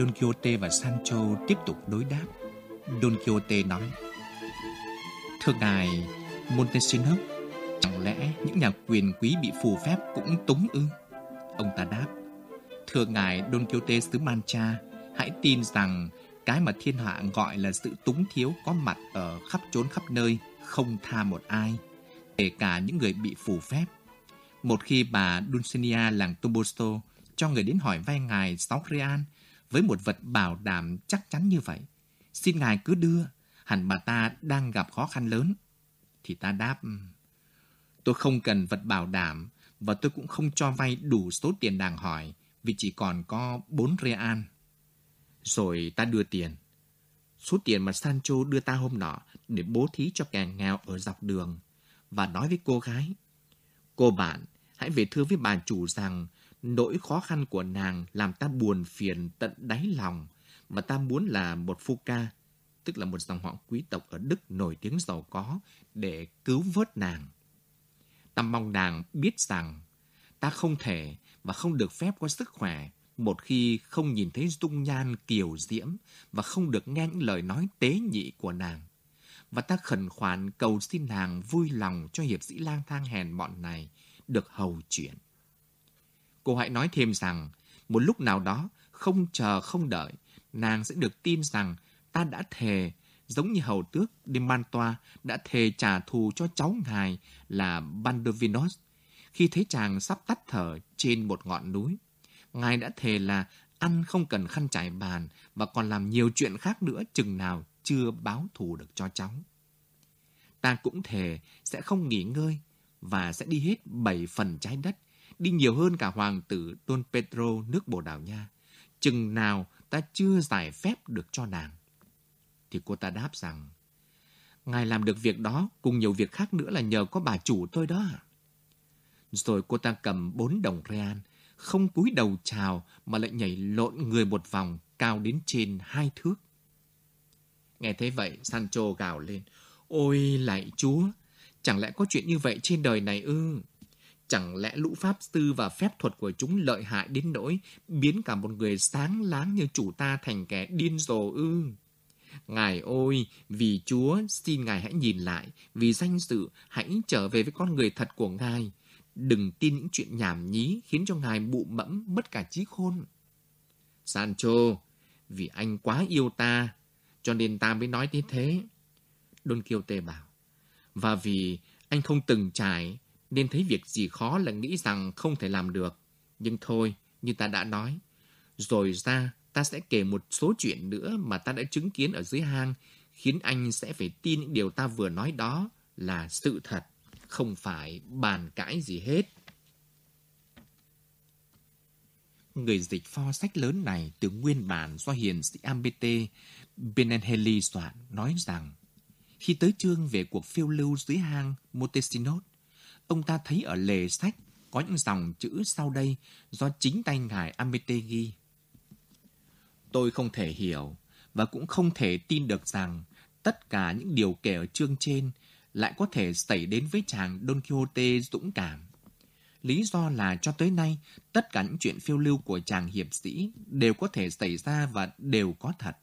Don Quixote và Sancho tiếp tục đối đáp. Don Quixote nói, Thưa ngài Montesinos, chẳng lẽ những nhà quyền quý bị phù phép cũng túng ư? Ông ta đáp, Thưa ngài Don Quixote xứ Mancha, hãy tin rằng cái mà thiên hạ gọi là sự túng thiếu có mặt ở khắp chốn khắp nơi, không tha một ai, kể cả những người bị phù phép. Một khi bà Dulcinea làng Toboso cho người đến hỏi vay ngài 6 real với một vật bảo đảm chắc chắn như vậy, xin ngài cứ đưa, hẳn bà ta đang gặp khó khăn lớn. Thì ta đáp, ừ, tôi không cần vật bảo đảm và tôi cũng không cho vay đủ số tiền đàng hỏi vì chỉ còn có bốn real. Rồi ta đưa tiền. Số tiền mà Sancho đưa ta hôm nọ để bố thí cho kẻ nghèo ở dọc đường và nói với cô gái. Cô bạn, hãy về thưa với bà chủ rằng nỗi khó khăn của nàng làm ta buồn phiền tận đáy lòng và ta muốn là một phu ca, tức là một dòng họ quý tộc ở Đức nổi tiếng giàu có để cứu vớt nàng. Ta mong nàng biết rằng ta không thể và không được phép có sức khỏe một khi không nhìn thấy dung nhan kiều diễm và không được nghe những lời nói tế nhị của nàng. Và ta khẩn khoản cầu xin nàng vui lòng cho hiệp sĩ lang thang hèn bọn này được hầu chuyện. Cô hãy nói thêm rằng, một lúc nào đó, không chờ không đợi, nàng sẽ được tin rằng ta đã thề, giống như hầu tước Demantoa đã thề trả thù cho cháu ngài là Bandovinos khi thấy chàng sắp tắt thở trên một ngọn núi. Ngài đã thề là ăn không cần khăn trải bàn và còn làm nhiều chuyện khác nữa chừng nào chưa báo thù được cho cháu. Ta cũng thề sẽ không nghỉ ngơi và sẽ đi hết bảy phần trái đất, đi nhiều hơn cả hoàng tử Don Pedro nước Bồ Đào Nha. Chừng nào ta chưa giải phép được cho nàng. Thì cô ta đáp rằng, Ngài làm được việc đó cùng nhiều việc khác nữa là nhờ có bà chủ tôi đó. Rồi cô ta cầm bốn đồng real, không cúi đầu chào mà lại nhảy lộn người một vòng cao đến trên hai thước. Nghe thấy vậy, Sancho gào lên. Ôi lạy chúa, chẳng lẽ có chuyện như vậy trên đời này ư? Chẳng lẽ lũ pháp sư và phép thuật của chúng lợi hại đến nỗi biến cả một người sáng láng như chủ ta thành kẻ điên rồ ư? Ngài ôi, vì Chúa, xin Ngài hãy nhìn lại, vì danh dự, hãy trở về với con người thật của Ngài. Đừng tin những chuyện nhảm nhí khiến cho ngài bụ mẫm mất cả trí khôn. Sancho, vì anh quá yêu ta, cho nên ta mới nói như thế. Don Quixote bảo, và vì anh không từng trải, nên thấy việc gì khó là nghĩ rằng không thể làm được. Nhưng thôi, như ta đã nói. Rồi ra, ta sẽ kể một số chuyện nữa mà ta đã chứng kiến ở dưới hang, khiến anh sẽ phải tin những điều ta vừa nói đó là sự thật không phải bàn cãi gì hết. Người dịch pho sách lớn này từ nguyên bản do hiền sĩ Ambete Benenheli soạn nói rằng khi tới chương về cuộc phiêu lưu dưới hang Montesinos, ông ta thấy ở lề sách có những dòng chữ sau đây do chính tay ngài Ambete ghi. Tôi không thể hiểu và cũng không thể tin được rằng tất cả những điều kể ở chương trên lại có thể xảy đến với chàng Don Quixote dũng cảm. Lý do là cho tới nay, tất cả những chuyện phiêu lưu của chàng hiệp sĩ đều có thể xảy ra và đều có thật.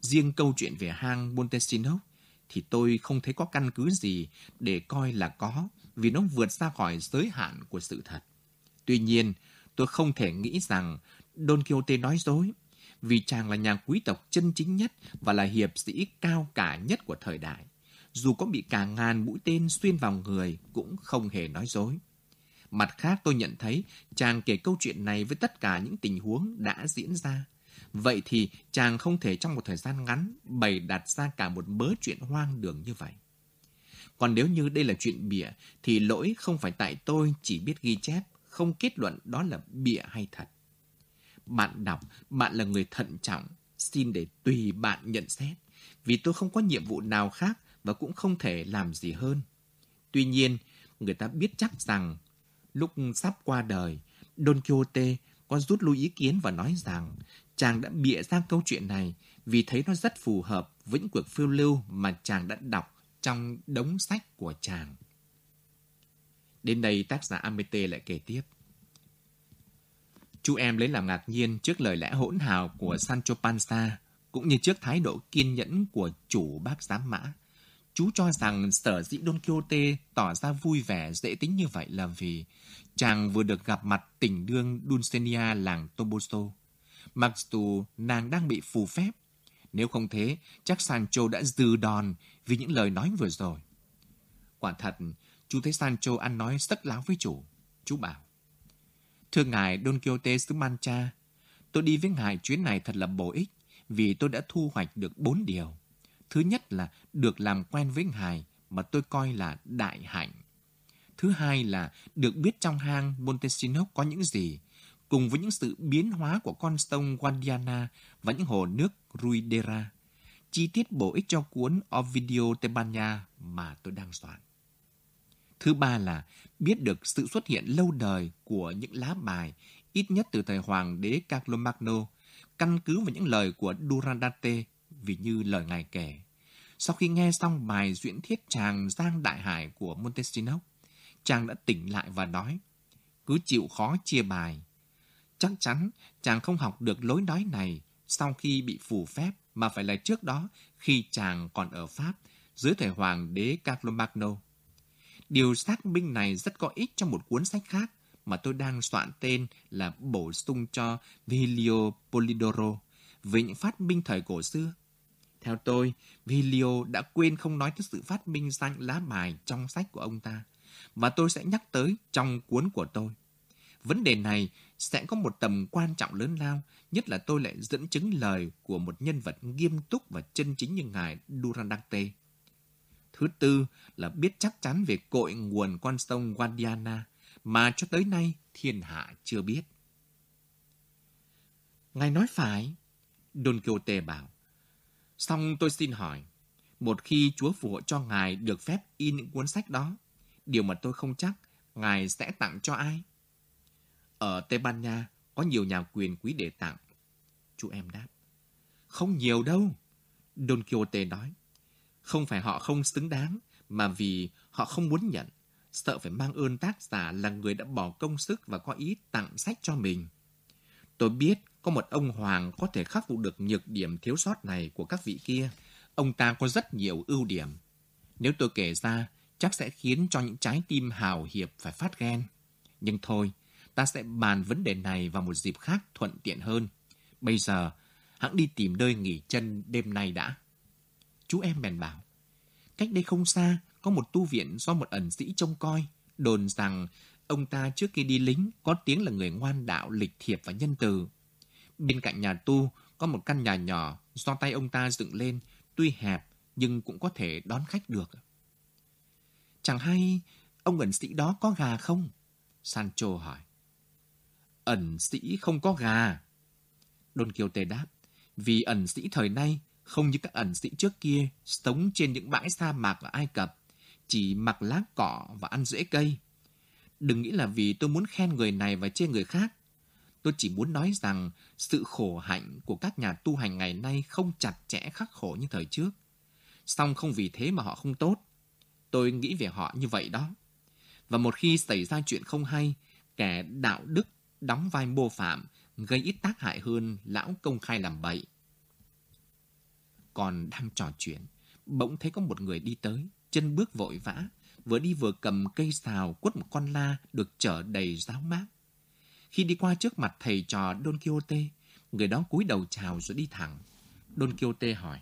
Riêng câu chuyện về hang Montesinos thì tôi không thấy có căn cứ gì để coi là có vì nó vượt ra khỏi giới hạn của sự thật. Tuy nhiên, tôi không thể nghĩ rằng Don Quixote nói dối vì chàng là nhà quý tộc chân chính nhất và là hiệp sĩ cao cả nhất của thời đại dù có bị cả ngàn mũi tên xuyên vào người cũng không hề nói dối. Mặt khác tôi nhận thấy chàng kể câu chuyện này với tất cả những tình huống đã diễn ra. Vậy thì chàng không thể trong một thời gian ngắn bày đặt ra cả một mớ chuyện hoang đường như vậy. Còn nếu như đây là chuyện bịa thì lỗi không phải tại tôi chỉ biết ghi chép, không kết luận đó là bịa hay thật. Bạn đọc, bạn là người thận trọng, xin để tùy bạn nhận xét. Vì tôi không có nhiệm vụ nào khác và cũng không thể làm gì hơn. Tuy nhiên, người ta biết chắc rằng lúc sắp qua đời, Don Quixote có rút lui ý kiến và nói rằng chàng đã bịa ra câu chuyện này vì thấy nó rất phù hợp với những cuộc phiêu lưu mà chàng đã đọc trong đống sách của chàng. Đến đây tác giả Amete lại kể tiếp. Chú em lấy làm ngạc nhiên trước lời lẽ hỗn hào của Sancho Panza, cũng như trước thái độ kiên nhẫn của chủ bác giám mã. Chú cho rằng sở dĩ Don Quixote tỏ ra vui vẻ dễ tính như vậy là vì chàng vừa được gặp mặt tình đương Dulcinea làng Toboso. Mặc dù nàng đang bị phù phép, nếu không thế, chắc Sancho đã dừ đòn vì những lời nói vừa rồi. Quả thật, chú thấy Sancho ăn nói sắc láo với chủ. Chú bảo, Thưa ngài Don Quixote xứ Mancha, tôi đi với ngài chuyến này thật là bổ ích vì tôi đã thu hoạch được bốn điều. Thứ nhất là được làm quen với ngài mà tôi coi là đại hạnh. Thứ hai là được biết trong hang Montesinos có những gì, cùng với những sự biến hóa của con sông Guadiana và những hồ nước Ruidera. Chi tiết bổ ích cho cuốn Ovidio Tebanya mà tôi đang soạn. Thứ ba là biết được sự xuất hiện lâu đời của những lá bài, ít nhất từ thời hoàng đế Carlomagno, căn cứ vào những lời của Durandate, vì như lời ngài kể. Sau khi nghe xong bài duyễn thiết chàng Giang Đại Hải của Montesinos, chàng đã tỉnh lại và nói, cứ chịu khó chia bài. Chắc chắn chàng không học được lối nói này sau khi bị phù phép mà phải là trước đó khi chàng còn ở Pháp dưới thời hoàng đế Carlomagno. Điều xác minh này rất có ích trong một cuốn sách khác mà tôi đang soạn tên là bổ sung cho Vilio Polidoro về những phát minh thời cổ xưa. Theo tôi, Vilio đã quên không nói tới sự phát minh danh lá bài trong sách của ông ta, và tôi sẽ nhắc tới trong cuốn của tôi. Vấn đề này sẽ có một tầm quan trọng lớn lao, nhất là tôi lại dẫn chứng lời của một nhân vật nghiêm túc và chân chính như ngài Durandante Thứ tư là biết chắc chắn về cội nguồn con sông Guadiana mà cho tới nay thiên hạ chưa biết. Ngài nói phải, Don Quixote bảo. Xong tôi xin hỏi, một khi Chúa phù hộ cho Ngài được phép in những cuốn sách đó, điều mà tôi không chắc Ngài sẽ tặng cho ai? Ở Tây Ban Nha có nhiều nhà quyền quý để tặng. Chú em đáp. Không nhiều đâu. Don Quixote nói. Không phải họ không xứng đáng, mà vì họ không muốn nhận, sợ phải mang ơn tác giả là người đã bỏ công sức và có ý tặng sách cho mình. Tôi biết có một ông Hoàng có thể khắc phục được nhược điểm thiếu sót này của các vị kia. Ông ta có rất nhiều ưu điểm. Nếu tôi kể ra, chắc sẽ khiến cho những trái tim hào hiệp phải phát ghen. Nhưng thôi, ta sẽ bàn vấn đề này vào một dịp khác thuận tiện hơn. Bây giờ, hãng đi tìm nơi nghỉ chân đêm nay đã. Chú em bèn bảo, cách đây không xa, có một tu viện do một ẩn sĩ trông coi, đồn rằng ông ta trước khi đi lính có tiếng là người ngoan đạo, lịch thiệp và nhân từ. Bên cạnh nhà tu có một căn nhà nhỏ do tay ông ta dựng lên, tuy hẹp nhưng cũng có thể đón khách được. Chẳng hay ông ẩn sĩ đó có gà không? Sancho hỏi. Ẩn sĩ không có gà. Don Quixote đáp, vì ẩn sĩ thời nay không như các ẩn sĩ trước kia sống trên những bãi sa mạc ở Ai Cập, chỉ mặc lá cỏ và ăn rễ cây. Đừng nghĩ là vì tôi muốn khen người này và chê người khác. Tôi chỉ muốn nói rằng sự khổ hạnh của các nhà tu hành ngày nay không chặt chẽ khắc khổ như thời trước. Song không vì thế mà họ không tốt. Tôi nghĩ về họ như vậy đó. Và một khi xảy ra chuyện không hay, kẻ đạo đức đóng vai mô phạm gây ít tác hại hơn lão công khai làm bậy. Còn đang trò chuyện, bỗng thấy có một người đi tới, chân bước vội vã, vừa đi vừa cầm cây xào quất một con la được chở đầy giáo mát. Khi đi qua trước mặt thầy trò Don Quixote, người đó cúi đầu chào rồi đi thẳng. Don Quixote hỏi.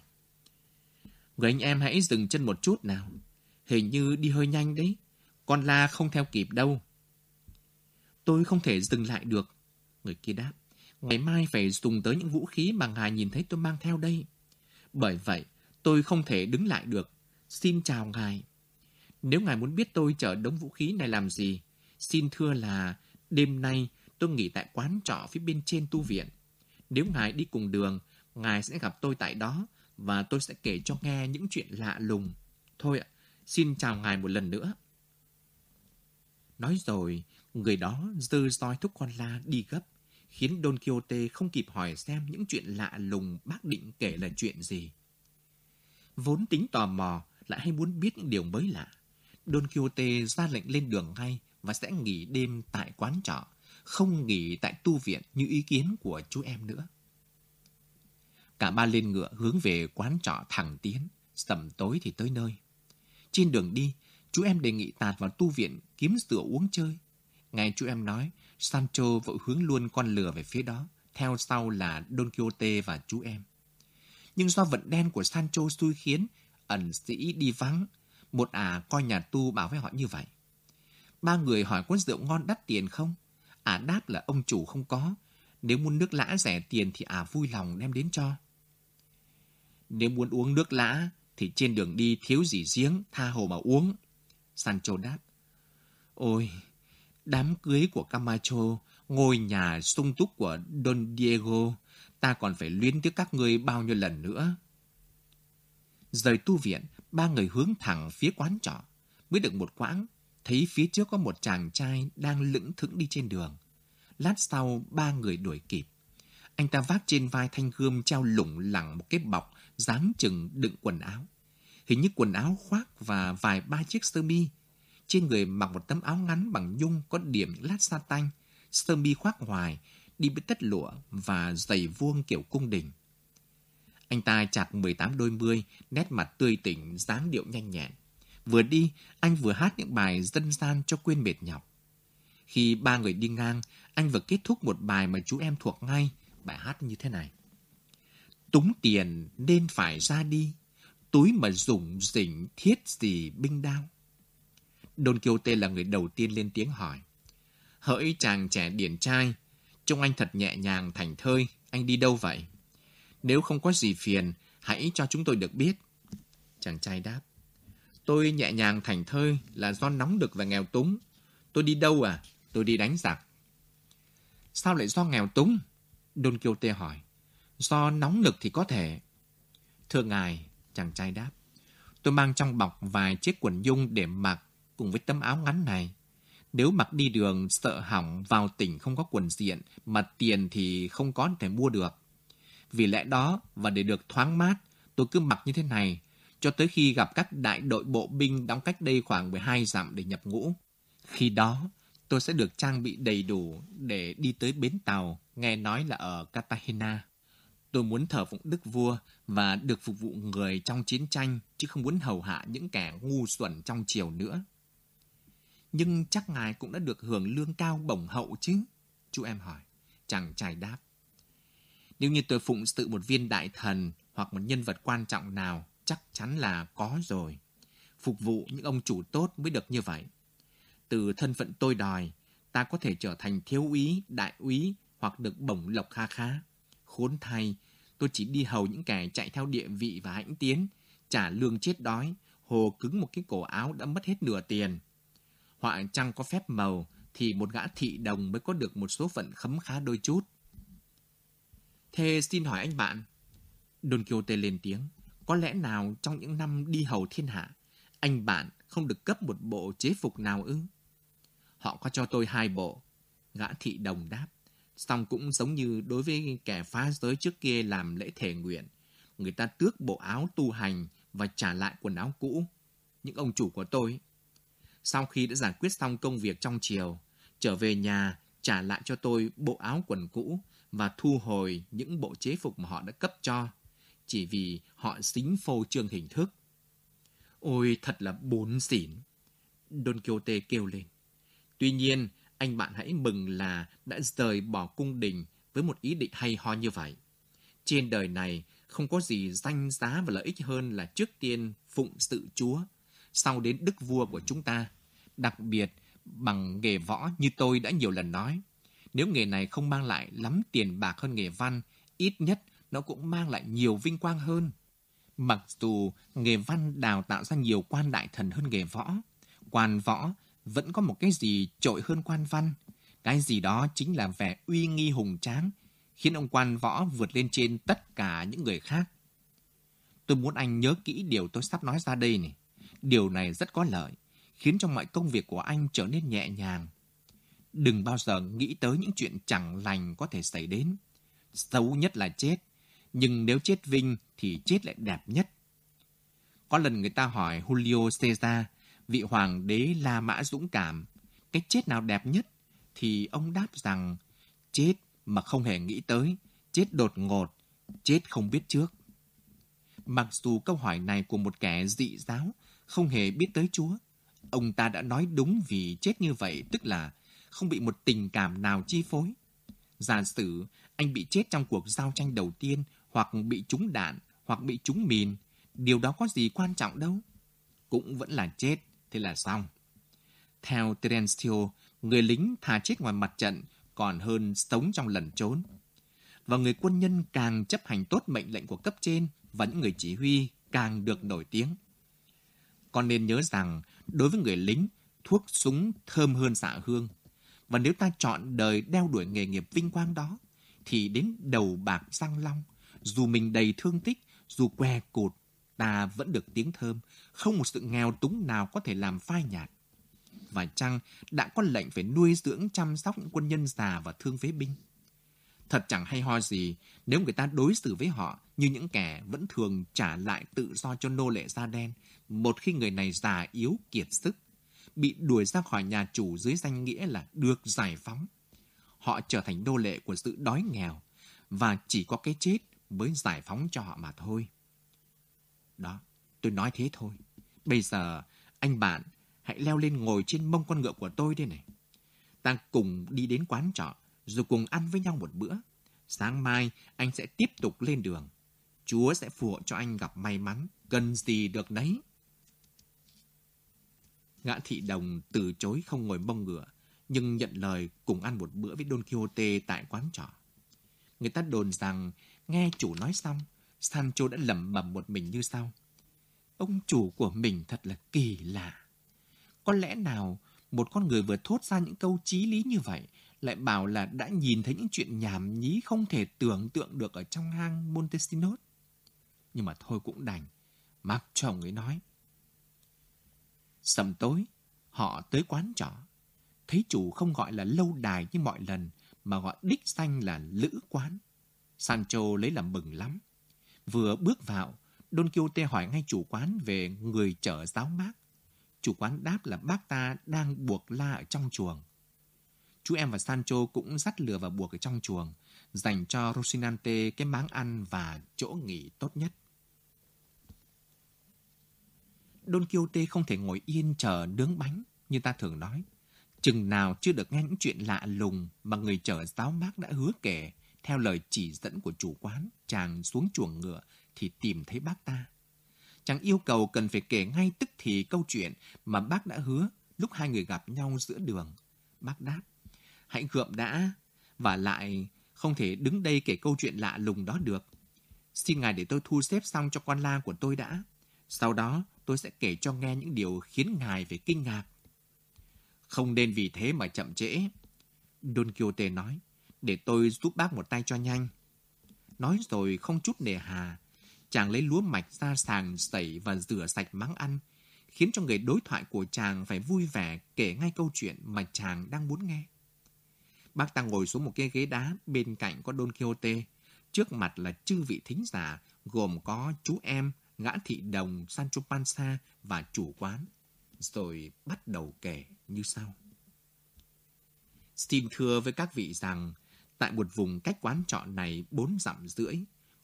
Người anh em hãy dừng chân một chút nào. Hình như đi hơi nhanh đấy. Con la không theo kịp đâu. Tôi không thể dừng lại được. Người kia đáp. Ngày mai phải dùng tới những vũ khí mà ngài nhìn thấy tôi mang theo đây. Bởi vậy, tôi không thể đứng lại được. Xin chào ngài. Nếu ngài muốn biết tôi chở đống vũ khí này làm gì, xin thưa là đêm nay tôi nghỉ tại quán trọ phía bên trên tu viện. Nếu ngài đi cùng đường, ngài sẽ gặp tôi tại đó và tôi sẽ kể cho nghe những chuyện lạ lùng. Thôi ạ, xin chào ngài một lần nữa. Nói rồi, người đó dơ roi thúc con la đi gấp khiến Don Quixote không kịp hỏi xem những chuyện lạ lùng bác định kể là chuyện gì. Vốn tính tò mò, lại hay muốn biết những điều mới lạ. Don Quixote ra lệnh lên đường ngay và sẽ nghỉ đêm tại quán trọ, không nghỉ tại tu viện như ý kiến của chú em nữa. Cả ba lên ngựa hướng về quán trọ thẳng tiến, tầm tối thì tới nơi. Trên đường đi, chú em đề nghị tạt vào tu viện kiếm rượu uống chơi. Nghe chú em nói, Sancho vội hướng luôn con lừa về phía đó, theo sau là Don Quixote và chú em. Nhưng do vận đen của Sancho xui khiến, ẩn sĩ đi vắng, một ả coi nhà tu bảo với họ như vậy. Ba người hỏi có rượu ngon đắt tiền không? Ả đáp là ông chủ không có. Nếu muốn nước lã rẻ tiền thì ả vui lòng đem đến cho. Nếu muốn uống nước lã thì trên đường đi thiếu gì giếng, tha hồ mà uống. Sancho đáp. Ôi, đám cưới của Camacho, ngôi nhà sung túc của Don Diego, ta còn phải luyến tiếc các ngươi bao nhiêu lần nữa. Rời tu viện, ba người hướng thẳng phía quán trọ. Mới được một quãng, thấy phía trước có một chàng trai đang lững thững đi trên đường. Lát sau, ba người đuổi kịp. Anh ta vác trên vai thanh gươm treo lủng lẳng một cái bọc dáng chừng đựng quần áo. Hình như quần áo khoác và vài ba chiếc sơ mi. Trên người mặc một tấm áo ngắn bằng nhung có điểm lát sa tanh, sơ mi khoác hoài, đi với tất lụa và giày vuông kiểu cung đình. Anh ta chạc 18 đôi mươi, nét mặt tươi tỉnh, dáng điệu nhanh nhẹn. Vừa đi, anh vừa hát những bài dân gian cho quên mệt nhọc. Khi ba người đi ngang, anh vừa kết thúc một bài mà chú em thuộc ngay, bài hát như thế này. Túng tiền nên phải ra đi, túi mà dùng dỉnh thiết gì binh đao. Don Quixote là người đầu tiên lên tiếng hỏi. Hỡi chàng trẻ điển trai, trông anh thật nhẹ nhàng thành thơi, anh đi đâu vậy? Nếu không có gì phiền, hãy cho chúng tôi được biết. Chàng trai đáp. Tôi nhẹ nhàng thành thơi là do nóng được và nghèo túng. Tôi đi đâu à? Tôi đi đánh giặc. Sao lại do nghèo túng? Don Quixote hỏi. Do nóng lực thì có thể. Thưa ngài, chàng trai đáp. Tôi mang trong bọc vài chiếc quần dung để mặc cùng với tấm áo ngắn này. Nếu mặc đi đường sợ hỏng vào tỉnh không có quần diện mà tiền thì không có thể mua được. Vì lẽ đó và để được thoáng mát, tôi cứ mặc như thế này cho tới khi gặp các đại đội bộ binh đóng cách đây khoảng 12 dặm để nhập ngũ. Khi đó, tôi sẽ được trang bị đầy đủ để đi tới bến tàu, nghe nói là ở Cartagena. Tôi muốn thờ phụng đức vua và được phục vụ người trong chiến tranh, chứ không muốn hầu hạ những kẻ ngu xuẩn trong triều nữa. Nhưng chắc ngài cũng đã được hưởng lương cao bổng hậu chứ? Chú em hỏi. Chàng trai đáp. Nếu như tôi phụng sự một viên đại thần hoặc một nhân vật quan trọng nào, chắc chắn là có rồi. Phục vụ những ông chủ tốt mới được như vậy. Từ thân phận tôi đòi, ta có thể trở thành thiếu úy, đại úy hoặc được bổng lộc kha khá. Khốn thay, tôi chỉ đi hầu những kẻ chạy theo địa vị và hãnh tiến, trả lương chết đói, hồ cứng một cái cổ áo đã mất hết nửa tiền. Họa chăng có phép màu, thì một gã thị đồng mới có được một số phận khấm khá đôi chút. Thế xin hỏi anh bạn. Don Quixote lên tiếng. Có lẽ nào trong những năm đi hầu thiên hạ, anh bạn không được cấp một bộ chế phục nào ư? Họ có cho tôi hai bộ. Gã thị đồng đáp. Song cũng giống như đối với kẻ phá giới trước kia làm lễ thể nguyện. Người ta tước bộ áo tu hành và trả lại quần áo cũ. Những ông chủ của tôi. Sau khi đã giải quyết xong công việc trong chiều, trở về nhà trả lại cho tôi bộ áo quần cũ và thu hồi những bộ chế phục mà họ đã cấp cho, chỉ vì họ xính phô trương hình thức. Ôi, thật là bốn xỉn. Don Quixote kêu lên. Tuy nhiên, anh bạn hãy mừng là đã rời bỏ cung đình với một ý định hay ho như vậy. Trên đời này, không có gì danh giá và lợi ích hơn là trước tiên phụng sự Chúa, sau đến đức vua của chúng ta. Đặc biệt, bằng nghề võ như tôi đã nhiều lần nói. Nếu nghề này không mang lại lắm tiền bạc hơn nghề văn, ít nhất nó cũng mang lại nhiều vinh quang hơn. Mặc dù nghề văn đào tạo ra nhiều quan đại thần hơn nghề võ, quan võ vẫn có một cái gì trội hơn quan văn. Cái gì đó chính là vẻ uy nghi hùng tráng, khiến ông quan võ vượt lên trên tất cả những người khác. Tôi muốn anh nhớ kỹ điều tôi sắp nói ra đây này. Điều này rất có lợi, khiến cho mọi công việc của anh trở nên nhẹ nhàng. Đừng bao giờ nghĩ tới những chuyện chẳng lành có thể xảy đến. Xấu nhất là chết, nhưng nếu chết vinh thì chết lại đẹp nhất. Có lần người ta hỏi Julio Caesar, vị hoàng đế La Mã dũng cảm, cái chết nào đẹp nhất? thì ông đáp rằng chết mà không hề nghĩ tới, chết đột ngột, chết không biết trước. Mặc dù câu hỏi này của một kẻ dị giáo không hề biết tới Chúa, ông ta đã nói đúng vì chết như vậy tức là không bị một tình cảm nào chi phối. Giả sử anh bị chết trong cuộc giao tranh đầu tiên hoặc bị trúng đạn hoặc bị trúng mìn, điều đó có gì quan trọng đâu. Cũng vẫn là chết, thế là xong. Theo Terenzio, người lính thà chết ngoài mặt trận còn hơn sống trong lần trốn. Và người quân nhân càng chấp hành tốt mệnh lệnh của cấp trên và những người chỉ huy càng được nổi tiếng. Con nên nhớ rằng, đối với người lính, thuốc súng thơm hơn xạ hương. Và nếu ta chọn đời đeo đuổi nghề nghiệp vinh quang đó, thì đến đầu bạc răng long, dù mình đầy thương tích, dù què cột, ta vẫn được tiếng thơm, không một sự nghèo túng nào có thể làm phai nhạt. Và chăng đã có lệnh phải nuôi dưỡng chăm sóc những quân nhân già và thương phế binh. Thật chẳng hay ho gì nếu người ta đối xử với họ như những kẻ vẫn thường trả lại tự do cho nô lệ da đen một khi người này già yếu kiệt sức, bị đuổi ra khỏi nhà chủ dưới danh nghĩa là được giải phóng. Họ trở thành nô lệ của sự đói nghèo và chỉ có cái chết mới giải phóng cho họ mà thôi. Đó, tôi nói thế thôi. Bây giờ, anh bạn, hãy leo lên ngồi trên mông con ngựa của tôi đây này. Ta cùng đi đến quán trọ, rồi cùng ăn với nhau một bữa. Sáng mai, anh sẽ tiếp tục lên đường. Chúa sẽ phù hộ cho anh gặp may mắn, cần gì được nấy. Gã thị đồng từ chối không ngồi mông ngựa, nhưng nhận lời cùng ăn một bữa với Don Quixote tại quán trọ. Người ta đồn rằng, nghe chủ nói xong, Sancho đã lẩm bẩm một mình như sau. Ông chủ của mình thật là kỳ lạ. Có lẽ nào một con người vừa thốt ra những câu trí lý như vậy lại bảo là đã nhìn thấy những chuyện nhảm nhí không thể tưởng tượng được ở trong hang Montesinos. Nhưng mà thôi cũng đành, mặc cho ông ấy nói. Sầm tối, họ tới quán trọ. Thấy chủ không gọi là lâu đài như mọi lần, mà gọi đích danh là lữ quán. Sancho lấy làm mừng lắm. Vừa bước vào, Don Quixote hỏi ngay chủ quán về người chở giáo mát. Chủ quán đáp là bác ta đang buộc la ở trong chuồng. Chú em và Sancho cũng dắt lừa và buộc ở trong chuồng, dành cho Rocinante cái máng ăn và chỗ nghỉ tốt nhất. Don Quixote không thể ngồi yên chờ nướng bánh như ta thường nói. Chừng nào chưa được nghe những chuyện lạ lùng mà người chở giáo mác đã hứa kể theo lời chỉ dẫn của chủ quán, chàng xuống chuồng ngựa thì tìm thấy bác ta. Chàng yêu cầu cần phải kể ngay tức thì câu chuyện mà bác đã hứa lúc hai người gặp nhau giữa đường. Bác đáp, hãy gượm đã, và lại không thể đứng đây kể câu chuyện lạ lùng đó được. Xin ngài để tôi thu xếp xong cho con la của tôi đã. Sau đó, tôi sẽ kể cho nghe những điều khiến ngài phải kinh ngạc. Không nên vì thế mà chậm trễ. Don Quixote nói, để tôi giúp bác một tay cho nhanh. Nói rồi không chút nề hà, chàng lấy lúa mạch ra sàng sẩy và rửa sạch máng ăn, khiến cho người đối thoại của chàng phải vui vẻ kể ngay câu chuyện mà chàng đang muốn nghe. Bác ta ngồi xuống một cái ghế đá bên cạnh có Don Quixote, trước mặt là chư vị thính giả gồm có chú em, gã thị đồng Sancho Panza và chủ quán, rồi bắt đầu kể như sau. Xin thưa với các vị rằng, tại một vùng cách quán trọ này bốn dặm rưỡi,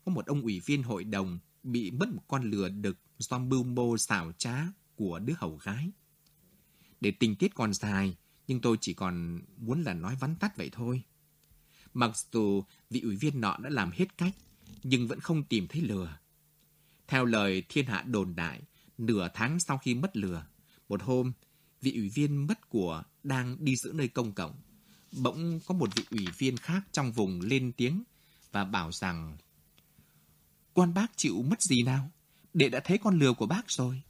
có một ông ủy viên hội đồng bị mất một con lừa đực do mưu mô xảo trá của đứa hầu gái. Để tình tiết còn dài, nhưng tôi chỉ còn muốn là nói vắn tắt vậy thôi. Mặc dù vị ủy viên nọ đã làm hết cách, nhưng vẫn không tìm thấy lừa. Theo lời thiên hạ đồn đại, nửa tháng sau khi mất lừa, một hôm, vị ủy viên mất của đang đi giữa nơi công cộng. Bỗng có một vị ủy viên khác trong vùng lên tiếng và bảo rằng Quan bác chịu mất gì nào? Đệ đã thấy con lừa của bác rồi.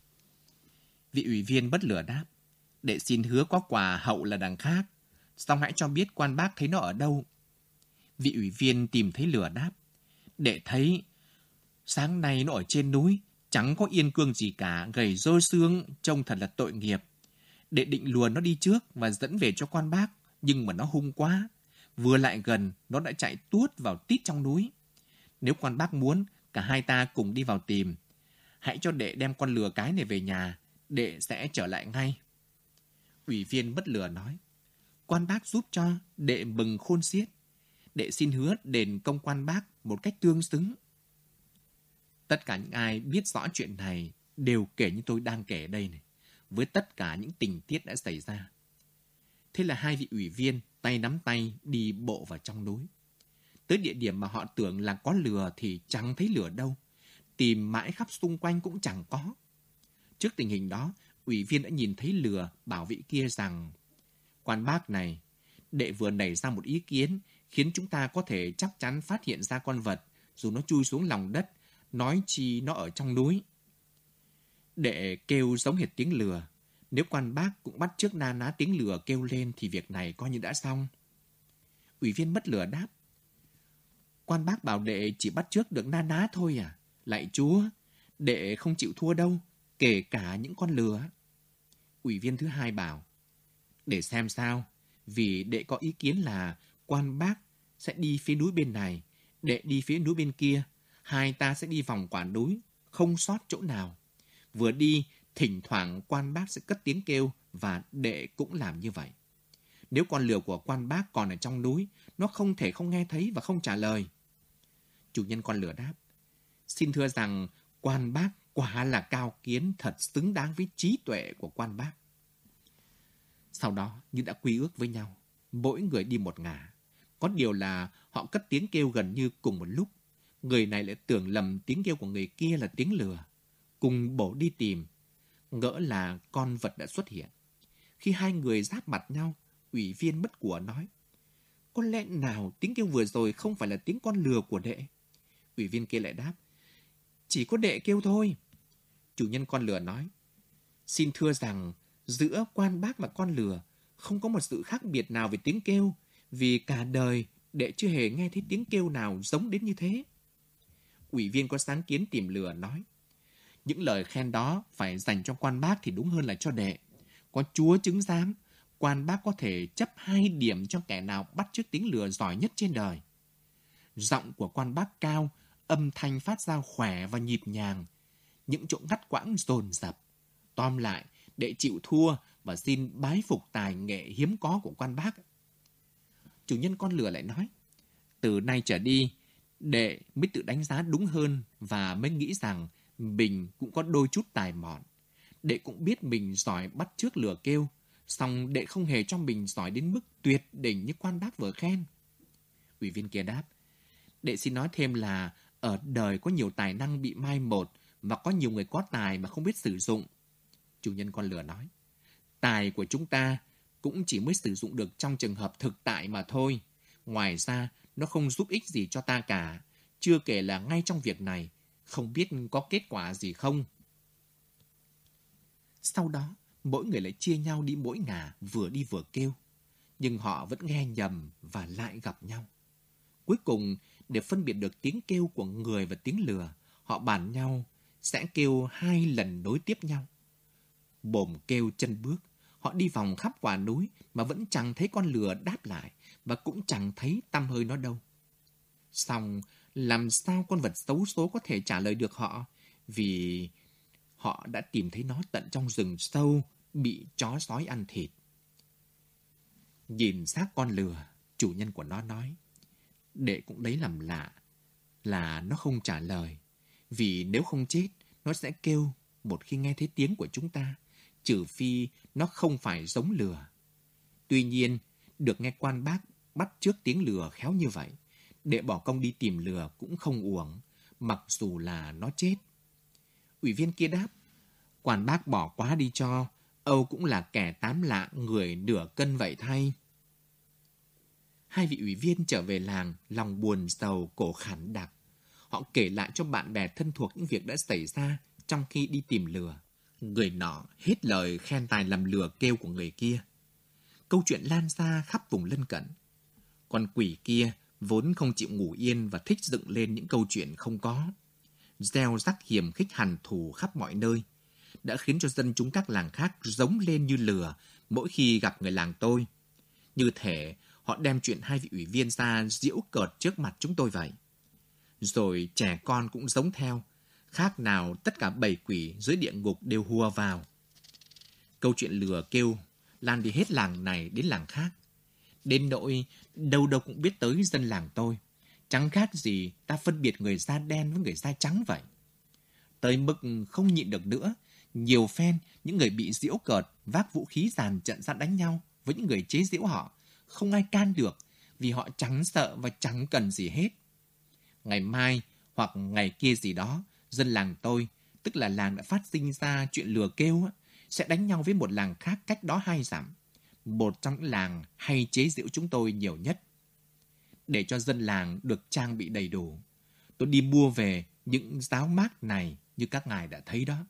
Vị ủy viên bất lửa đáp. Đệ xin hứa có quà hậu là đằng khác. Xong hãy cho biết quan bác thấy nó ở đâu. Vị ủy viên tìm thấy lửa đáp. Đệ thấy sáng nay nó ở trên núi, chẳng có yên cương gì cả, gầy rôi xương, trông thật là tội nghiệp. Đệ định lùa nó đi trước và dẫn về cho quan bác, nhưng mà nó hung quá. Vừa lại gần, nó đã chạy tuốt vào tít trong núi. Nếu quan bác muốn, cả hai ta cùng đi vào tìm. Hãy cho đệ đem con lừa cái này về nhà, đệ sẽ trở lại ngay. Ủy viên bất lừa nói, quan bác giúp cho, đệ mừng khôn xiết. Đệ xin hứa đền công quan bác một cách tương xứng. Tất cả những ai biết rõ chuyện này đều kể như tôi đang kể đây này, với tất cả những tình tiết đã xảy ra. Thế là hai vị ủy viên tay nắm tay đi bộ vào trong núi. Tới địa điểm mà họ tưởng là có lửa thì chẳng thấy lửa đâu. Tìm mãi khắp xung quanh cũng chẳng có. Trước tình hình đó, ủy viên đã nhìn thấy lửa bảo vị kia rằng Quan bác này, đệ vừa nảy ra một ý kiến khiến chúng ta có thể chắc chắn phát hiện ra con vật dù nó chui xuống lòng đất, nói chi nó ở trong núi. Đệ kêu giống hệt tiếng lừa. Nếu quan bác cũng bắt trước na ná tiếng lừa kêu lên thì việc này coi như đã xong. Ủy viên mất lửa đáp. Quan bác bảo đệ chỉ bắt trước được na ná thôi à? Lại chúa, đệ không chịu thua đâu, kể cả những con lừa. Ủy viên thứ hai bảo, để xem sao, vì đệ có ý kiến là quan bác sẽ đi phía núi bên này, đệ đi phía núi bên kia, hai ta sẽ đi vòng quả núi, không sót chỗ nào. Vừa đi, thỉnh thoảng quan bác sẽ cất tiếng kêu và đệ cũng làm như vậy. Nếu con lừa của quan bác còn ở trong núi, nó không thể không nghe thấy và không trả lời. Chủ nhân con lừa đáp, xin thưa rằng quan bác quả là cao kiến thật xứng đáng với trí tuệ của quan bác. Sau đó, như đã quy ước với nhau, mỗi người đi một ngả. Có điều là họ cất tiếng kêu gần như cùng một lúc. Người này lại tưởng lầm tiếng kêu của người kia là tiếng lừa. Cùng bổ đi tìm. Ngỡ là con vật đã xuất hiện. Khi hai người giáp mặt nhau, ủy viên bất của nói. Có lẽ nào tiếng kêu vừa rồi không phải là tiếng con lừa của đệ? Ủy viên kia lại đáp. Chỉ có đệ kêu thôi. Chủ nhân con lừa nói. Xin thưa rằng giữa quan bác và con lừa không có một sự khác biệt nào về tiếng kêu, vì cả đời đệ chưa hề nghe thấy tiếng kêu nào giống đến như thế. Ủy viên có sáng kiến tìm lừa nói, những lời khen đó phải dành cho quan bác thì đúng hơn là cho đệ. Có chúa chứng giám, quan bác có thể chấp hai điểm cho kẻ nào bắt chước tiếng lừa giỏi nhất trên đời. Giọng của quan bác cao, âm thanh phát ra khỏe và nhịp nhàng, những chỗ ngắt quãng dồn dập. Tóm lại, để chịu thua và xin bái phục tài nghệ hiếm có của quan bác. Chủ nhân con lừa lại nói, từ nay trở đi, đệ mới tự đánh giá đúng hơn và mới nghĩ rằng mình cũng có đôi chút tài mọn. Đệ cũng biết mình giỏi bắt trước lửa kêu, song đệ không hề cho mình giỏi đến mức tuyệt đỉnh như quan bác vừa khen. Ủy viên kia đáp, đệ xin nói thêm là ở đời có nhiều tài năng bị mai một và có nhiều người có tài mà không biết sử dụng. Chủ nhân con lừa nói, tài của chúng ta cũng chỉ mới sử dụng được trong trường hợp thực tại mà thôi. Ngoài ra, nó không giúp ích gì cho ta cả. Chưa kể là ngay trong việc này, không biết có kết quả gì không. Sau đó, mỗi người lại chia nhau đi mỗi ngả, vừa đi vừa kêu. Nhưng họ vẫn nghe nhầm và lại gặp nhau. Cuối cùng, để phân biệt được tiếng kêu của người và tiếng lừa, họ bàn nhau sẽ kêu hai lần nối tiếp nhau. Bồm kêu chân bước, họ đi vòng khắp quả núi mà vẫn chẳng thấy con lừa đáp lại và cũng chẳng thấy tăm hơi nó đâu. Xong, làm sao con vật xấu số có thể trả lời được họ vì họ đã tìm thấy nó tận trong rừng sâu bị chó sói ăn thịt. Nhìn xác con lừa, chủ nhân của nó nói, đệ cũng lấy làm lạ là nó không trả lời, vì nếu không chết, nó sẽ kêu một khi nghe thấy tiếng của chúng ta trừ phi nó không phải giống lừa. Tuy nhiên, được nghe quan bác bắt trước tiếng lừa khéo như vậy, để bỏ công đi tìm lừa cũng không uổng, mặc dù là nó chết. Ủy viên kia đáp, quản bác bỏ quá đi cho, Âu cũng là kẻ tám lạ người nửa cân vậy thay. Hai vị ủy viên trở về làng, lòng buồn sầu cổ khản đặc. Họ kể lại cho bạn bè thân thuộc những việc đã xảy ra trong khi đi tìm lừa. Người nọ hết lời khen tài làm lừa kêu của người kia. Câu chuyện lan ra khắp vùng lân cận. Con quỷ kia vốn không chịu ngủ yên và thích dựng lên những câu chuyện không có. Gieo rắc hiểm khích hằn thù khắp mọi nơi, đã khiến cho dân chúng các làng khác giống lên như lừa mỗi khi gặp người làng tôi. Như thể họ đem chuyện hai vị ủy viên ra diễu cợt trước mặt chúng tôi vậy. Rồi trẻ con cũng giống theo, khác nào tất cả bảy quỷ dưới địa ngục đều hùa vào. Câu chuyện lừa kêu lan đi hết làng này đến làng khác. Đến nỗi đâu đâu cũng biết tới dân làng tôi. Chẳng khác gì ta phân biệt người da đen với người da trắng vậy. Tới mức không nhịn được nữa, nhiều phen những người bị diễu cợt vác vũ khí dàn trận ra đánh nhau với những người chế diễu họ. Không ai can được vì họ chẳng sợ và chẳng cần gì hết. Ngày mai hoặc ngày kia gì đó, dân làng tôi, tức là làng đã phát sinh ra chuyện lừa kêu, sẽ đánh nhau với một làng khác cách đó hai dặm. Một trong những làng hay chế giễu chúng tôi nhiều nhất. Để cho dân làng được trang bị đầy đủ, tôi đi mua về những giáo mát này như các ngài đã thấy đó.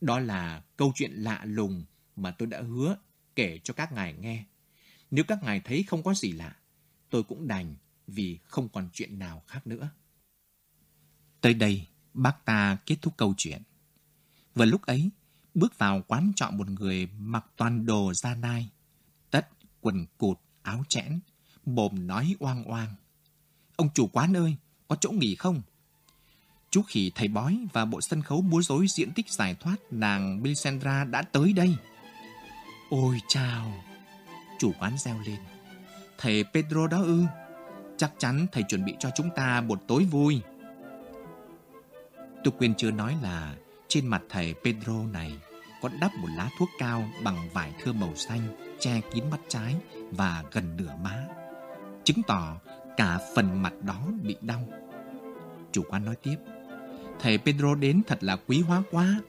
Đó là câu chuyện lạ lùng mà tôi đã hứa kể cho các ngài nghe. Nếu các ngài thấy không có gì lạ, tôi cũng đành vì không còn chuyện nào khác nữa. Tới đây, bác ta kết thúc câu chuyện. Vừa lúc ấy, bước vào quán trọ một người mặc toàn đồ da nai, quần cụt, áo chẽn, mồm nói oang oang. Ông chủ quán ơi, có chỗ nghỉ không? Chú khỉ thầy bói và bộ sân khấu múa rối diện tích giải thoát nàng Melisandra đã tới đây. Ôi chào! Chủ quán reo lên. Thầy Pedro đó ư? Chắc chắn thầy chuẩn bị cho chúng ta một tối vui. Tôi quên chưa nói là trên mặt thầy Pedro này có đắp một lá thuốc cao bằng vải thưa màu xanh, che kín mắt trái và gần nửa má. Chứng tỏ cả phần mặt đó bị đau. Chủ quán nói tiếp. Thầy Pedro đến thật là quý hóa quá.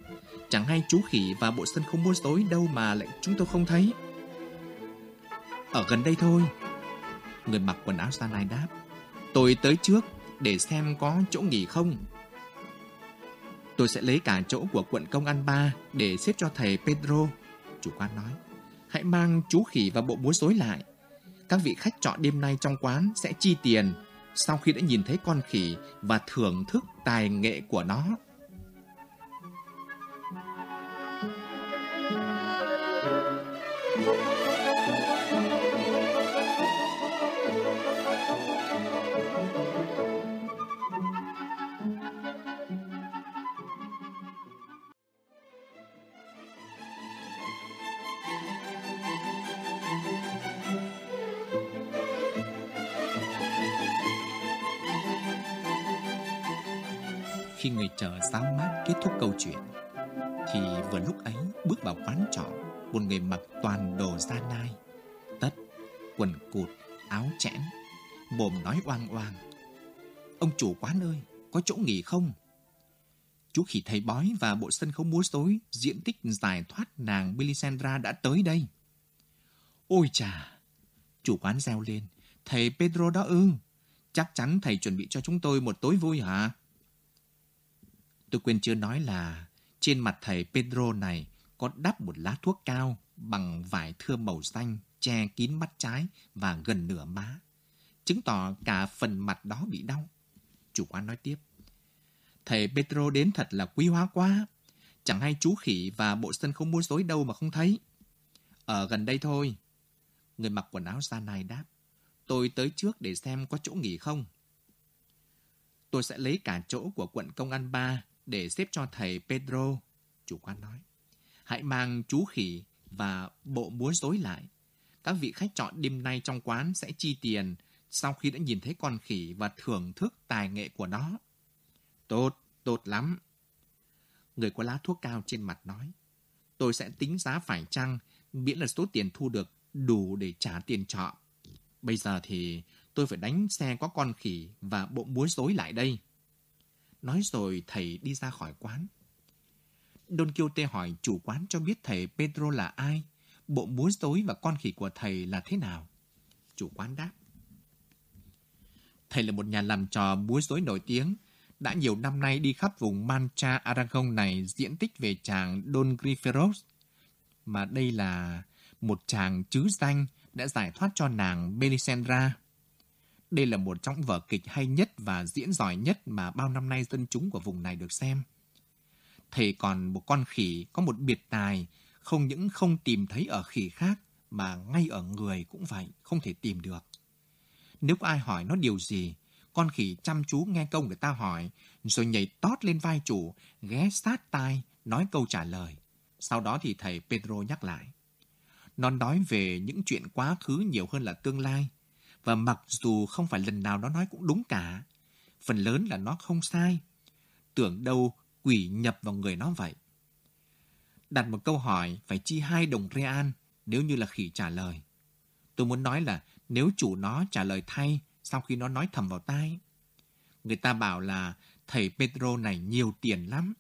Chẳng hay chú khỉ và bộ sân không mua tối đâu mà lại chúng tôi không thấy. Ở gần đây thôi. Người mặc quần áo sa nai đáp. Tôi tới trước để xem có chỗ nghỉ không. Tôi sẽ lấy cả chỗ của quận công an ba để xếp cho thầy Pedro. Chủ quán nói. Hãy mang chú khỉ và bộ búa rối lại. Các vị khách trọ đêm nay trong quán sẽ chi tiền sau khi đã nhìn thấy con khỉ và thưởng thức tài nghệ của nó. Khi thúc câu chuyện. Thì vừa lúc ấy bước vào quán trọ Một người mặc toàn đồ da nai Tất, quần cụt, áo chẽn Mồm nói oang oang. Ông chủ quán ơi, có chỗ nghỉ không? Chú khỉ thầy bói và bộ sân khấu múa rối Diện tích giải thoát nàng Melisandra đã tới đây. Ôi chà! Chủ quán reo lên. Thầy Pedro đó ư? Chắc chắn thầy chuẩn bị cho chúng tôi một tối vui hả? Tôi quên chưa nói là trên mặt thầy Pedro này có đắp một lá thuốc cao bằng vải thưa màu xanh che kín mắt trái và gần nửa má. Chứng tỏ cả phần mặt đó bị đau. Chủ quán nói tiếp. Thầy Pedro đến thật là quý hóa quá. Chẳng hay chú khỉ và bộ sân không mua dối đâu mà không thấy. Ở gần đây thôi. Người mặc quần áo da này đáp. Tôi tới trước để xem có chỗ nghỉ không. Tôi sẽ lấy cả chỗ của quận công an ba để xếp cho thầy Pedro, chủ quán nói. Hãy mang chú khỉ và bộ múa rối lại. Các vị khách chọn đêm nay trong quán sẽ chi tiền sau khi đã nhìn thấy con khỉ và thưởng thức tài nghệ của nó. Tốt, tốt lắm. Người có lá thuốc cao trên mặt nói. Tôi sẽ tính giá phải chăng miễn là số tiền thu được đủ để trả tiền trọ. Bây giờ thì tôi phải đánh xe có con khỉ và bộ múa rối lại đây. Nói rồi thầy đi ra khỏi quán. Don Quixote hỏi chủ quán cho biết thầy Pedro là ai, bộ múa rối và con khỉ của thầy là thế nào. Chủ quán đáp. Thầy là một nhà làm trò múa rối nổi tiếng, đã nhiều năm nay đi khắp vùng Mancha Aragon này diễn tích về chàng Don Griferos, mà đây là một chàng chứ danh đã giải thoát cho nàng Melisandra. Đây là một trong vở kịch hay nhất và diễn giỏi nhất mà bao năm nay dân chúng của vùng này được xem. Thầy còn một con khỉ có một biệt tài, không những không tìm thấy ở khỉ khác, mà ngay ở người cũng vậy, không thể tìm được. Nếu có ai hỏi nó điều gì, con khỉ chăm chú nghe câu người ta hỏi, rồi nhảy tót lên vai chủ, ghé sát tai, nói câu trả lời. Sau đó thì thầy Pedro nhắc lại. Nó nói về những chuyện quá khứ nhiều hơn là tương lai. Và mặc dù không phải lần nào nó nói cũng đúng cả, phần lớn là nó không sai. Tưởng đâu quỷ nhập vào người nó vậy. Đặt một câu hỏi phải chi hai đồng real nếu như là khỉ trả lời. Tôi muốn nói là nếu chủ nó trả lời thay sau khi nó nói thầm vào tai. Người ta bảo là thầy Pedro này nhiều tiền lắm.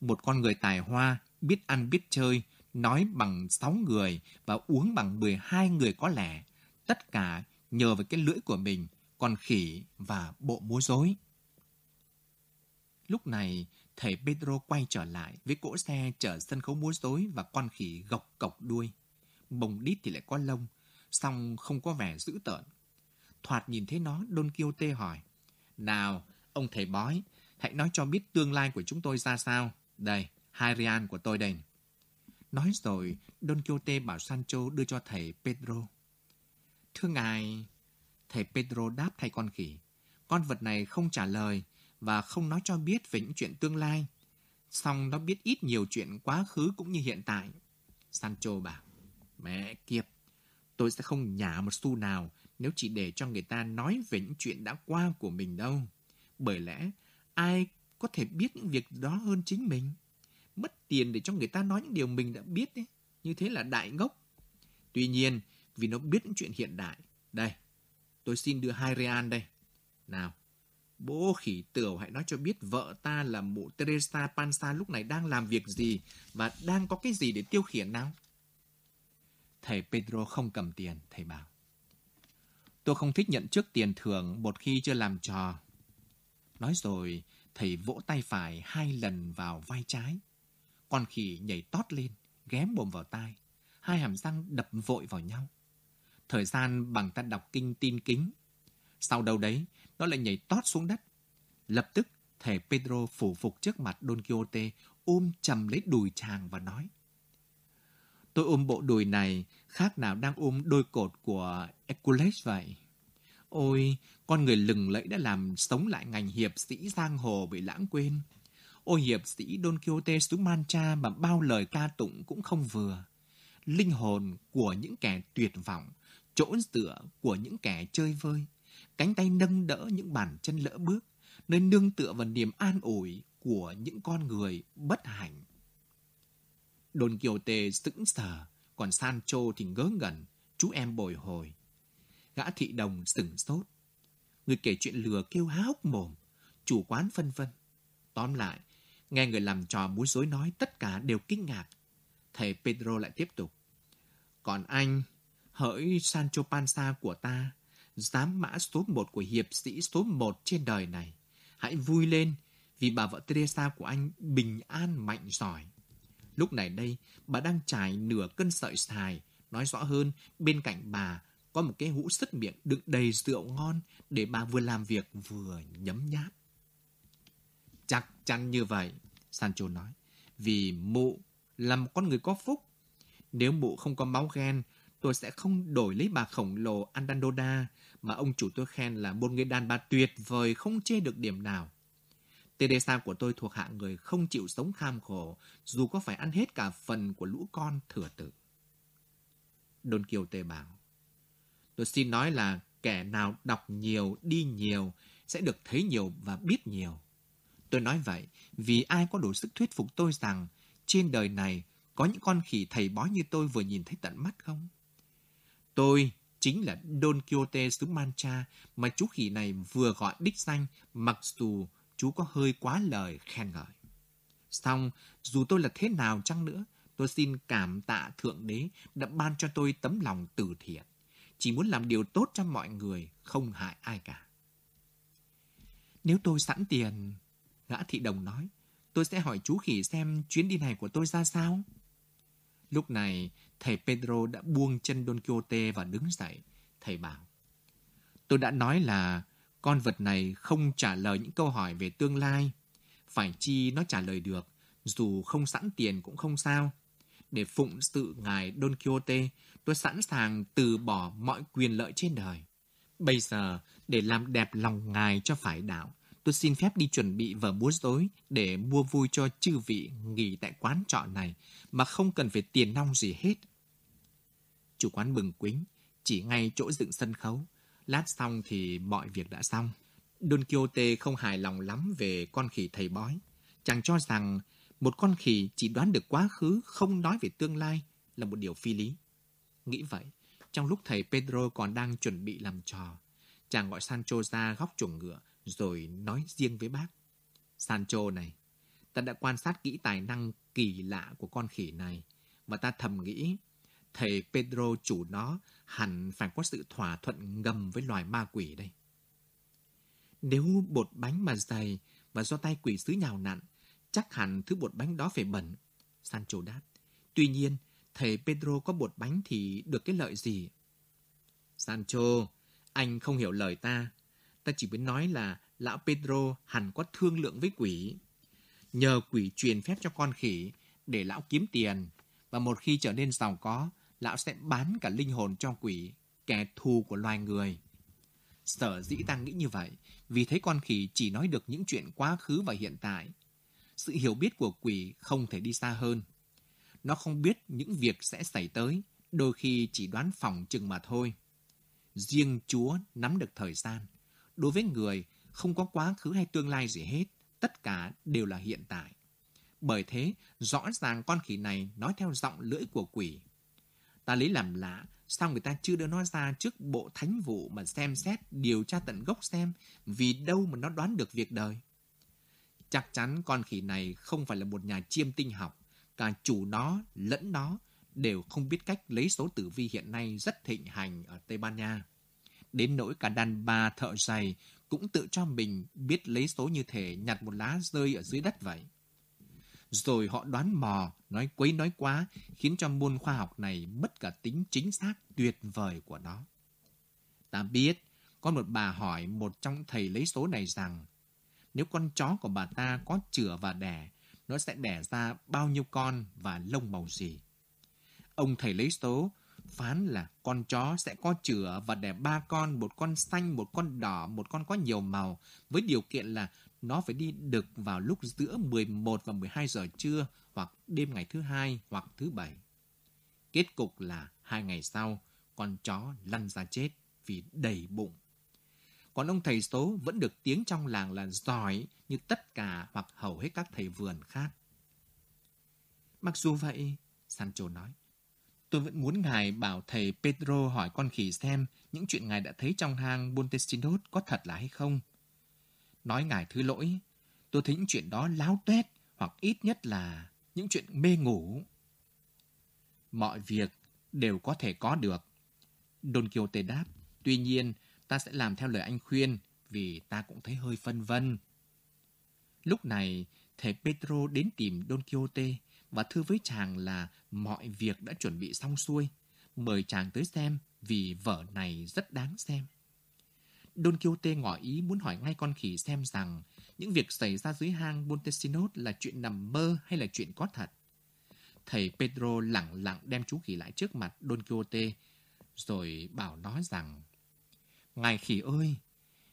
Một con người tài hoa, biết ăn biết chơi, nói bằng 6 người và uống bằng 12 người có lẽ. Tất cả nhờ vào cái lưỡi của mình, con khỉ và bộ múa rối. Lúc này, thầy Pedro quay trở lại với cỗ xe chở sân khấu múa rối và con khỉ gọc cọc đuôi. Bồng đít thì lại có lông, song không có vẻ dữ tợn. Thoạt nhìn thấy nó, Don Quixote hỏi, Nào, ông thầy bói, hãy nói cho biết tương lai của chúng tôi ra sao. Đây, hai real của tôi đây. Nói rồi, Don Quixote bảo Sancho đưa cho thầy Pedro. Thưa ngài, thầy Pedro đáp thay con khỉ. Con vật này không trả lời và không nói cho biết về những chuyện tương lai. Xong nó biết ít nhiều chuyện quá khứ cũng như hiện tại. Sancho bảo, mẹ kiếp, tôi sẽ không nhả một xu nào nếu chỉ để cho người ta nói về những chuyện đã qua của mình đâu. Bởi lẽ, ai có thể biết những việc đó hơn chính mình? Mất tiền để cho người ta nói những điều mình đã biết ấy. Như thế là đại ngốc. Tuy nhiên, vì nó biết những chuyện hiện đại. Đây, tôi xin đưa hai real đây. Nào, bố khỉ tửu hãy nói cho biết vợ ta là mụ Teresa Pansa lúc này đang làm việc gì và đang có cái gì để tiêu khiển nào? Thầy Pedro không cầm tiền, thầy bảo. Tôi không thích nhận trước tiền thưởng một khi chưa làm trò. Nói rồi, thầy vỗ tay phải hai lần vào vai trái. Con khỉ nhảy tót lên, ghém bồm vào tai. Hai hàm răng đập vội vào nhau. Thời gian bằng ta đọc kinh tin kính. Sau đâu đấy, nó lại nhảy tót xuống đất. Lập tức, thể Pedro phủ phục trước mặt Don Quixote, ôm chầm lấy đùi chàng và nói. Tôi ôm bộ đùi này khác nào đang ôm đôi cột của Hercules vậy. Ôi, con người lừng lẫy đã làm sống lại ngành hiệp sĩ giang hồ bị lãng quên. Ôi hiệp sĩ Don Quixote xuống Mancha mà bao lời ca tụng cũng không vừa. Linh hồn của những kẻ tuyệt vọng, chỗ dựa của những kẻ chơi vơi, cánh tay nâng đỡ những bàn chân lỡ bước, nơi nương tựa vào niềm an ủi của những con người bất hạnh. Don Quixote sững sờ, còn Sancho thì ngớ ngẩn, chú em bồi hồi. Gã thị đồng sửng sốt. Người kể chuyện lừa kêu há hốc mồm, chủ quán phân vân. Tóm lại, nghe người làm trò muối dối nói tất cả đều kinh ngạc. Thầy Pedro lại tiếp tục. Còn anh, hỡi Sancho Panza của ta, giám mã số một của hiệp sĩ số một trên đời này. Hãy vui lên vì bà vợ Teresa của anh bình an mạnh giỏi. Lúc này đây, bà đang trải nửa cân sợi xài. Nói rõ hơn, bên cạnh bà có một cái hũ sứt miệng đựng đầy rượu ngon để bà vừa làm việc vừa nhấm nháp. Chắc chắn như vậy, Sancho nói, vì mụ là một con người có phúc. Nếu mụ không có máu ghen, tôi sẽ không đổi lấy bà khổng lồ Andandoda mà ông chủ tôi khen là một người đàn bà tuyệt vời không chê được điểm nào. Teresa của tôi thuộc hạng người không chịu sống kham khổ, dù có phải ăn hết cả phần của lũ con thừa tử. Don Quixote bảo, tôi xin nói là kẻ nào đọc nhiều, đi nhiều, sẽ được thấy nhiều và biết nhiều. Tôi nói vậy vì ai có đủ sức thuyết phục tôi rằng trên đời này có những con khỉ thầy bói như tôi vừa nhìn thấy tận mắt không? Tôi chính là Don Quixote xứ Mancha mà chú khỉ này vừa gọi đích danh mặc dù chú có hơi quá lời khen ngợi. Xong, dù tôi là thế nào chăng nữa, tôi xin cảm tạ Thượng Đế đã ban cho tôi tấm lòng từ thiện. Chỉ muốn làm điều tốt cho mọi người, không hại ai cả. Nếu tôi sẵn tiền, gã thị đồng nói, tôi sẽ hỏi chú khỉ xem chuyến đi này của tôi ra sao. Lúc này, thầy Pedro đã buông chân Don Quixote và đứng dậy. Thầy bảo, tôi đã nói là con vật này không trả lời những câu hỏi về tương lai. Phải chi nó trả lời được, dù không sẵn tiền cũng không sao. Để phụng sự ngài Don Quixote, tôi sẵn sàng từ bỏ mọi quyền lợi trên đời. Bây giờ, để làm đẹp lòng ngài cho phải đạo, tôi xin phép đi chuẩn bị vở múa rối để mua vui cho chư vị nghỉ tại quán trọ này mà không cần phải tiền nong gì hết. Chủ quán bừng quính, chỉ ngay chỗ dựng sân khấu. Lát xong thì mọi việc đã xong. Don Quixote không hài lòng lắm về con khỉ thầy bói. Chàng cho rằng một con khỉ chỉ đoán được quá khứ, không nói về tương lai là một điều phi lý. Nghĩ vậy, trong lúc thầy Pedro còn đang chuẩn bị làm trò, chàng gọi Sancho ra góc chuồng ngựa rồi nói riêng với bác. Sancho này, ta đã quan sát kỹ tài năng kỳ lạ của con khỉ này và ta thầm nghĩ thầy Pedro chủ nó hẳn phải có sự thỏa thuận ngầm với loài ma quỷ đây. Nếu bột bánh mà dày và do tay quỷ sứ nhào nặn, chắc hẳn thứ bột bánh đó phải bẩn. Sancho đáp. Tuy nhiên, thầy Pedro có bột bánh thì được cái lợi gì? Sancho, anh không hiểu lời ta. Ta chỉ muốn nói là lão Pedro hẳn có thương lượng với quỷ. Nhờ quỷ truyền phép cho con khỉ để lão kiếm tiền. Và một khi trở nên giàu có, lão sẽ bán cả linh hồn cho quỷ, kẻ thù của loài người. Sở dĩ ta nghĩ như vậy, vì thấy con khỉ chỉ nói được những chuyện quá khứ và hiện tại. Sự hiểu biết của quỷ không thể đi xa hơn. Nó không biết những việc sẽ xảy tới, đôi khi chỉ đoán phòng chừng mà thôi. Riêng Chúa nắm được thời gian. Đối với người, không có quá khứ hay tương lai gì hết, tất cả đều là hiện tại. Bởi thế, rõ ràng con khỉ này nói theo giọng lưỡi của quỷ. Ta lấy làm lạ, sao người ta chưa đưa nó ra trước bộ thánh vụ mà xem xét, điều tra tận gốc xem, vì đâu mà nó đoán được việc đời. Chắc chắn con khỉ này không phải là một nhà chiêm tinh học, cả chủ nó lẫn nó đều không biết cách lấy số tử vi hiện nay rất thịnh hành ở Tây Ban Nha. Đến nỗi cả đàn bà thợ giày cũng tự cho mình biết lấy số như thể nhặt một lá rơi ở dưới đất vậy. Rồi họ đoán mò, nói quấy nói quá, khiến cho môn khoa học này mất cả tính chính xác tuyệt vời của nó. Ta biết, có một bà hỏi một trong thầy lấy số này rằng, nếu con chó của bà ta có chửa và đẻ, nó sẽ đẻ ra bao nhiêu con và lông màu gì. Ông thầy lấy số phán là con chó sẽ có chửa và đẻ ba con, một con xanh, một con đỏ, một con có nhiều màu, với điều kiện là nó phải đi đực vào lúc giữa 11 và 12 giờ trưa hoặc đêm ngày thứ hai hoặc thứ bảy. Kết cục là hai ngày sau, con chó lăn ra chết vì đầy bụng. Còn ông thầy số vẫn được tiếng trong làng là giỏi như tất cả hoặc hầu hết các thầy vườn khác. Mặc dù vậy, Sancho nói, tôi vẫn muốn ngài bảo thầy Pedro hỏi con khỉ xem những chuyện ngài đã thấy trong hang Montesinos có thật là hay không. Nói ngài thứ lỗi, tôi thính chuyện đó láo tuét hoặc ít nhất là những chuyện mê ngủ. Mọi việc đều có thể có được. Don Quixote đáp, tuy nhiên ta sẽ làm theo lời anh khuyên vì ta cũng thấy hơi phân vân. Lúc này, thầy Pedro đến tìm Don Quixote và thưa với chàng là mọi việc đã chuẩn bị xong xuôi. Mời chàng tới xem vì vở này rất đáng xem. Don Quixote ngỏ ý muốn hỏi ngay con khỉ xem rằng những việc xảy ra dưới hang Montesinos là chuyện nằm mơ hay là chuyện có thật. Thầy Pedro lặng lặng đem chú khỉ lại trước mặt Don Quixote, rồi bảo nó rằng Ngài khỉ ơi,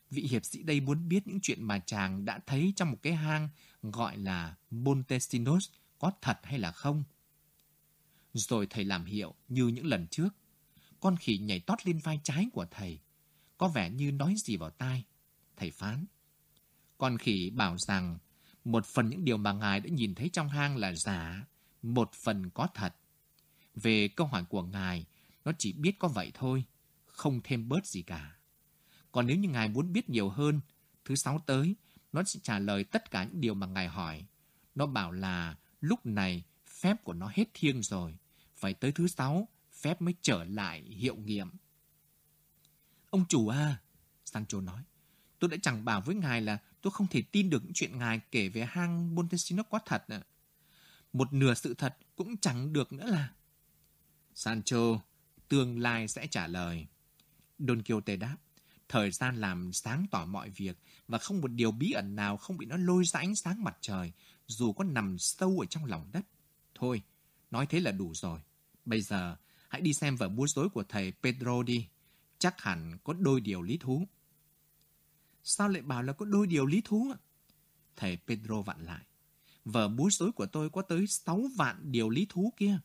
vị hiệp sĩ đây muốn biết những chuyện mà chàng đã thấy trong một cái hang gọi là Montesinos có thật hay là không. Rồi thầy làm hiệu như những lần trước. Con khỉ nhảy tót lên vai trái của thầy có vẻ như nói gì vào tai. Thầy phán. Con khỉ bảo rằng một phần những điều mà ngài đã nhìn thấy trong hang là giả, một phần có thật. Về câu hỏi của ngài, nó chỉ biết có vậy thôi, không thêm bớt gì cả. Còn nếu như ngài muốn biết nhiều hơn, thứ sáu tới, nó sẽ trả lời tất cả những điều mà ngài hỏi. Nó bảo là lúc này phép của nó hết thiêng rồi, phải tới thứ sáu phép mới trở lại hiệu nghiệm. Ông chủ à, Sancho nói, tôi đã chẳng bảo với ngài là tôi không thể tin được những chuyện ngài kể về hang Montesinos quá thật. À. Một nửa sự thật cũng chẳng được nữa là... Sancho, tương lai sẽ trả lời. Don Quixote đáp, thời gian làm sáng tỏ mọi việc và không một điều bí ẩn nào không bị nó lôi ra ánh sáng mặt trời, dù có nằm sâu ở trong lòng đất. Thôi, nói thế là đủ rồi. Bây giờ, hãy đi xem vở múa rối của thầy Pedro đi chắc hẳn có đôi điều lý thú. Sao lại bảo là có đôi điều lý thú? Thầy Pedro vặn lại. Vở búi rối của tôi có tới 6 vạn điều lý thú kia.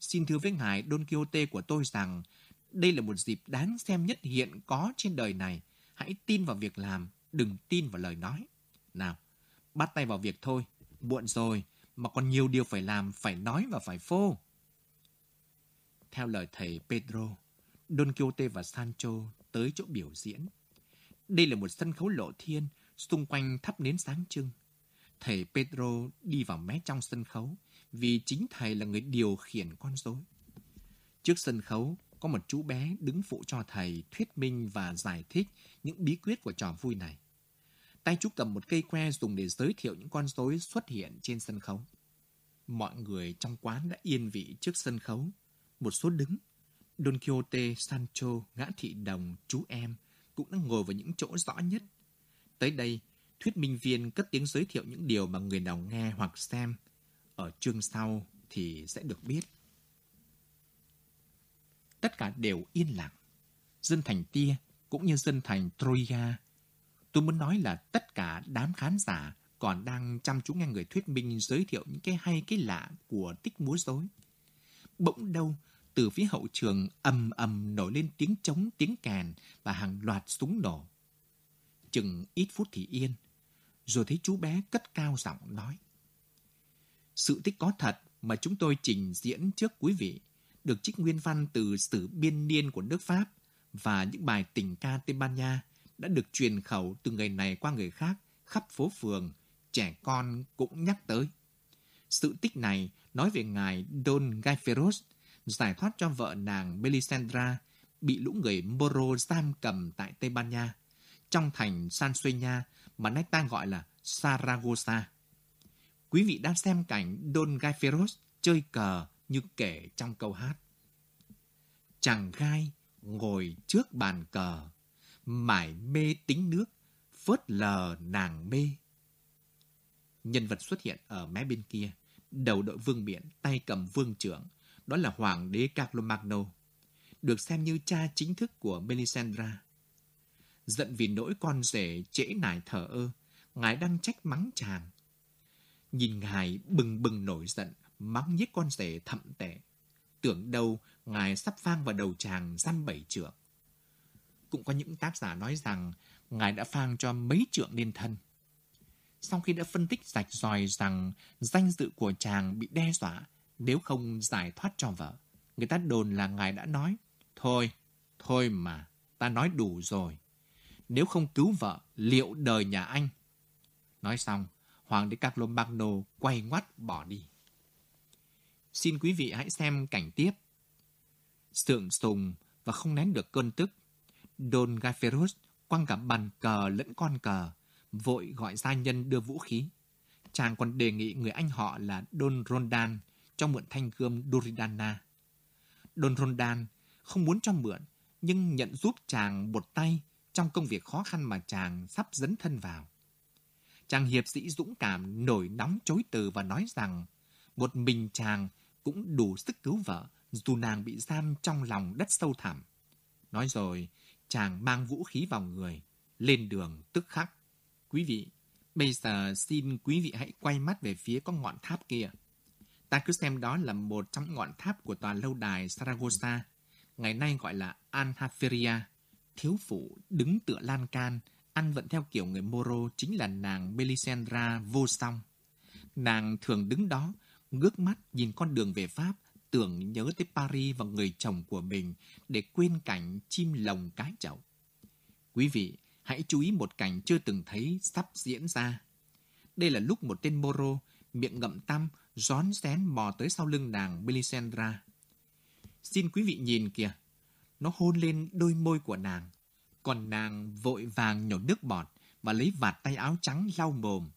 xin thưa với ngài Don Quixote của tôi rằng đây là một dịp đáng xem nhất hiện có trên đời này. Hãy tin vào việc làm, đừng tin vào lời nói. Nào, bắt tay vào việc thôi. Muộn rồi, mà còn nhiều điều phải làm, phải nói và phải phô. Theo lời thầy Pedro, Don Quixote và Sancho tới chỗ biểu diễn. Đây là một sân khấu lộ thiên, xung quanh thắp nến sáng trưng. Thầy Pedro đi vào mé trong sân khấu, vì chính thầy là người điều khiển con rối. Trước sân khấu có một chú bé đứng phụ cho thầy thuyết minh và giải thích những bí quyết của trò vui này. Tay chú cầm một cây que dùng để giới thiệu những con rối xuất hiện trên sân khấu. Mọi người trong quán đã yên vị trước sân khấu. Một số đứng. Don Quixote, Sancho, Ngã Thị Đồng, chú em cũng đang ngồi vào những chỗ rõ nhất. Tới đây, thuyết minh viên cất tiếng giới thiệu những điều mà người nào nghe hoặc xem. Ở chương sau thì sẽ được biết. Tất cả đều yên lặng. Dân thành Tia cũng như dân thành Troia. Tôi muốn nói là tất cả đám khán giả còn đang chăm chú nghe người thuyết minh giới thiệu những cái hay cái lạ của tích múa dối. Bỗng đâu, từ phía hậu trường ầm ầm nổi lên tiếng trống, tiếng kèn và hàng loạt súng nổ. Chừng ít phút thì yên, rồi thấy chú bé cất cao giọng nói. Sự tích có thật mà chúng tôi trình diễn trước quý vị được trích nguyên văn từ sử biên niên của nước Pháp và những bài tình ca Tây Ban Nha đã được truyền khẩu từ người này qua người khác khắp phố phường, trẻ con cũng nhắc tới. Sự tích này nói về ngài Don Gaiferos giải thoát cho vợ nàng Melisandra bị lũ người Moro giam cầm tại Tây Ban Nha, trong thành San Sueña mà nay ta gọi là Saragossa. Quý vị đang xem cảnh Don Gaiferos chơi cờ như kể trong câu hát. Chàng gai ngồi trước bàn cờ, mải mê tính nước, phớt lờ nàng mê. Nhân vật xuất hiện ở mé bên kia, đầu đội vương miện, tay cầm vương trưởng, đó là hoàng đế Carlomagno, được xem như cha chính thức của Melisandra. Giận vì nỗi con rể trễ nải thở ơ, ngài đang trách mắng chàng. Nhìn ngài bừng bừng nổi giận, mắng nhiếc con rể thậm tệ. Tưởng đâu ngài sắp phang vào đầu chàng dăm bảy trượng. Cũng có những tác giả nói rằng ngài đã phang cho mấy trượng lên thân. Sau khi đã phân tích rạch ròi rằng danh dự của chàng bị đe dọa nếu không giải thoát cho vợ, người ta đồn là ngài đã nói, thôi, thôi mà, ta nói đủ rồi. Nếu không cứu vợ, liệu đời nhà anh? Nói xong, Hoàng đế Carlo Magno quay ngoắt bỏ đi. Xin quý vị hãy xem cảnh tiếp. Sượng sùng và không nén được cơn tức. Don Gaiferus quăng cả bàn cờ lẫn con cờ, vội gọi gia nhân đưa vũ khí. Chàng còn đề nghị người anh họ là Don Rondan cho mượn thanh gươm Duridana. Don Rondan không muốn cho mượn, nhưng nhận giúp chàng một tay trong công việc khó khăn mà chàng sắp dấn thân vào. Chàng hiệp sĩ dũng cảm nổi nóng chối từ và nói rằng một mình chàng cũng đủ sức cứu vợ dù nàng bị giam trong lòng đất sâu thẳm. Nói rồi, chàng mang vũ khí vào người, lên đường tức khắc. Quý vị, bây giờ xin quý vị hãy quay mắt về phía con ngọn tháp kia. Ta cứ xem đó là một trong ngọn tháp của tòa lâu đài Saragossa, ngày nay gọi là Anhaferia. Thiếu phụ đứng tựa lan can, ăn vận theo kiểu người Moro chính là nàng Melisendra vô song. Nàng thường đứng đó, ngước mắt nhìn con đường về Pháp, tưởng nhớ tới Paris và người chồng của mình để quên cảnh chim lồng cái chậu. Quý vị, hãy chú ý một cảnh chưa từng thấy sắp diễn ra. Đây là lúc một tên Moro, miệng ngậm tăm, rón rén bò tới sau lưng nàng Melisandra. Xin quý vị nhìn kìa, nó hôn lên đôi môi của nàng, còn nàng vội vàng nhổ nước bọt và lấy vạt tay áo trắng lau mồm,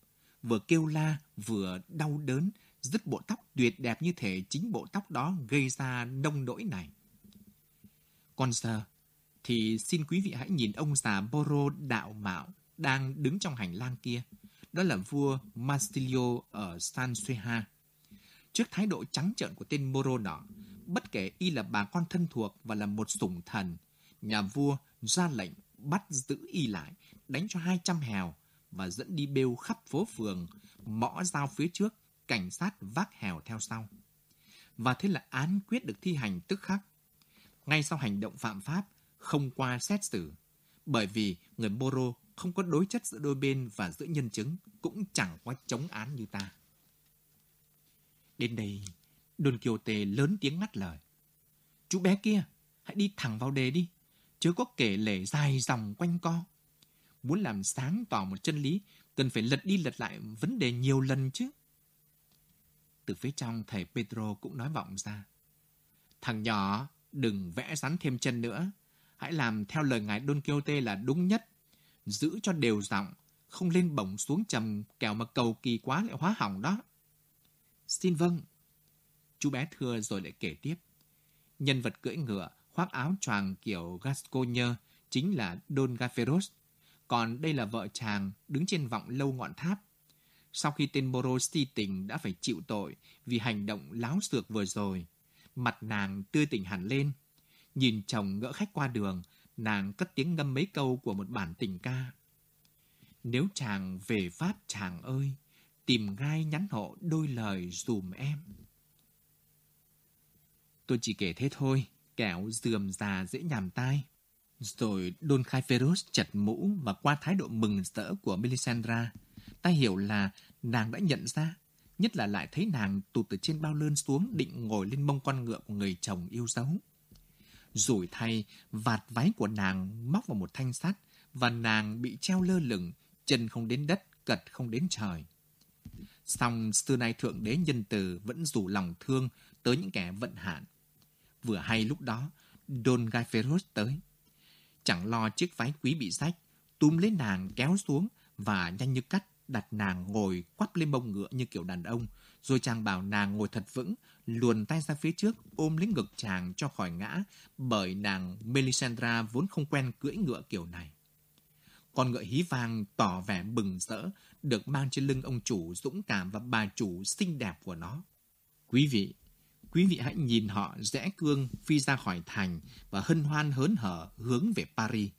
vừa kêu la vừa đau đớn dứt bộ tóc tuyệt đẹp như thể chính bộ tóc đó gây ra nông nỗi này. Còn giờ, thì xin quý vị hãy nhìn ông già Boro đạo mạo đang đứng trong hành lang kia. Đó là vua mastilio ở San Sueha. Trước thái độ trắng trợn của tên Moro nọ, bất kể y là bà con thân thuộc và là một sủng thần, nhà vua ra lệnh bắt giữ y lại, đánh cho 200 hèo và dẫn đi bêu khắp phố phường, mõ dao phía trước cảnh sát vác hèo theo sau. và thế là án quyết được thi hành tức khắc. Ngay sau hành động phạm pháp, không qua xét xử, bởi vì người Moro không có đối chất giữa đôi bên và giữa nhân chứng, cũng chẳng có chống án như ta. Đến đây, Don Quixote lớn tiếng ngắt lời. Chú bé kia, hãy đi thẳng vào đề đi, chớ có kể lể dài dòng quanh co. Muốn làm sáng tỏ một chân lý, cần phải lật đi lật lại vấn đề nhiều lần chứ. Từ phía trong, thầy Pedro cũng nói vọng ra. Thằng nhỏ, đừng vẽ rắn thêm chân nữa. Hãy làm theo lời ngài Don Quixote là đúng nhất. Giữ cho đều giọng, không lên bổng xuống trầm kẻo mà cầu kỳ quá lại hóa hỏng đó. Xin vâng. Chú bé thưa rồi lại kể tiếp. Nhân vật cưỡi ngựa, khoác áo choàng kiểu Gascogne chính là Don Gaferos. Còn đây là vợ chàng đứng trên vọng lâu ngọn tháp. Sau khi tên Moro si tình đã phải chịu tội vì hành động láo xược vừa rồi, mặt nàng tươi tỉnh hẳn lên. Nhìn chồng ngỡ khách qua đường, nàng cất tiếng ngâm mấy câu của một bản tình ca. Nếu chàng về Pháp chàng ơi, tìm gai nhắn hộ đôi lời dùm em. Tôi chỉ kể thế thôi, kẻo dườm già dễ nhàm tai. Rồi Don Khai Ferus chật mũ và qua thái độ mừng rỡ của Melisandra, ta hiểu là nàng đã nhận ra, nhất là lại thấy nàng tụt từ trên bao lơn xuống định ngồi lên mông con ngựa của người chồng yêu dấu. Rủi thay, vạt váy của nàng móc vào một thanh sắt và nàng bị treo lơ lửng, chân không đến đất, cật không đến trời. Song xưa nay Thượng Đế nhân từ vẫn rủ lòng thương tới những kẻ vận hạn. Vừa hay lúc đó, Don Gaiferos tới. Chẳng lo chiếc váy quý bị rách, túm lấy nàng kéo xuống và nhanh như cắt đặt nàng ngồi quắp lên bông ngựa như kiểu đàn ông, rồi chàng bảo nàng ngồi thật vững, luồn tay ra phía trước, ôm lấy ngực chàng cho khỏi ngã, bởi nàng Melisandra vốn không quen cưỡi ngựa kiểu này. Con ngựa hí vàng tỏ vẻ bừng rỡ, được mang trên lưng ông chủ dũng cảm và bà chủ xinh đẹp của nó. Quý vị, quý vị hãy nhìn họ rẽ cương phi ra khỏi thành và hân hoan hớn hở hướng về Paris.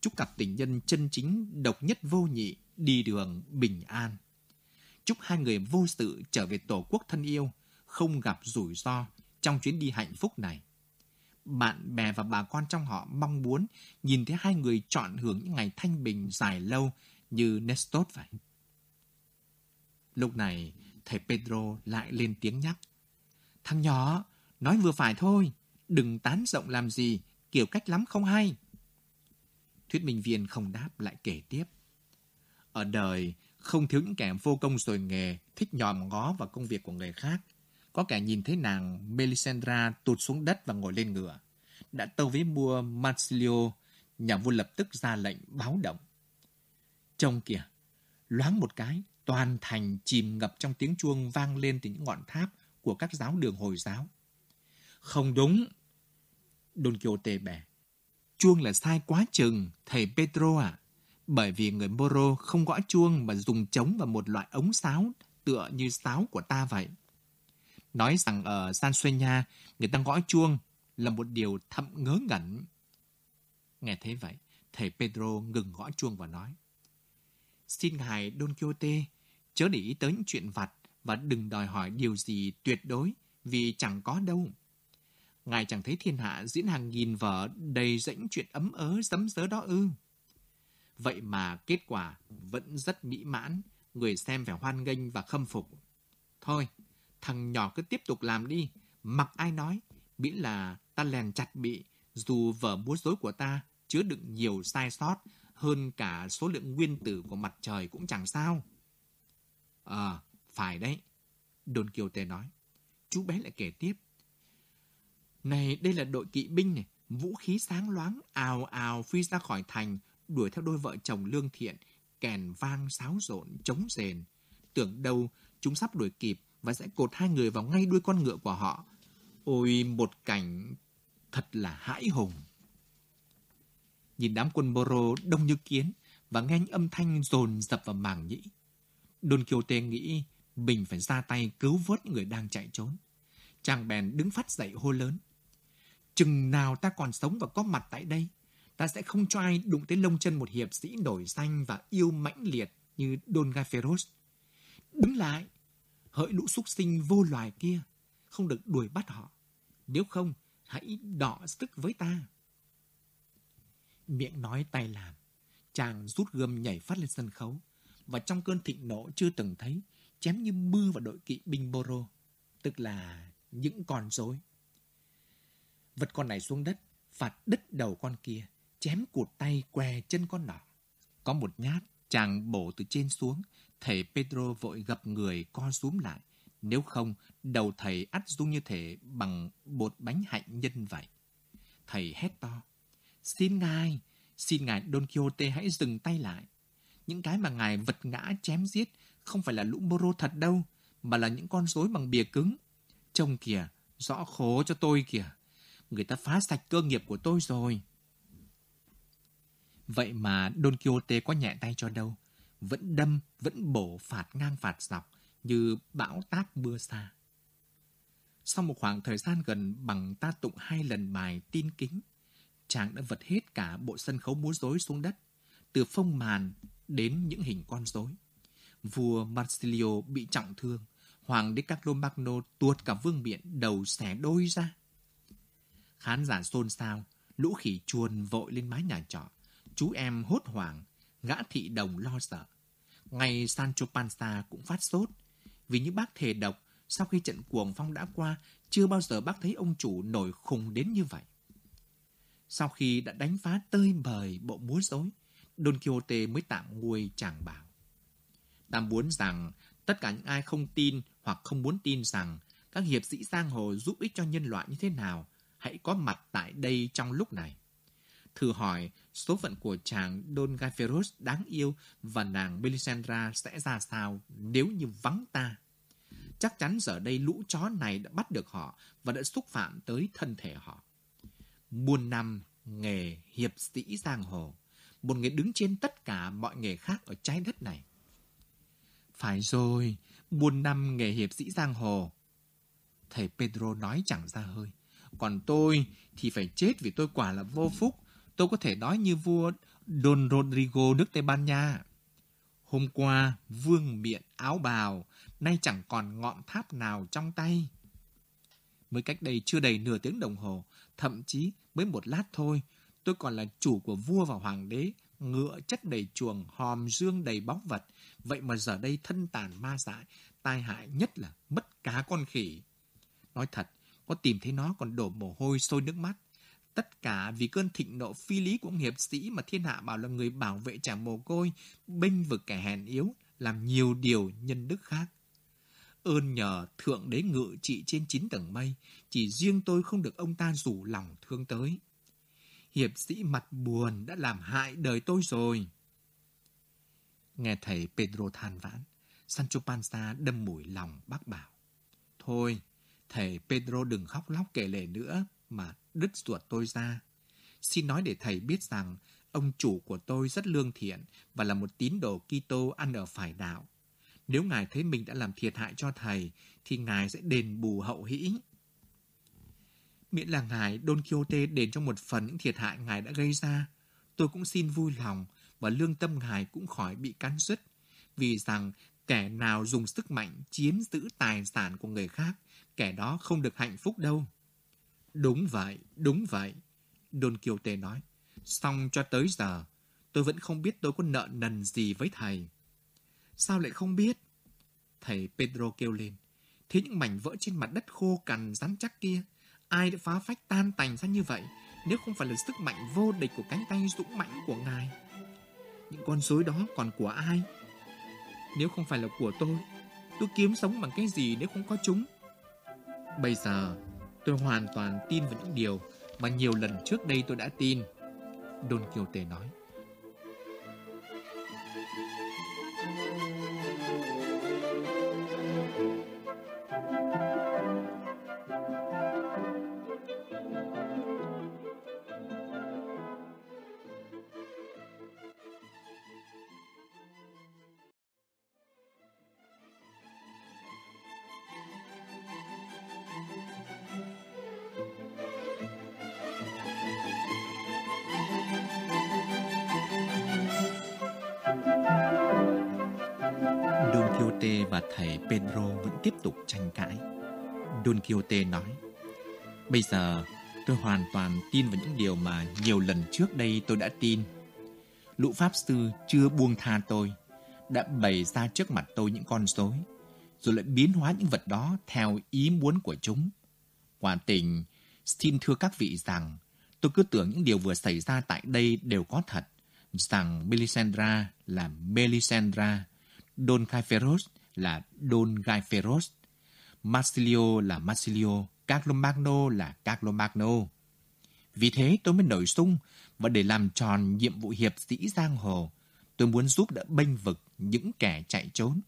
Chúc cặp tình nhân chân chính độc nhất vô nhị đi đường bình an. Chúc hai người vô sự trở về tổ quốc thân yêu, không gặp rủi ro trong chuyến đi hạnh phúc này. Bạn bè và bà con trong họ mong muốn nhìn thấy hai người chọn hưởng những ngày thanh bình dài lâu như Nestor vậy. Lúc này, thầy Pedro lại lên tiếng nhắc. Thằng nhỏ, nói vừa phải thôi, đừng tán rộng làm gì, kiểu cách lắm không hay. Thuyết minh viên không đáp lại kể tiếp. Ở đời, không thiếu những kẻ vô công rồi nghề, thích nhòm ngó vào công việc của người khác. Có kẻ nhìn thấy nàng Melisandra tụt xuống đất và ngồi lên ngựa. Đã tâu với mua Marsilio, nhà vua lập tức ra lệnh báo động. Trông kìa, loáng một cái, toàn thành chìm ngập trong tiếng chuông vang lên từ những ngọn tháp của các giáo đường Hồi giáo. Không đúng. Don Quixote bẻ. Chuông là sai quá chừng, thầy Pedro à bởi vì người Moro không gõ chuông mà dùng trống và một loại ống sáo tựa như sáo của ta vậy. Nói rằng ở San Sueña người ta gõ chuông là một điều thậm ngớ ngẩn. Nghe thế vậy, thầy Pedro ngừng gõ chuông và nói Xin ngài Don Quixote chớ để ý tới những chuyện vặt và đừng đòi hỏi điều gì tuyệt đối vì chẳng có đâu. Ngài chẳng thấy thiên hạ diễn hàng nghìn vở đầy rãnh chuyện ấm ớ dấm dớ đó ư. Vậy mà kết quả vẫn rất mỹ mãn, người xem phải hoan nghênh và khâm phục. Thôi, thằng nhỏ cứ tiếp tục làm đi, mặc ai nói, miễn là ta lèn chặt bị, dù vở múa rối của ta chứa đựng nhiều sai sót hơn cả số lượng nguyên tử của mặt trời cũng chẳng sao. Ờ, phải đấy, Don Quixote nói. Chú bé lại kể tiếp. Này, đây là đội kỵ binh này, vũ khí sáng loáng, ào ào phi ra khỏi thành, đuổi theo đôi vợ chồng lương thiện, kèn vang sáo rộn, chống rền. Tưởng đâu chúng sắp đuổi kịp và sẽ cột hai người vào ngay đuôi con ngựa của họ. Ôi, một cảnh thật là hãi hùng. Nhìn đám quân boro đông như kiến và nghe những âm thanh dồn dập vào màng nhĩ. Don Quixote nghĩ mình phải ra tay cứu vớt người đang chạy trốn. Chàng bèn đứng phát dậy hô lớn. Chừng nào ta còn sống và có mặt tại đây, ta sẽ không cho ai đụng tới lông chân một hiệp sĩ nổi danh và yêu mãnh liệt như Don gaferos. Đứng lại, hỡi lũ súc sinh vô loài kia, không được đuổi bắt họ. Nếu không, hãy đọ sức với ta. Miệng nói tay làm, chàng rút gươm nhảy phát lên sân khấu và trong cơn thịnh nộ chưa từng thấy, chém như mưa vào đội kỵ binh Boro, tức là những con rối. Vật con này xuống đất, phạt đứt đầu con kia, chém cụt tay què chân con nọ. Có một nhát, chàng bổ từ trên xuống, thầy Pedro vội gập người co rúm lại. Nếu không, đầu thầy ắt rung như thể bằng bột bánh hạnh nhân vậy. Thầy hét to. Xin ngài, xin ngài Don Quixote hãy dừng tay lại. Những cái mà ngài vật ngã chém giết không phải là lũ Moro thật đâu, mà là những con rối bằng bìa cứng. Trông kìa, rõ khổ cho tôi kìa. Người ta phá sạch cơ nghiệp của tôi rồi. Vậy mà Don Quixote có nhẹ tay cho đâu. Vẫn đâm, vẫn bổ phạt ngang phạt dọc như bão táp mưa xa. Sau một khoảng thời gian gần bằng ta tụng hai lần bài tin kính, chàng đã vật hết cả bộ sân khấu múa rối xuống đất, từ phông màn đến những hình con rối. Vua Marsilio bị trọng thương, hoàng đế Carlo Magno tuột cả vương miện đầu xẻ đôi ra. Khán giả xôn xao, lũ khỉ chuồn vội lên mái nhà trọ. Chú em hốt hoảng, gã thị đồng lo sợ. Ngay Sancho Panza cũng phát sốt, vì những bác thề độc, sau khi trận cuồng phong đã qua, chưa bao giờ bác thấy ông chủ nổi khùng đến như vậy. Sau khi đã đánh phá tơi bời bộ múa rối, Don Quixote mới tạm nguôi chàng bảo. Ta muốn rằng tất cả những ai không tin hoặc không muốn tin rằng các hiệp sĩ giang hồ giúp ích cho nhân loại như thế nào, hãy có mặt tại đây trong lúc này. Thử hỏi số phận của chàng Don Gaiferos đáng yêu và nàng Melisandra sẽ ra sao nếu như vắng ta. Chắc chắn giờ đây lũ chó này đã bắt được họ và đã xúc phạm tới thân thể họ. Muôn năm nghề hiệp sĩ giang hồ, một nghề đứng trên tất cả mọi nghề khác ở trái đất này. Phải rồi, muôn năm nghề hiệp sĩ giang hồ. Thầy Pedro nói chẳng ra hơi. Còn tôi thì phải chết vì tôi quả là vô phúc. Tôi có thể nói như vua Don Rodrigo nước Tây Ban Nha. Hôm qua, vương miện áo bào, nay chẳng còn ngọn tháp nào trong tay. Mới cách đây chưa đầy nửa tiếng đồng hồ, thậm chí mới một lát thôi, tôi còn là chủ của vua và hoàng đế, ngựa chất đầy chuồng, hòm dương đầy báu vật. Vậy mà giờ đây thân tàn ma dại, tai hại nhất là mất cá con khỉ. Nói thật, có tìm thấy nó còn đổ mồ hôi sôi nước mắt. Tất cả vì cơn thịnh nộ phi lý của ông hiệp sĩ mà thiên hạ bảo là người bảo vệ chàng mồ côi, bênh vực kẻ hèn yếu, làm nhiều điều nhân đức khác. Ơn nhờ thượng đế ngự trị trên chín tầng mây, chỉ riêng tôi không được ông ta rủ lòng thương tới. Hiệp sĩ mặt buồn đã làm hại đời tôi rồi. Nghe thầy Pedro than vãn, Sancho Panza đâm mũi lòng bác bảo. Thôi, thầy Pedro đừng khóc lóc kể lể nữa mà đứt ruột tôi ra. Xin nói để thầy biết rằng ông chủ của tôi rất lương thiện và là một tín đồ Kitô ăn ở phải đạo. Nếu ngài thấy mình đã làm thiệt hại cho thầy, thì ngài sẽ đền bù hậu hĩ. Miễn là ngài Don Quixote đền cho một phần những thiệt hại ngài đã gây ra, tôi cũng xin vui lòng và lương tâm ngài cũng khỏi bị cắn rứt, vì rằng kẻ nào dùng sức mạnh chiếm giữ tài sản của người khác, kẻ đó không được hạnh phúc đâu. Đúng vậy, đúng vậy, Don Quixote nói. Xong cho tới giờ, tôi vẫn không biết tôi có nợ nần gì với thầy. Sao lại không biết? Thầy Pedro kêu lên. Thế những mảnh vỡ trên mặt đất khô cằn rắn chắc kia, ai đã phá phách tan tành ra như vậy nếu không phải là sức mạnh vô địch của cánh tay dũng mãnh của ngài? Những con rối đó còn của ai? Nếu không phải là của tôi, tôi kiếm sống bằng cái gì nếu không có chúng? Bây giờ, tôi hoàn toàn tin vào những điều mà nhiều lần trước đây tôi đã tin. Don Quixote nói. Don nói. Bây giờ tôi hoàn toàn tin vào những điều mà nhiều lần trước đây tôi đã tin. Lũ Pháp Sư chưa buông tha tôi, đã bày ra trước mặt tôi những con rối, rồi lại biến hóa những vật đó theo ý muốn của chúng. Quả tình, xin thưa các vị rằng, tôi cứ tưởng những điều vừa xảy ra tại đây đều có thật, rằng Melisandra là Melisandra, Don Gaiferos là Don Gaiferos, Marsilio là Marsilio, Carlomagno là Carlomagno. Vì thế tôi mới nổi sung và để làm tròn nhiệm vụ hiệp sĩ giang hồ, tôi muốn giúp đỡ bênh vực những kẻ chạy trốn.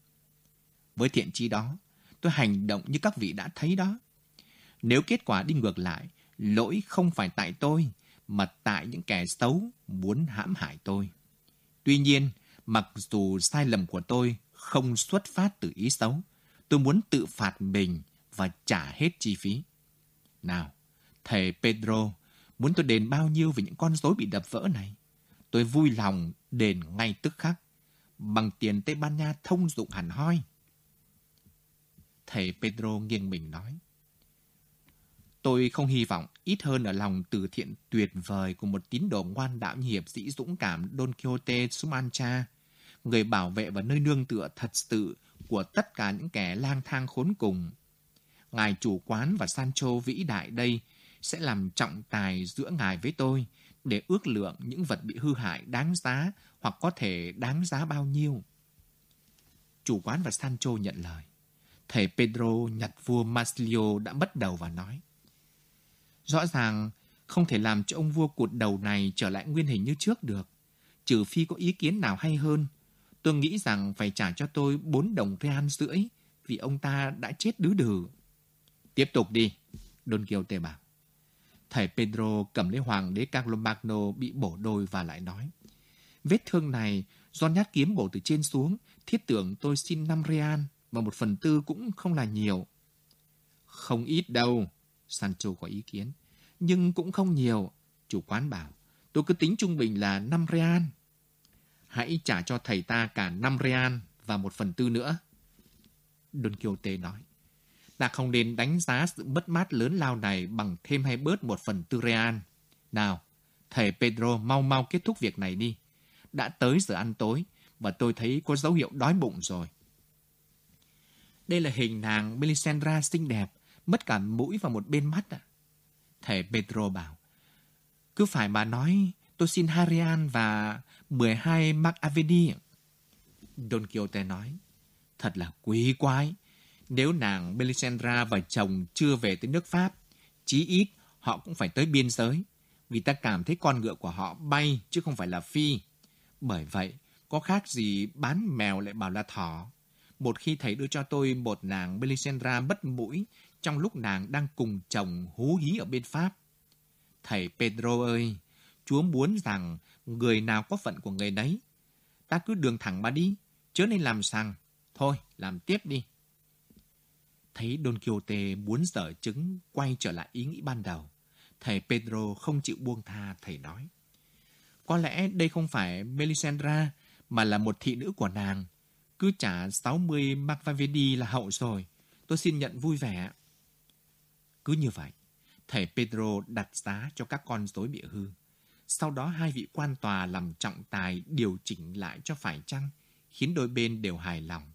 Với thiện chí đó, tôi hành động như các vị đã thấy đó. Nếu kết quả đi ngược lại, lỗi không phải tại tôi, mà tại những kẻ xấu muốn hãm hại tôi. Tuy nhiên, mặc dù sai lầm của tôi không xuất phát từ ý xấu, tôi muốn tự phạt mình và trả hết chi phí. Nào, thầy Pedro muốn tôi đền bao nhiêu về những con rối bị đập vỡ này? Tôi vui lòng đền ngay tức khắc, bằng tiền Tây Ban Nha thông dụng hẳn hoi. Thầy Pedro nghiêng mình nói. Tôi không hy vọng ít hơn ở lòng từ thiện tuyệt vời của một tín đồ ngoan đạo như hiệp sĩ dũng cảm Don Quixote Sumancha, người bảo vệ và nơi nương tựa thật sự của tất cả những kẻ lang thang khốn cùng. Ngài chủ quán và Sancho vĩ đại đây sẽ làm trọng tài giữa ngài với tôi để ước lượng những vật bị hư hại đáng giá hoặc có thể đáng giá bao nhiêu. Chủ quán và Sancho nhận lời. Thầy Pedro nhặt vua Marsilio đã bắt đầu và nói. Rõ ràng không thể làm cho ông vua cụt đầu này trở lại nguyên hình như trước được. Trừ phi có ý kiến nào hay hơn. Tôi nghĩ rằng phải trả cho tôi 4 đồng real rưỡi vì ông ta đã chết đứ đừ. Tiếp tục đi, Don Quixote bảo. Thầy Pedro cầm lấy hoàng đế Carlo Magno bị bổ đôi và lại nói. Vết thương này do nhát kiếm bổ từ trên xuống, thiết tưởng tôi xin 5 real và một phần tư cũng không là nhiều. Không ít đâu, Sancho có ý kiến. Nhưng cũng không nhiều, chủ quán bảo. Tôi cứ tính trung bình là 5 real. Hãy trả cho thầy ta cả 5 real và một phần tư nữa. Don Quixote nói. Ta không nên đánh giá sự mất mát lớn lao này bằng thêm hay bớt một phần tư real. Nào, thầy Pedro mau mau kết thúc việc này đi. Đã tới giờ ăn tối và tôi thấy có dấu hiệu đói bụng rồi. Đây là hình nàng Melisandra xinh đẹp, mất cả mũi và một bên mắt à. Thầy Pedro bảo, cứ phải mà nói tôi xin Harian và 12 Mark Avenue. Don Quixote nói, thật là quý quái. Nếu nàng Melisandra và chồng chưa về tới nước Pháp, chí ít họ cũng phải tới biên giới, vì ta cảm thấy con ngựa của họ bay chứ không phải là phi. Bởi vậy, có khác gì bán mèo lại bảo là thỏ. Một khi thầy đưa cho tôi một nàng Melisandra mất mũi trong lúc nàng đang cùng chồng hú hí ở bên Pháp. Thầy Pedro ơi, Chúa muốn rằng người nào có phận của người đấy. Ta cứ đường thẳng mà đi, chớ nên làm sằng. Thôi, làm tiếp đi. Thấy Don Quixote muốn dở chứng quay trở lại ý nghĩ ban đầu. Thầy Pedro không chịu buông tha, thầy nói. Có lẽ đây không phải Melisandra, mà là một thị nữ của nàng. Cứ trả 60 Macvavedi là hậu rồi. Tôi xin nhận vui vẻ. Cứ như vậy, thầy Pedro đặt giá cho các con rối bị hư. Sau đó hai vị quan tòa làm trọng tài điều chỉnh lại cho phải chăng, khiến đôi bên đều hài lòng.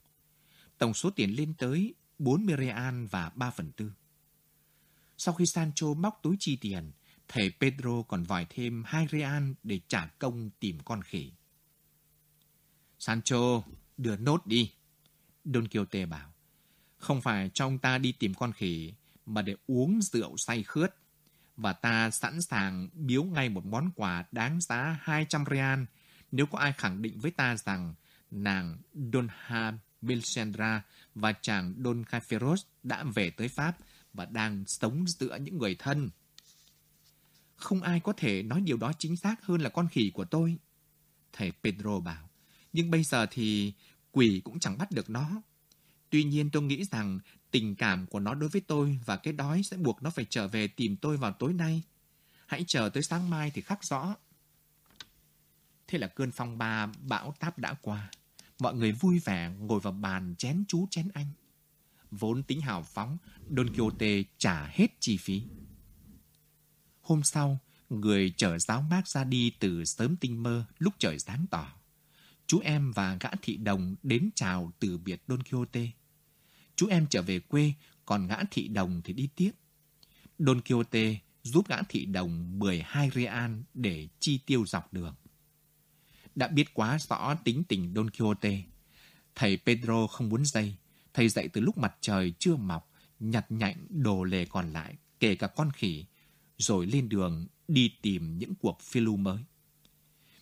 Tổng số tiền lên tới 40 real và 3 phần tư. Sau khi Sancho móc túi chi tiền, thầy Pedro còn vòi thêm 2 real để trả công tìm con khỉ. Sancho, đưa nốt đi. Don Quixote bảo, không phải cho ông ta đi tìm con khỉ, mà để uống rượu say khướt. Và ta sẵn sàng biếu ngay một món quà đáng giá 200 real nếu có ai khẳng định với ta rằng nàng Donha Melisandra và chàng Don Gaiferos đã về tới Pháp và đang sống giữa những người thân. Không ai có thể nói điều đó chính xác hơn là con khỉ của tôi. Thầy Pedro bảo, nhưng bây giờ thì quỷ cũng chẳng bắt được nó. Tuy nhiên tôi nghĩ rằng tình cảm của nó đối với tôi và cái đói sẽ buộc nó phải trở về tìm tôi vào tối nay. Hãy chờ tới sáng mai thì khắc rõ. Thế là cơn phong ba bão táp đã qua. Mọi người vui vẻ ngồi vào bàn chén chú chén anh. vốn tính hào phóng, Don Quixote trả hết chi phí. Hôm sau, người chở giáo mát ra đi từ sớm tinh mơ lúc trời sáng tỏ. Chú em và gã thị đồng đến chào từ biệt Don Quixote. Chú em trở về quê, còn gã thị đồng thì đi tiếp. Don Quixote giúp gã thị đồng 12 real để chi tiêu dọc đường. Đã biết quá rõ tính tình Don Quixote, thầy Pedro không muốn dây. Thầy dậy từ lúc mặt trời chưa mọc, nhặt nhạnh đồ lề còn lại, kể cả con khỉ, rồi lên đường đi tìm những cuộc phiêu lưu mới.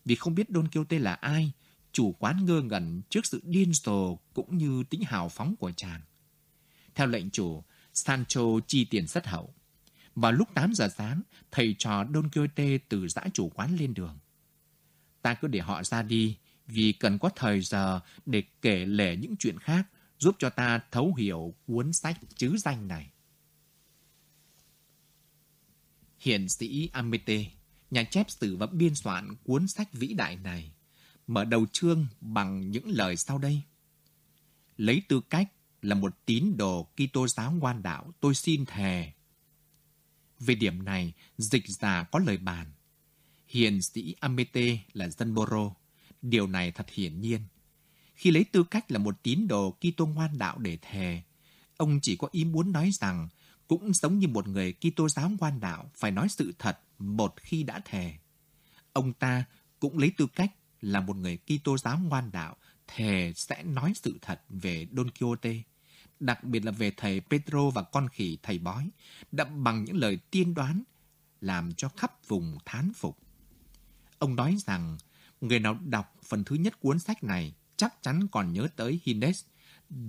Vì không biết Don Quixote là ai, chủ quán ngơ ngẩn trước sự điên rồ cũng như tính hào phóng của chàng. Theo lệnh chủ, Sancho chi tiền rất hậu. Vào lúc 8 giờ sáng, thầy trò Don Quixote từ giã chủ quán lên đường. Ta cứ để họ ra đi, vì cần có thời giờ để kể lể những chuyện khác, giúp cho ta thấu hiểu cuốn sách chứ danh này. Hiền sĩ Amete, nhà chép sử và biên soạn cuốn sách vĩ đại này, mở đầu chương bằng những lời sau đây. Lấy tư cách là một tín đồ Kitô giáo ngoan đạo, tôi xin thề. Về điểm này, dịch giả có lời bàn. Hiền sĩ Amete là dân Boro. Điều này thật hiển nhiên. Khi lấy tư cách là một tín đồ Kitô ngoan đạo để thề, ông chỉ có ý muốn nói rằng cũng giống như một người Kitô giáo ngoan đạo phải nói sự thật một khi đã thề. Ông ta cũng lấy tư cách là một người Kitô giáo ngoan đạo thề sẽ nói sự thật về Don Quixote, đặc biệt là về thầy Pedro và con khỉ thầy bói, đậm bằng những lời tiên đoán làm cho khắp vùng thán phục. Ông nói rằng người nào đọc phần thứ nhất cuốn sách này chắc chắn còn nhớ tới Hines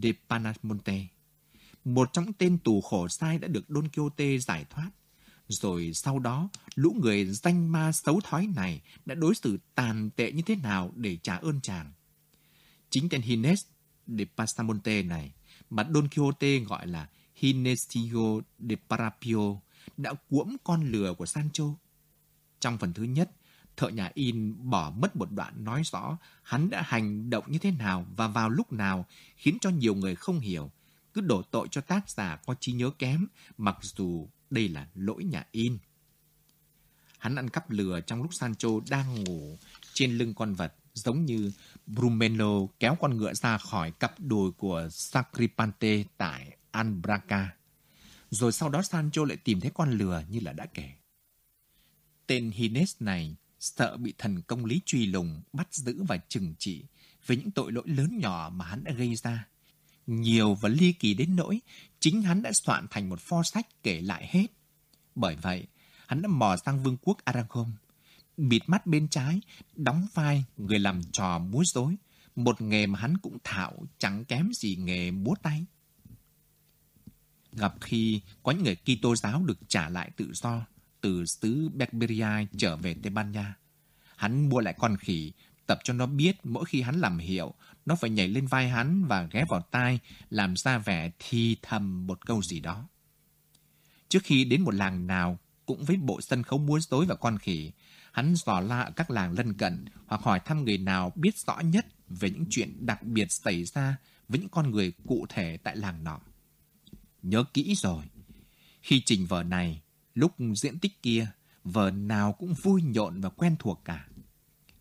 de Panamonte một trong tên tù khổ sai đã được Don Quixote giải thoát. Rồi sau đó, lũ người danh ma xấu thói này đã đối xử tàn tệ như thế nào để trả ơn chàng. Chính tên Hines de Pasamonte này mà Don Quixote gọi là Hinesio de Parapio đã cuỗm con lừa của Sancho. Trong phần thứ nhất, thợ nhà in bỏ mất một đoạn nói rõ hắn đã hành động như thế nào và vào lúc nào khiến cho nhiều người không hiểu cứ đổ tội cho tác giả có trí nhớ kém, mặc dù đây là lỗi nhà in. Hắn ăn cắp lừa trong lúc Sancho đang ngủ trên lưng con vật, giống như Brumeno kéo con ngựa ra khỏi cặp đùi của Sacripante tại Albraca. Rồi sau đó Sancho lại tìm thấy con lừa như là đã kể. Tên Hines này sợ bị thần công lý truy lùng, bắt giữ và trừng trị với những tội lỗi lớn nhỏ mà hắn đã gây ra nhiều và ly kỳ đến nỗi chính hắn đã soạn thành một pho sách kể lại hết. Bởi vậy, hắn đã mò sang vương quốc Aragon, bịt mắt bên trái, đóng vai người làm trò múa rối, một nghề mà hắn cũng thạo chẳng kém gì nghề múa tay. Gặp khi có những người Kitô giáo được trả lại tự do từ xứ Berberia trở về Tây Ban Nha, hắn mua lại con khỉ tập cho nó biết mỗi khi hắn làm hiệu, nó phải nhảy lên vai hắn và ghé vào tai, làm ra vẻ thi thầm một câu gì đó. Trước khi đến một làng nào, cũng với bộ sân khấu múa rối và con khỉ, hắn dò la ở các làng lân cận hoặc hỏi thăm người nào biết rõ nhất về những chuyện đặc biệt xảy ra với những con người cụ thể tại làng nọ. Nhớ kỹ rồi, khi trình vở này, lúc diễn tích kia, vở nào cũng vui nhộn và quen thuộc cả.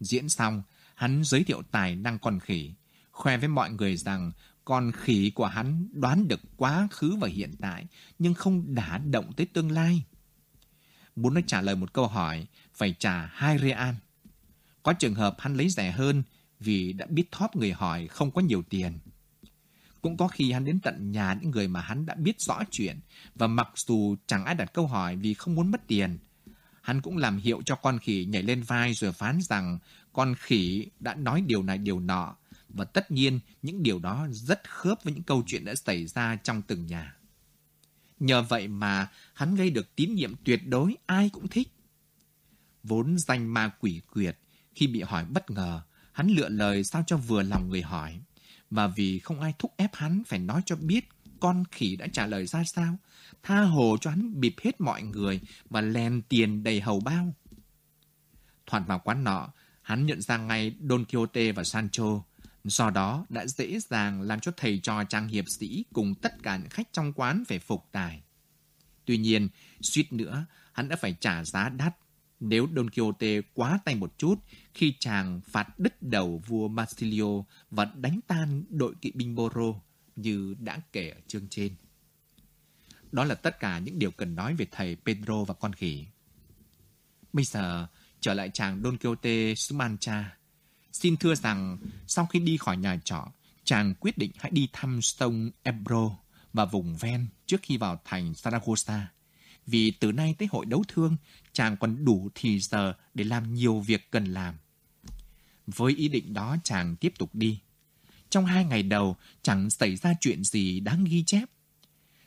Diễn xong, hắn giới thiệu tài năng con khỉ, khoe với mọi người rằng con khỉ của hắn đoán được quá khứ và hiện tại, nhưng không đả động tới tương lai. Muốn nó trả lời một câu hỏi, phải trả hai real. Có trường hợp hắn lấy rẻ hơn vì đã biết thóp người hỏi không có nhiều tiền. Cũng có khi hắn đến tận nhà những người mà hắn đã biết rõ chuyện và mặc dù chẳng ai đặt câu hỏi vì không muốn mất tiền, hắn cũng làm hiệu cho con khỉ nhảy lên vai rồi phán rằng con khỉ đã nói điều này điều nọ và tất nhiên những điều đó rất khớp với những câu chuyện đã xảy ra trong từng nhà. Nhờ vậy mà hắn gây được tín nhiệm tuyệt đối ai cũng thích. Vốn danh ma quỷ quyệt, khi bị hỏi bất ngờ, hắn lựa lời sao cho vừa lòng người hỏi. Và vì không ai thúc ép hắn phải nói cho biết con khỉ đã trả lời ra sao, tha hồ cho hắn bịp hết mọi người và lèn tiền đầy hầu bao. Thoạt vào quán nọ, hắn nhận ra ngay Don Quixote và Sancho, Do đó đã dễ dàng làm cho thầy trò chàng hiệp sĩ cùng tất cả những khách trong quán phải phục tài. Tuy nhiên, suýt nữa, hắn đã phải trả giá đắt nếu Don Quixote quá tay một chút khi chàng phạt đứt đầu vua Marsilio và đánh tan đội kỵ binh Boro như đã kể ở chương trên. Đó là tất cả những điều cần nói về thầy Pedro và con khỉ. Bây giờ, trở lại chàng Don Quixote Sumancha. Xin thưa rằng, sau khi đi khỏi nhà trọ, chàng quyết định hãy đi thăm sông Ebro và vùng ven trước khi vào thành Saragossa. Vì từ nay tới hội đấu thương, chàng còn đủ thì giờ để làm nhiều việc cần làm. Với ý định đó chàng tiếp tục đi. Trong hai ngày đầu chẳng xảy ra chuyện gì đáng ghi chép.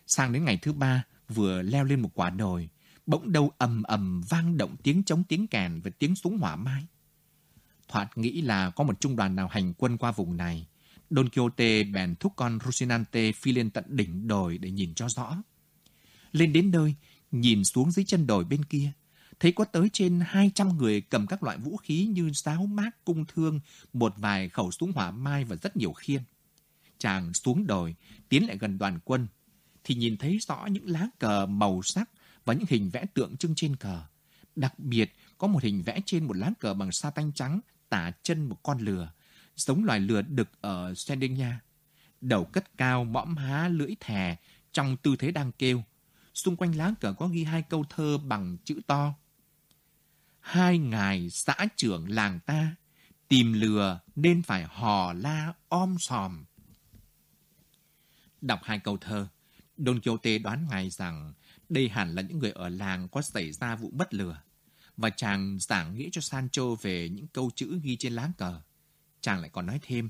Sang đến ngày thứ ba, vừa leo lên một quả đồi, bỗng đâu ầm ầm vang động tiếng trống tiếng kèn và tiếng súng hỏa mai. Thoạt nghĩ là có một trung đoàn nào hành quân qua vùng này. Don Quixote bèn thúc con Rocinante phi lên tận đỉnh đồi để nhìn cho rõ. Lên đến nơi, nhìn xuống dưới chân đồi bên kia, thấy có tới trên 200 người cầm các loại vũ khí như giáo mát, cung thương, một vài khẩu súng hỏa mai và rất nhiều khiên. Chàng xuống đồi, tiến lại gần đoàn quân, thì nhìn thấy rõ những lá cờ màu sắc và những hình vẽ tượng trưng trên cờ. Đặc biệt, có một hình vẽ trên một lá cờ bằng sa tanh trắng tả chân một con lừa, giống loài lừa đực ở Sardinia. Đầu cất cao, mõm há, lưỡi thè, trong tư thế đang kêu. Xung quanh lá cờ có ghi hai câu thơ bằng chữ to. Hai ngài xã trưởng làng ta, tìm lừa nên phải hò la om sòm. Đọc hai câu thơ, Don Quixote đoán ngay rằng đây hẳn là những người ở làng có xảy ra vụ bất lừa. Và chàng giảng nghĩa cho Sancho về những câu chữ ghi trên lá cờ. Chàng lại còn nói thêm.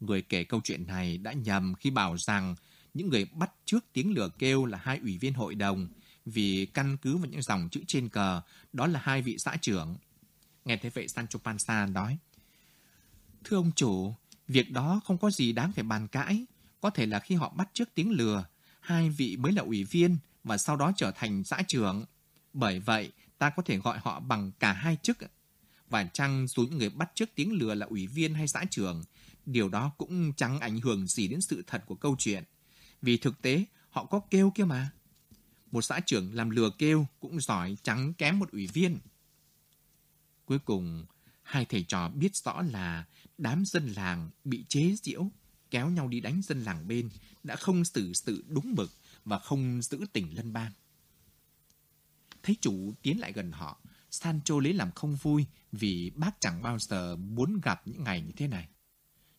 Người kể câu chuyện này đã nhầm khi bảo rằng những người bắt trước tiếng lừa kêu là hai ủy viên hội đồng vì căn cứ vào những dòng chữ trên cờ, đó là hai vị xã trưởng. Nghe thế vậy Sancho Panza nói, Thưa ông chủ, việc đó không có gì đáng phải bàn cãi. Có thể là khi họ bắt trước tiếng lừa, hai vị mới là ủy viên và sau đó trở thành xã trưởng. Bởi vậy, ta có thể gọi họ bằng cả hai chức. Và chăng dù những người bắt trước tiếng lừa là ủy viên hay xã trưởng, điều đó cũng chẳng ảnh hưởng gì đến sự thật của câu chuyện. Vì thực tế, họ có kêu kia mà. Một xã trưởng làm lừa kêu cũng giỏi chẳng kém một ủy viên. Cuối cùng, hai thầy trò biết rõ là đám dân làng bị chế giễu, kéo nhau đi đánh dân làng bên, đã không xử sự đúng mực và không giữ tình lân bang. Thấy chủ tiến lại gần họ, Sancho lấy làm không vui vì bác chẳng bao giờ muốn gặp những ngày như thế này.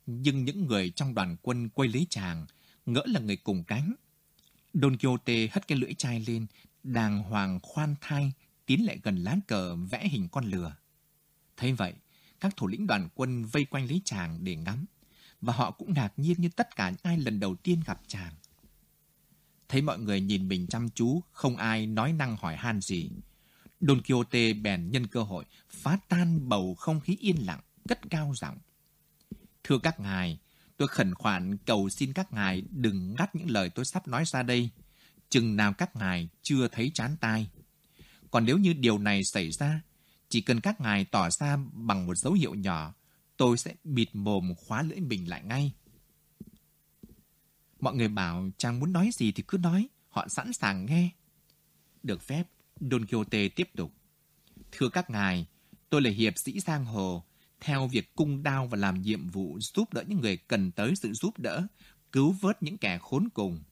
Nhưng những người trong đoàn quân quay lấy chàng, ngỡ là người cùng cánh. Don Quixote hất cái lưỡi chai lên, đàng hoàng khoan thai, tiến lại gần lá cờ vẽ hình con lừa. Thấy vậy, các thủ lĩnh đoàn quân vây quanh lấy chàng để ngắm, và họ cũng ngạc nhiên như tất cả những ai lần đầu tiên gặp chàng. Thấy mọi người nhìn mình chăm chú, không ai nói năng hỏi han gì. Don Quixote bèn nhân cơ hội phá tan bầu không khí yên lặng, cất cao giọng. Thưa các ngài, tôi khẩn khoản cầu xin các ngài đừng ngắt những lời tôi sắp nói ra đây, chừng nào các ngài chưa thấy chán tai. Còn nếu như điều này xảy ra, chỉ cần các ngài tỏ ra bằng một dấu hiệu nhỏ, tôi sẽ bịt mồm khóa lưỡi mình lại ngay. Mọi người bảo chàng muốn nói gì thì cứ nói, họ sẵn sàng nghe. Được phép, Don Quixote tiếp tục. Thưa các ngài, tôi là hiệp sĩ giang hồ, theo việc cung đao và làm nhiệm vụ giúp đỡ những người cần tới sự giúp đỡ, cứu vớt những kẻ khốn cùng.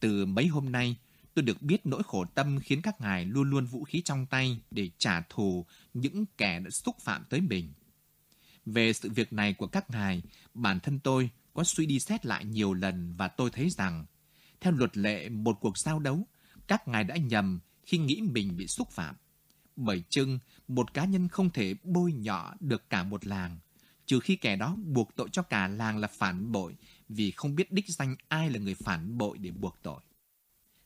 Từ mấy hôm nay, tôi được biết nỗi khổ tâm khiến các ngài luôn luôn vũ khí trong tay để trả thù những kẻ đã xúc phạm tới mình. Về sự việc này của các ngài, bản thân tôi có suy đi xét lại nhiều lần và tôi thấy rằng, theo luật lệ một cuộc giao đấu, các ngài đã nhầm khi nghĩ mình bị xúc phạm. Bởi chưng, một cá nhân không thể bôi nhọ được cả một làng, trừ khi kẻ đó buộc tội cho cả làng là phản bội vì không biết đích danh ai là người phản bội để buộc tội.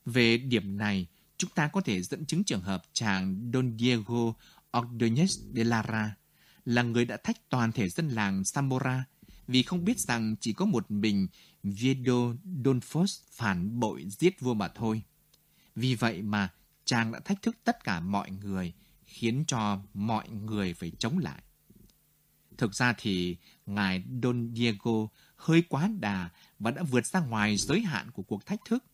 Về điểm này, chúng ta có thể dẫn chứng trường hợp chàng Don Diego Ordóñez de Lara là người đã thách toàn thể dân làng Samora vì không biết rằng chỉ có một mình Viedo Donfos phản bội giết vua mà thôi. Vì vậy mà chàng đã thách thức tất cả mọi người, khiến cho mọi người phải chống lại. Thực ra thì ngài Don Diego hơi quá đà và đã vượt ra ngoài giới hạn của cuộc thách thức,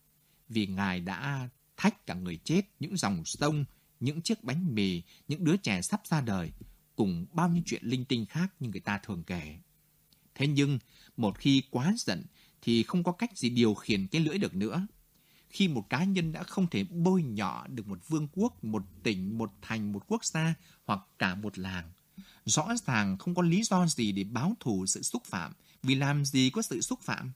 vì ngài đã thách cả người chết, những dòng sông, những chiếc bánh mì, những đứa trẻ sắp ra đời, cùng bao nhiêu chuyện linh tinh khác như người ta thường kể. Thế nhưng, một khi quá giận thì không có cách gì điều khiển cái lưỡi được nữa. Khi một cá nhân đã không thể bôi nhọ được một vương quốc, một tỉnh, một thành, một quốc gia hoặc cả một làng, rõ ràng không có lý do gì để báo thù sự xúc phạm, vì làm gì có sự xúc phạm.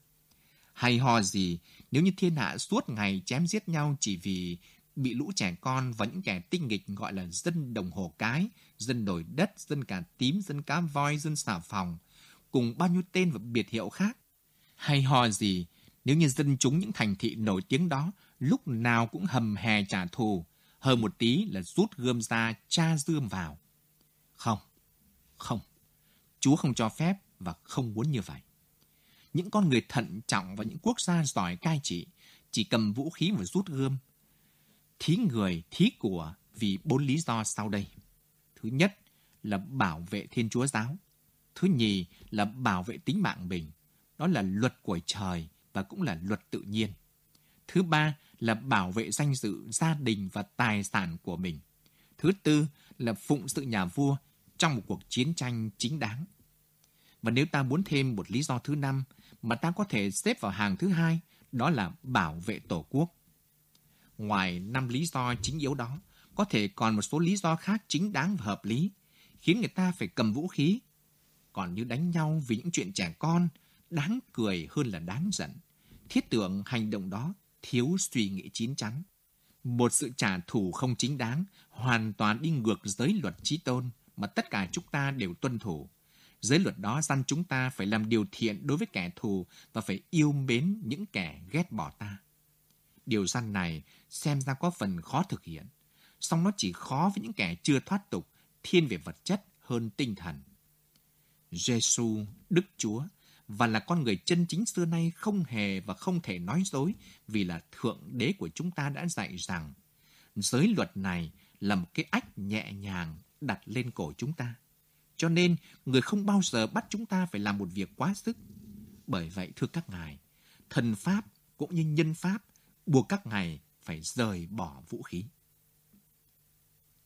Hay ho gì nếu như thiên hạ suốt ngày chém giết nhau chỉ vì bị lũ trẻ con và những kẻ tinh nghịch gọi là dân đồng hồ cái, dân đổi đất, dân cà tím, dân cá voi, dân xà phòng, cùng bao nhiêu tên và biệt hiệu khác. Hay ho gì nếu như dân chúng những thành thị nổi tiếng đó lúc nào cũng hầm hè trả thù, hơn một tí là rút gươm ra tra dương vào. Không, không, Chúa không cho phép và không muốn như vậy. Những con người thận trọng và những quốc gia giỏi cai trị chỉ cầm vũ khí và rút gươm. Thí người, thí của vì bốn lý do sau đây. Thứ nhất là bảo vệ Thiên Chúa Giáo. Thứ nhì là bảo vệ tính mạng mình. Đó là luật của trời và cũng là luật tự nhiên. Thứ ba là bảo vệ danh dự gia đình và tài sản của mình. Thứ tư là phụng sự nhà vua trong một cuộc chiến tranh chính đáng. Và nếu ta muốn thêm một lý do thứ năm mà ta có thể xếp vào hàng thứ hai, đó là bảo vệ Tổ quốc. Ngoài năm lý do chính yếu đó, có thể còn một số lý do khác chính đáng và hợp lý, khiến người ta phải cầm vũ khí. Còn như đánh nhau vì những chuyện trẻ con, đáng cười hơn là đáng giận. Thiết tưởng hành động đó thiếu suy nghĩ chín chắn. Một sự trả thù không chính đáng, hoàn toàn đi ngược giới luật trí tôn mà tất cả chúng ta đều tuân thủ. Giới luật đó dặn chúng ta phải làm điều thiện đối với kẻ thù và phải yêu mến những kẻ ghét bỏ ta. Điều dặn này xem ra có phần khó thực hiện, song nó chỉ khó với những kẻ chưa thoát tục, thiên về vật chất hơn tinh thần. Giêsu, Đức Chúa và là con người chân chính xưa nay không hề và không thể nói dối vì là Thượng Đế của chúng ta đã dạy rằng giới luật này là một cái ách nhẹ nhàng đặt lên cổ chúng ta. Cho nên, người không bao giờ bắt chúng ta phải làm một việc quá sức. Bởi vậy, thưa các ngài, thần Pháp cũng như nhân Pháp buộc các ngài phải rời bỏ vũ khí.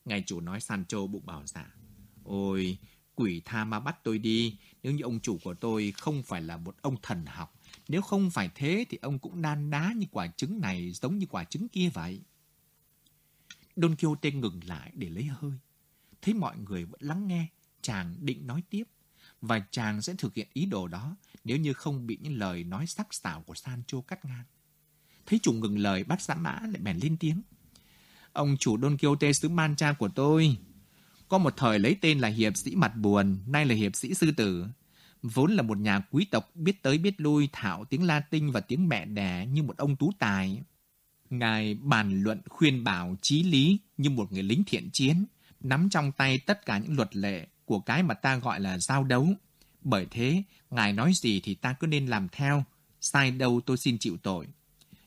Ngài chủ nói Sancho bụng bảo dạ. Ôi, quỷ tha ma bắt tôi đi, nếu như ông chủ của tôi không phải là một ông thần học. Nếu không phải thế thì ông cũng đan đá như quả trứng này giống như quả trứng kia vậy. Don Quixote ngừng lại để lấy hơi. Thấy mọi người vẫn lắng nghe, chàng định nói tiếp. Và chàng sẽ thực hiện ý đồ đó nếu như không bị những lời nói sắc sảo của Sancho cắt ngang. Thấy chủ ngừng lời bắt giã mã lại bèn lên tiếng. Ông chủ Don Quixote xứ Mancha của tôi, có một thời lấy tên là hiệp sĩ mặt buồn, nay là hiệp sĩ sư tử. Vốn là một nhà quý tộc biết tới biết lui thảo tiếng Latin và tiếng mẹ đẻ như một ông tú tài. Ngài bàn luận khuyên bảo trí lý như một người lính thiện chiến, nắm trong tay tất cả những luật lệ của cái mà ta gọi là giao đấu. Bởi thế, Ngài nói gì thì ta cứ nên làm theo, sai đâu tôi xin chịu tội.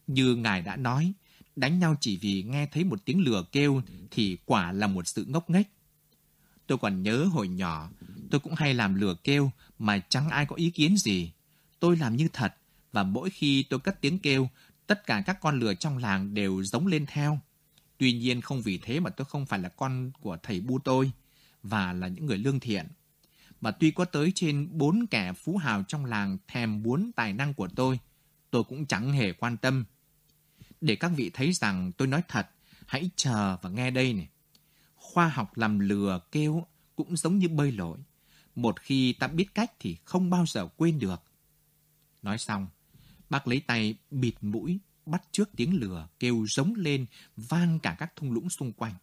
Như Ngài đã nói, đánh nhau chỉ vì nghe thấy một tiếng lừa kêu thì quả là một sự ngốc nghếch. Tôi còn nhớ hồi nhỏ, tôi cũng hay làm lừa kêu mà chẳng ai có ý kiến gì. Tôi làm như thật, và mỗi khi tôi cất tiếng kêu, tất cả các con lừa trong làng đều giống lên theo. Tuy nhiên không vì thế mà tôi không phải là con của thầy bu tôi và là những người lương thiện. Mà tuy có tới trên bốn kẻ phú hào trong làng thèm muốn tài năng của tôi, tôi cũng chẳng hề quan tâm. Để các vị thấy rằng tôi nói thật, hãy chờ và nghe đây này. Khoa học làm lừa kêu cũng giống như bơi lội. Một khi ta biết cách thì không bao giờ quên được. Nói xong, bác lấy tay bịt mũi, bắt trước tiếng lừa kêu giống lên vang cả các thung lũng xung quanh.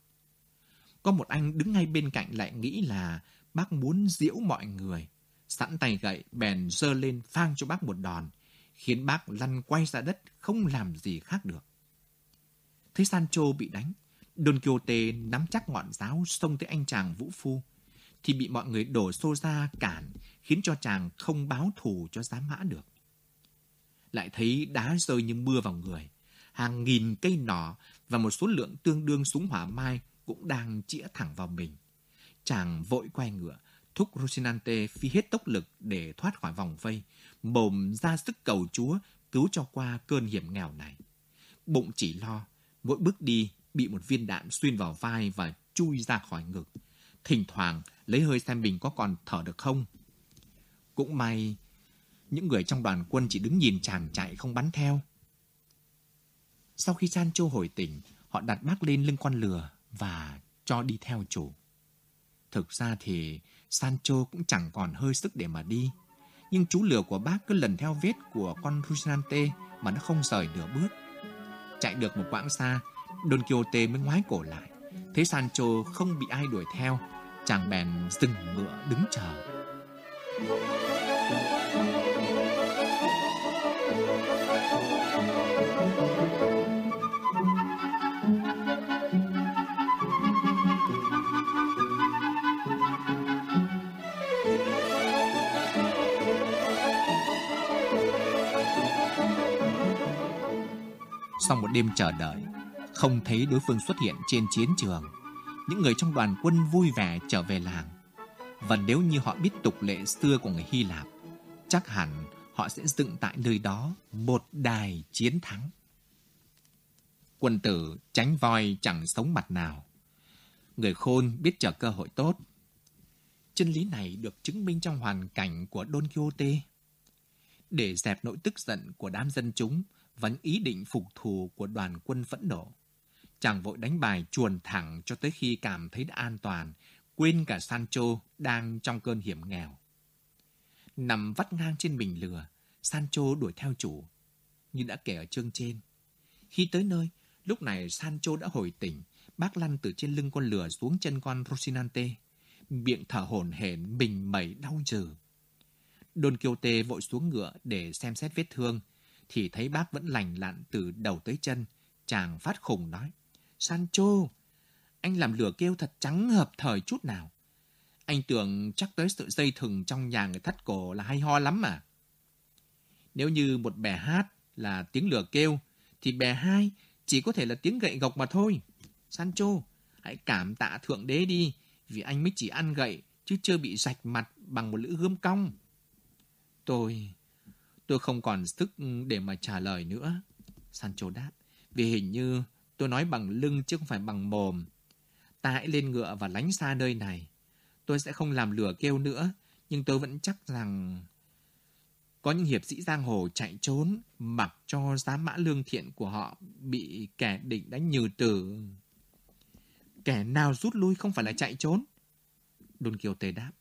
Có một anh đứng ngay bên cạnh lại nghĩ là bác muốn diễu mọi người. Sẵn tay gậy, bèn dơ lên phang cho bác một đòn, khiến bác lăn quay ra đất, không làm gì khác được. Thấy Sancho bị đánh, Don Quixote nắm chắc ngọn giáo xông tới anh chàng vũ phu, thì bị mọi người đổ xô ra cản, khiến cho chàng không báo thù cho giá mã được. Lại thấy đá rơi như mưa vào người, hàng nghìn cây nỏ và một số lượng tương đương súng hỏa mai cũng đang chĩa thẳng vào mình. Chàng vội quay ngựa, Thúc Rocinante phi hết tốc lực để thoát khỏi vòng vây, mồm ra sức cầu Chúa cứu cho qua cơn hiểm nghèo này. Bụng chỉ lo, mỗi bước đi bị một viên đạn xuyên vào vai và chui ra khỏi ngực. Thỉnh thoảng lấy hơi xem mình có còn thở được không. Cũng may, những người trong đoàn quân chỉ đứng nhìn chàng chạy không bắn theo. Sau khi Sancho hồi tỉnh, họ đặt bác lên lưng con lừa và cho đi theo chủ. Thực ra thì Sancho cũng chẳng còn hơi sức để mà đi. Nhưng chú lừa của bác cứ lần theo vết của con Rocinante mà nó không rời nửa bước. Chạy được một quãng xa, Don Quixote mới ngoái cổ lại. Thấy Sancho không bị ai đuổi theo, chàng bèn dừng ngựa đứng chờ. Sau một đêm chờ đợi, không thấy đối phương xuất hiện trên chiến trường, những người trong đoàn quân vui vẻ trở về làng. Và nếu như họ biết tục lệ xưa của người Hy Lạp, chắc hẳn họ sẽ dựng tại nơi đó một đài chiến thắng. Quân tử tránh voi chẳng sống mặt nào. Người khôn biết chờ cơ hội tốt. Chân lý này được chứng minh trong hoàn cảnh của Don Quixote. Để dẹp nỗi tức giận của đám dân chúng và những ý định phục thù của đoàn quân phẫn nộ, chàng vội đánh bài chuồn thẳng cho tới khi cảm thấy đã an toàn, quên cả Sancho đang trong cơn hiểm nghèo. Nằm vắt ngang trên bình lừa, Sancho đuổi theo chủ, như đã kể ở chương trên. Khi tới nơi, lúc này Sancho đã hồi tỉnh, bác lăn từ trên lưng con lừa xuống chân con rosinante miệng thở hổn hển, bình mẩy đau dừ. Don Quixote vội xuống ngựa để xem xét vết thương, thì thấy bác vẫn lành lặn từ đầu tới chân. Chàng phát khùng nói, Sancho, anh làm lửa kêu thật trắng hợp thời chút nào. Anh tưởng chắc tới sự dây thừng trong nhà người thắt cổ là hay ho lắm mà. Nếu như một bè hát là tiếng lửa kêu, thì bè hai chỉ có thể là tiếng gậy gộc mà thôi. Sancho, hãy cảm tạ Thượng Đế đi, vì anh mới chỉ ăn gậy, chứ chưa bị rạch mặt bằng một lưỡi gươm cong. Tôi... tôi không còn sức để mà trả lời nữa. Sancho đáp, vì hình như tôi nói bằng lưng chứ không phải bằng mồm. Ta hãy lên ngựa và lánh xa nơi này. Tôi sẽ không làm lửa kêu nữa, nhưng tôi vẫn chắc rằng có những hiệp sĩ giang hồ chạy trốn mặc cho giá mã lương thiện của họ bị kẻ địch đánh nhừ tử. Kẻ nào rút lui không phải là chạy trốn. Don Quixote đáp.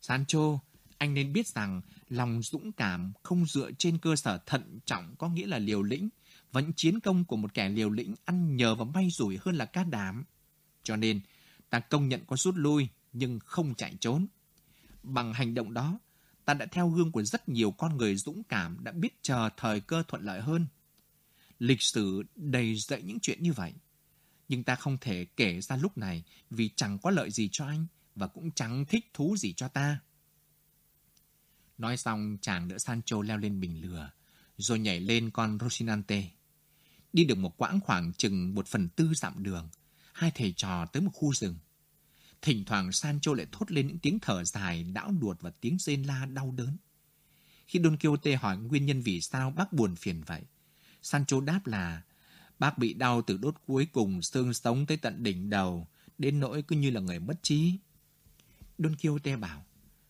Sancho, anh nên biết rằng lòng dũng cảm không dựa trên cơ sở thận trọng có nghĩa là liều lĩnh và những chiến công của một kẻ liều lĩnh ăn nhờ và may rủi hơn là ca đảm. Cho nên, ta công nhận có rút lui nhưng không chạy trốn. Bằng hành động đó, ta đã theo gương của rất nhiều con người dũng cảm đã biết chờ thời cơ thuận lợi hơn. Lịch sử đầy dậy những chuyện như vậy. Nhưng ta không thể kể ra lúc này vì chẳng có lợi gì cho anh và cũng chẳng thích thú gì cho ta. Nói xong, chàng đỡ Sancho leo lên bình lừa, rồi nhảy lên con Rosinante. Đi được một quãng khoảng chừng một phần tư dặm đường, hai thầy trò tới một khu rừng. Thỉnh thoảng Sancho lại thốt lên những tiếng thở dài, đảo đuột và tiếng rên la đau đớn. Khi Don Quixote hỏi nguyên nhân vì sao bác buồn phiền vậy, Sancho đáp là bác bị đau từ đốt cuối cùng xương sống tới tận đỉnh đầu, đến nỗi cứ như là người mất trí. Don Quixote bảo,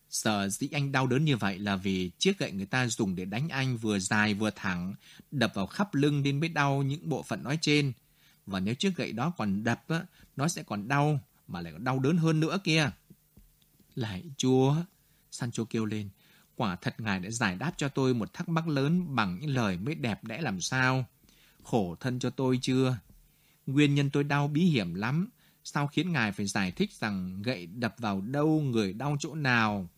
Sợ dĩ anh đau đớn như vậy là vì chiếc gậy người ta dùng để đánh anh vừa dài vừa thẳng, đập vào khắp lưng nên mới đau những bộ phận nói trên. Và nếu chiếc gậy đó còn đập, á, nó sẽ còn đau, mà lại còn đau đớn hơn nữa kia. Lại chúa, Sancho kêu lên, quả thật ngài đã giải đáp cho tôi một thắc mắc lớn bằng những lời mới đẹp đẽ làm sao. Khổ thân cho tôi chưa? Nguyên nhân tôi đau bí hiểm lắm, sao khiến ngài phải giải thích rằng gậy đập vào đâu, người đau chỗ nào?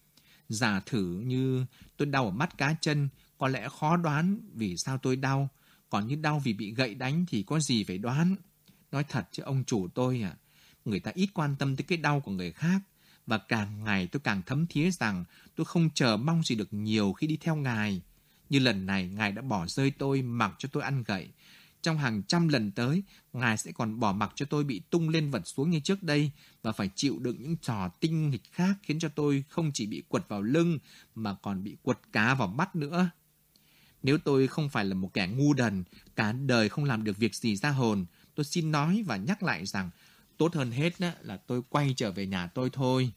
Giả thử như tôi đau ở mắt cá chân, có lẽ khó đoán vì sao tôi đau. Còn như đau vì bị gậy đánh thì có gì phải đoán. Nói thật chứ ông chủ tôi à, người ta ít quan tâm tới cái đau của người khác. Và càng ngày tôi càng thấm thía rằng tôi không chờ mong gì được nhiều khi đi theo ngài. Như lần này ngài đã bỏ rơi tôi mặc cho tôi ăn gậy trong hàng trăm lần tới, Ngài sẽ còn bỏ mặc cho tôi bị tung lên vật xuống như trước đây và phải chịu đựng những trò tinh nghịch khác khiến cho tôi không chỉ bị quật vào lưng mà còn bị quật cá vào mắt nữa. Nếu tôi không phải là một kẻ ngu đần, cả đời không làm được việc gì ra hồn, tôi xin nói và nhắc lại rằng tốt hơn hết là tôi quay trở về nhà tôi thôi.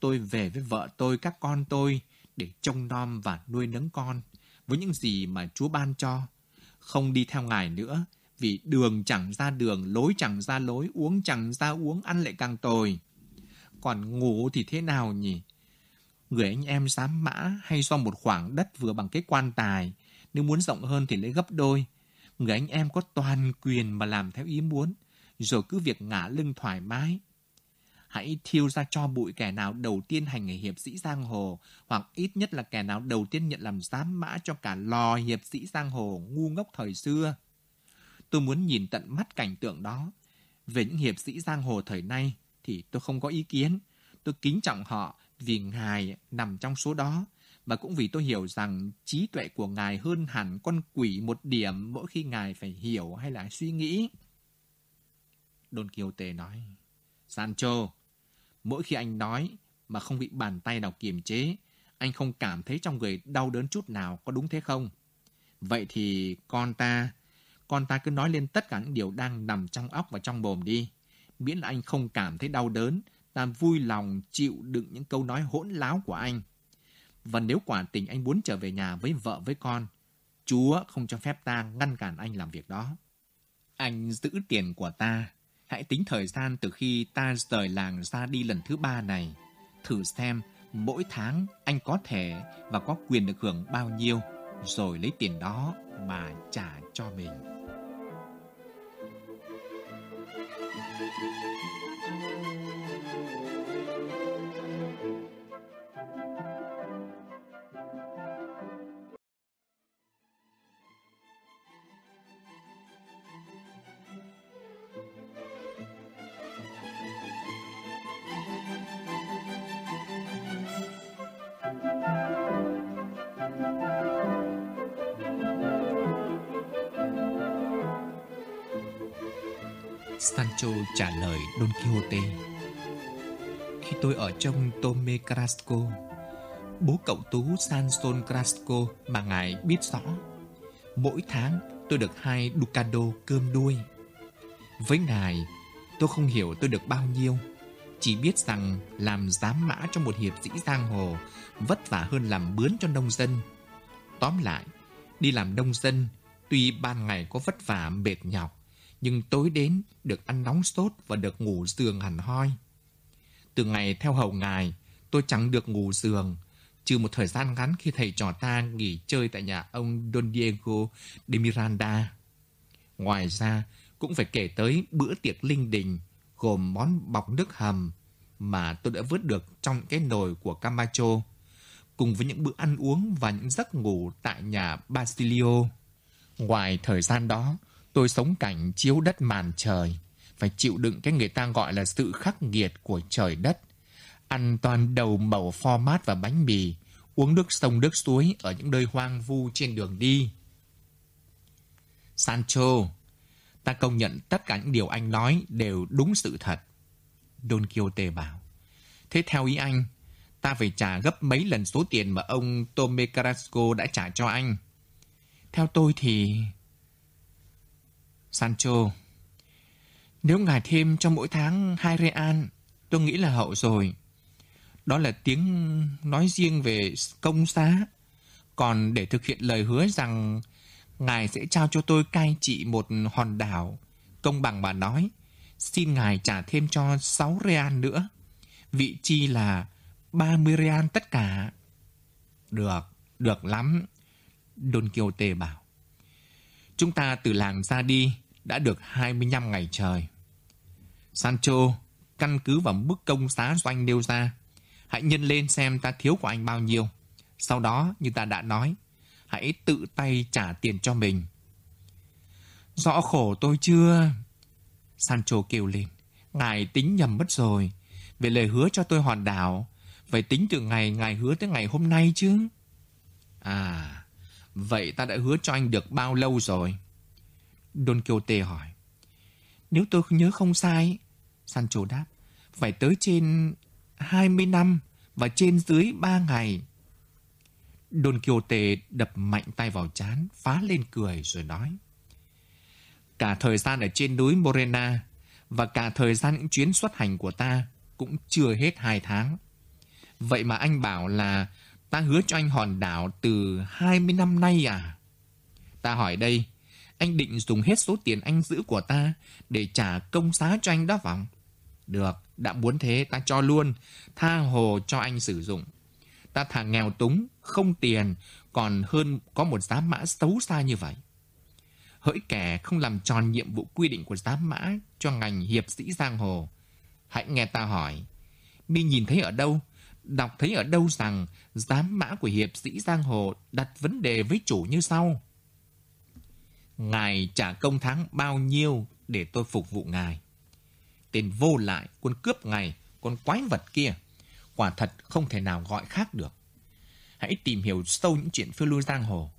Tôi về với vợ tôi, các con tôi để trông nom và nuôi nấng con với những gì mà Chúa ban cho không đi theo ngài nữa, vì đường chẳng ra đường, lối chẳng ra lối, uống chẳng ra uống, ăn lại càng tồi. Còn ngủ thì thế nào nhỉ? Người anh em dám mã hay do một khoảng đất vừa bằng cái quan tài, nếu muốn rộng hơn thì lấy gấp đôi. Người anh em có toàn quyền mà làm theo ý muốn, rồi cứ việc ngả lưng thoải mái. Hãy thiêu ra cho bụi kẻ nào đầu tiên hành nghề hiệp sĩ giang hồ, hoặc ít nhất là kẻ nào đầu tiên nhận làm giám mã cho cả lò hiệp sĩ giang hồ ngu ngốc thời xưa. Tôi muốn nhìn tận mắt cảnh tượng đó. Về những hiệp sĩ giang hồ thời nay thì tôi không có ý kiến. Tôi kính trọng họ vì Ngài nằm trong số đó, và cũng vì tôi hiểu rằng trí tuệ của Ngài hơn hẳn con quỷ một điểm mỗi khi Ngài phải hiểu hay là suy nghĩ. Don Quixote nói, Sancho, Mỗi khi anh nói mà không bị bàn tay nào kiềm chế, anh không cảm thấy trong người đau đớn chút nào, có đúng thế không? Vậy thì con ta, con ta cứ nói lên tất cả những điều đang nằm trong óc và trong mồm đi. Miễn là anh không cảm thấy đau đớn, ta vui lòng chịu đựng những câu nói hỗn láo của anh. Và nếu quả tình anh muốn trở về nhà với vợ với con, Chúa không cho phép ta ngăn cản anh làm việc đó. Anh giữ tiền của ta, Hãy tính thời gian từ khi ta rời làng ra đi lần thứ ba này. Thử xem mỗi tháng anh có thể và có quyền được hưởng bao nhiêu, rồi lấy tiền đó mà trả cho mình. Trả lời Don Quixote. Khi tôi ở trong Tome Carrasco, bố cậu tú Sanson Carrasco mà ngài biết rõ, mỗi tháng tôi được hai ducado cơm đuôi. Với ngài, tôi không hiểu tôi được bao nhiêu, chỉ biết rằng làm giám mã cho một hiệp sĩ giang hồ vất vả hơn làm bướn cho nông dân. Tóm lại, đi làm nông dân, tuy ban ngày có vất vả mệt nhọc, nhưng tối đến được ăn nóng sốt và được ngủ giường hẳn hoi. Từ ngày theo hầu ngài, tôi chẳng được ngủ giường, trừ một thời gian ngắn khi thầy trò ta nghỉ chơi tại nhà ông Don Diego de Miranda. Ngoài ra, cũng phải kể tới bữa tiệc linh đình gồm món bọc nước hầm mà tôi đã vớt được trong cái nồi của Camacho, cùng với những bữa ăn uống và những giấc ngủ tại nhà Basilio. Ngoài thời gian đó, Tôi sống cảnh chiếu đất màn trời, phải chịu đựng cái người ta gọi là sự khắc nghiệt của trời đất. Ăn toàn đầu mẩu pho mát và bánh mì, uống nước sông nước suối ở những nơi hoang vu trên đường đi. Sancho, ta công nhận tất cả những điều anh nói đều đúng sự thật. Don Quixote bảo. Thế theo ý anh, ta phải trả gấp mấy lần số tiền mà ông Tome Carrasco đã trả cho anh. Theo tôi thì Sancho, nếu ngài thêm cho mỗi tháng hai real, tôi nghĩ là hậu rồi. Đó là tiếng nói riêng về công xá. Còn để thực hiện lời hứa rằng ngài sẽ trao cho tôi cai trị một hòn đảo, công bằng mà nói, xin ngài trả thêm cho 6 real nữa. Vị chi là 30 real tất cả. Được, được lắm. Don Quixote bảo. Chúng ta từ làng ra đi, đã được 25 ngày trời. Sancho, căn cứ vào bức công giá doanh nêu ra, hãy nhân lên xem ta thiếu của anh bao nhiêu. Sau đó, như ta đã nói, hãy tự tay trả tiền cho mình. Rõ khổ tôi chưa? Sancho kêu lên. Ngài tính nhầm mất rồi. Về lời hứa cho tôi hòn đảo, phải tính từ ngày ngài hứa tới ngày hôm nay chứ. À, vậy ta đã hứa cho anh được bao lâu rồi? Don Quixote hỏi. Nếu tôi nhớ không sai, Sancho đáp, phải tới trên 20 năm và trên dưới 3 ngày. Don Quixote đập mạnh tay vào chán, phá lên cười rồi nói. Cả thời gian ở trên núi Morena và cả thời gian những chuyến xuất hành của ta cũng chưa hết hai tháng. Vậy mà anh bảo là ta hứa cho anh hòn đảo từ 20 năm nay à? Ta hỏi đây, anh định dùng hết số tiền anh giữ của ta để trả công xá cho anh đó vòng. Được, đã muốn thế ta cho luôn, tha hồ cho anh sử dụng. Ta thà nghèo túng, không tiền, còn hơn có một giá mã xấu xa như vậy. Hỡi kẻ không làm tròn nhiệm vụ quy định của giá mã cho ngành hiệp sĩ giang hồ. Hãy nghe ta hỏi, mi nhìn thấy ở đâu, đọc thấy ở đâu rằng giám mã của hiệp sĩ giang hồ đặt vấn đề với chủ như sau. Ngài trả công tháng bao nhiêu để tôi phục vụ ngài? Tên vô lại, quân cướp ngài, con quái vật kia. Quả thật không thể nào gọi khác được. Hãy tìm hiểu sâu những chuyện phiêu lưu giang hồ.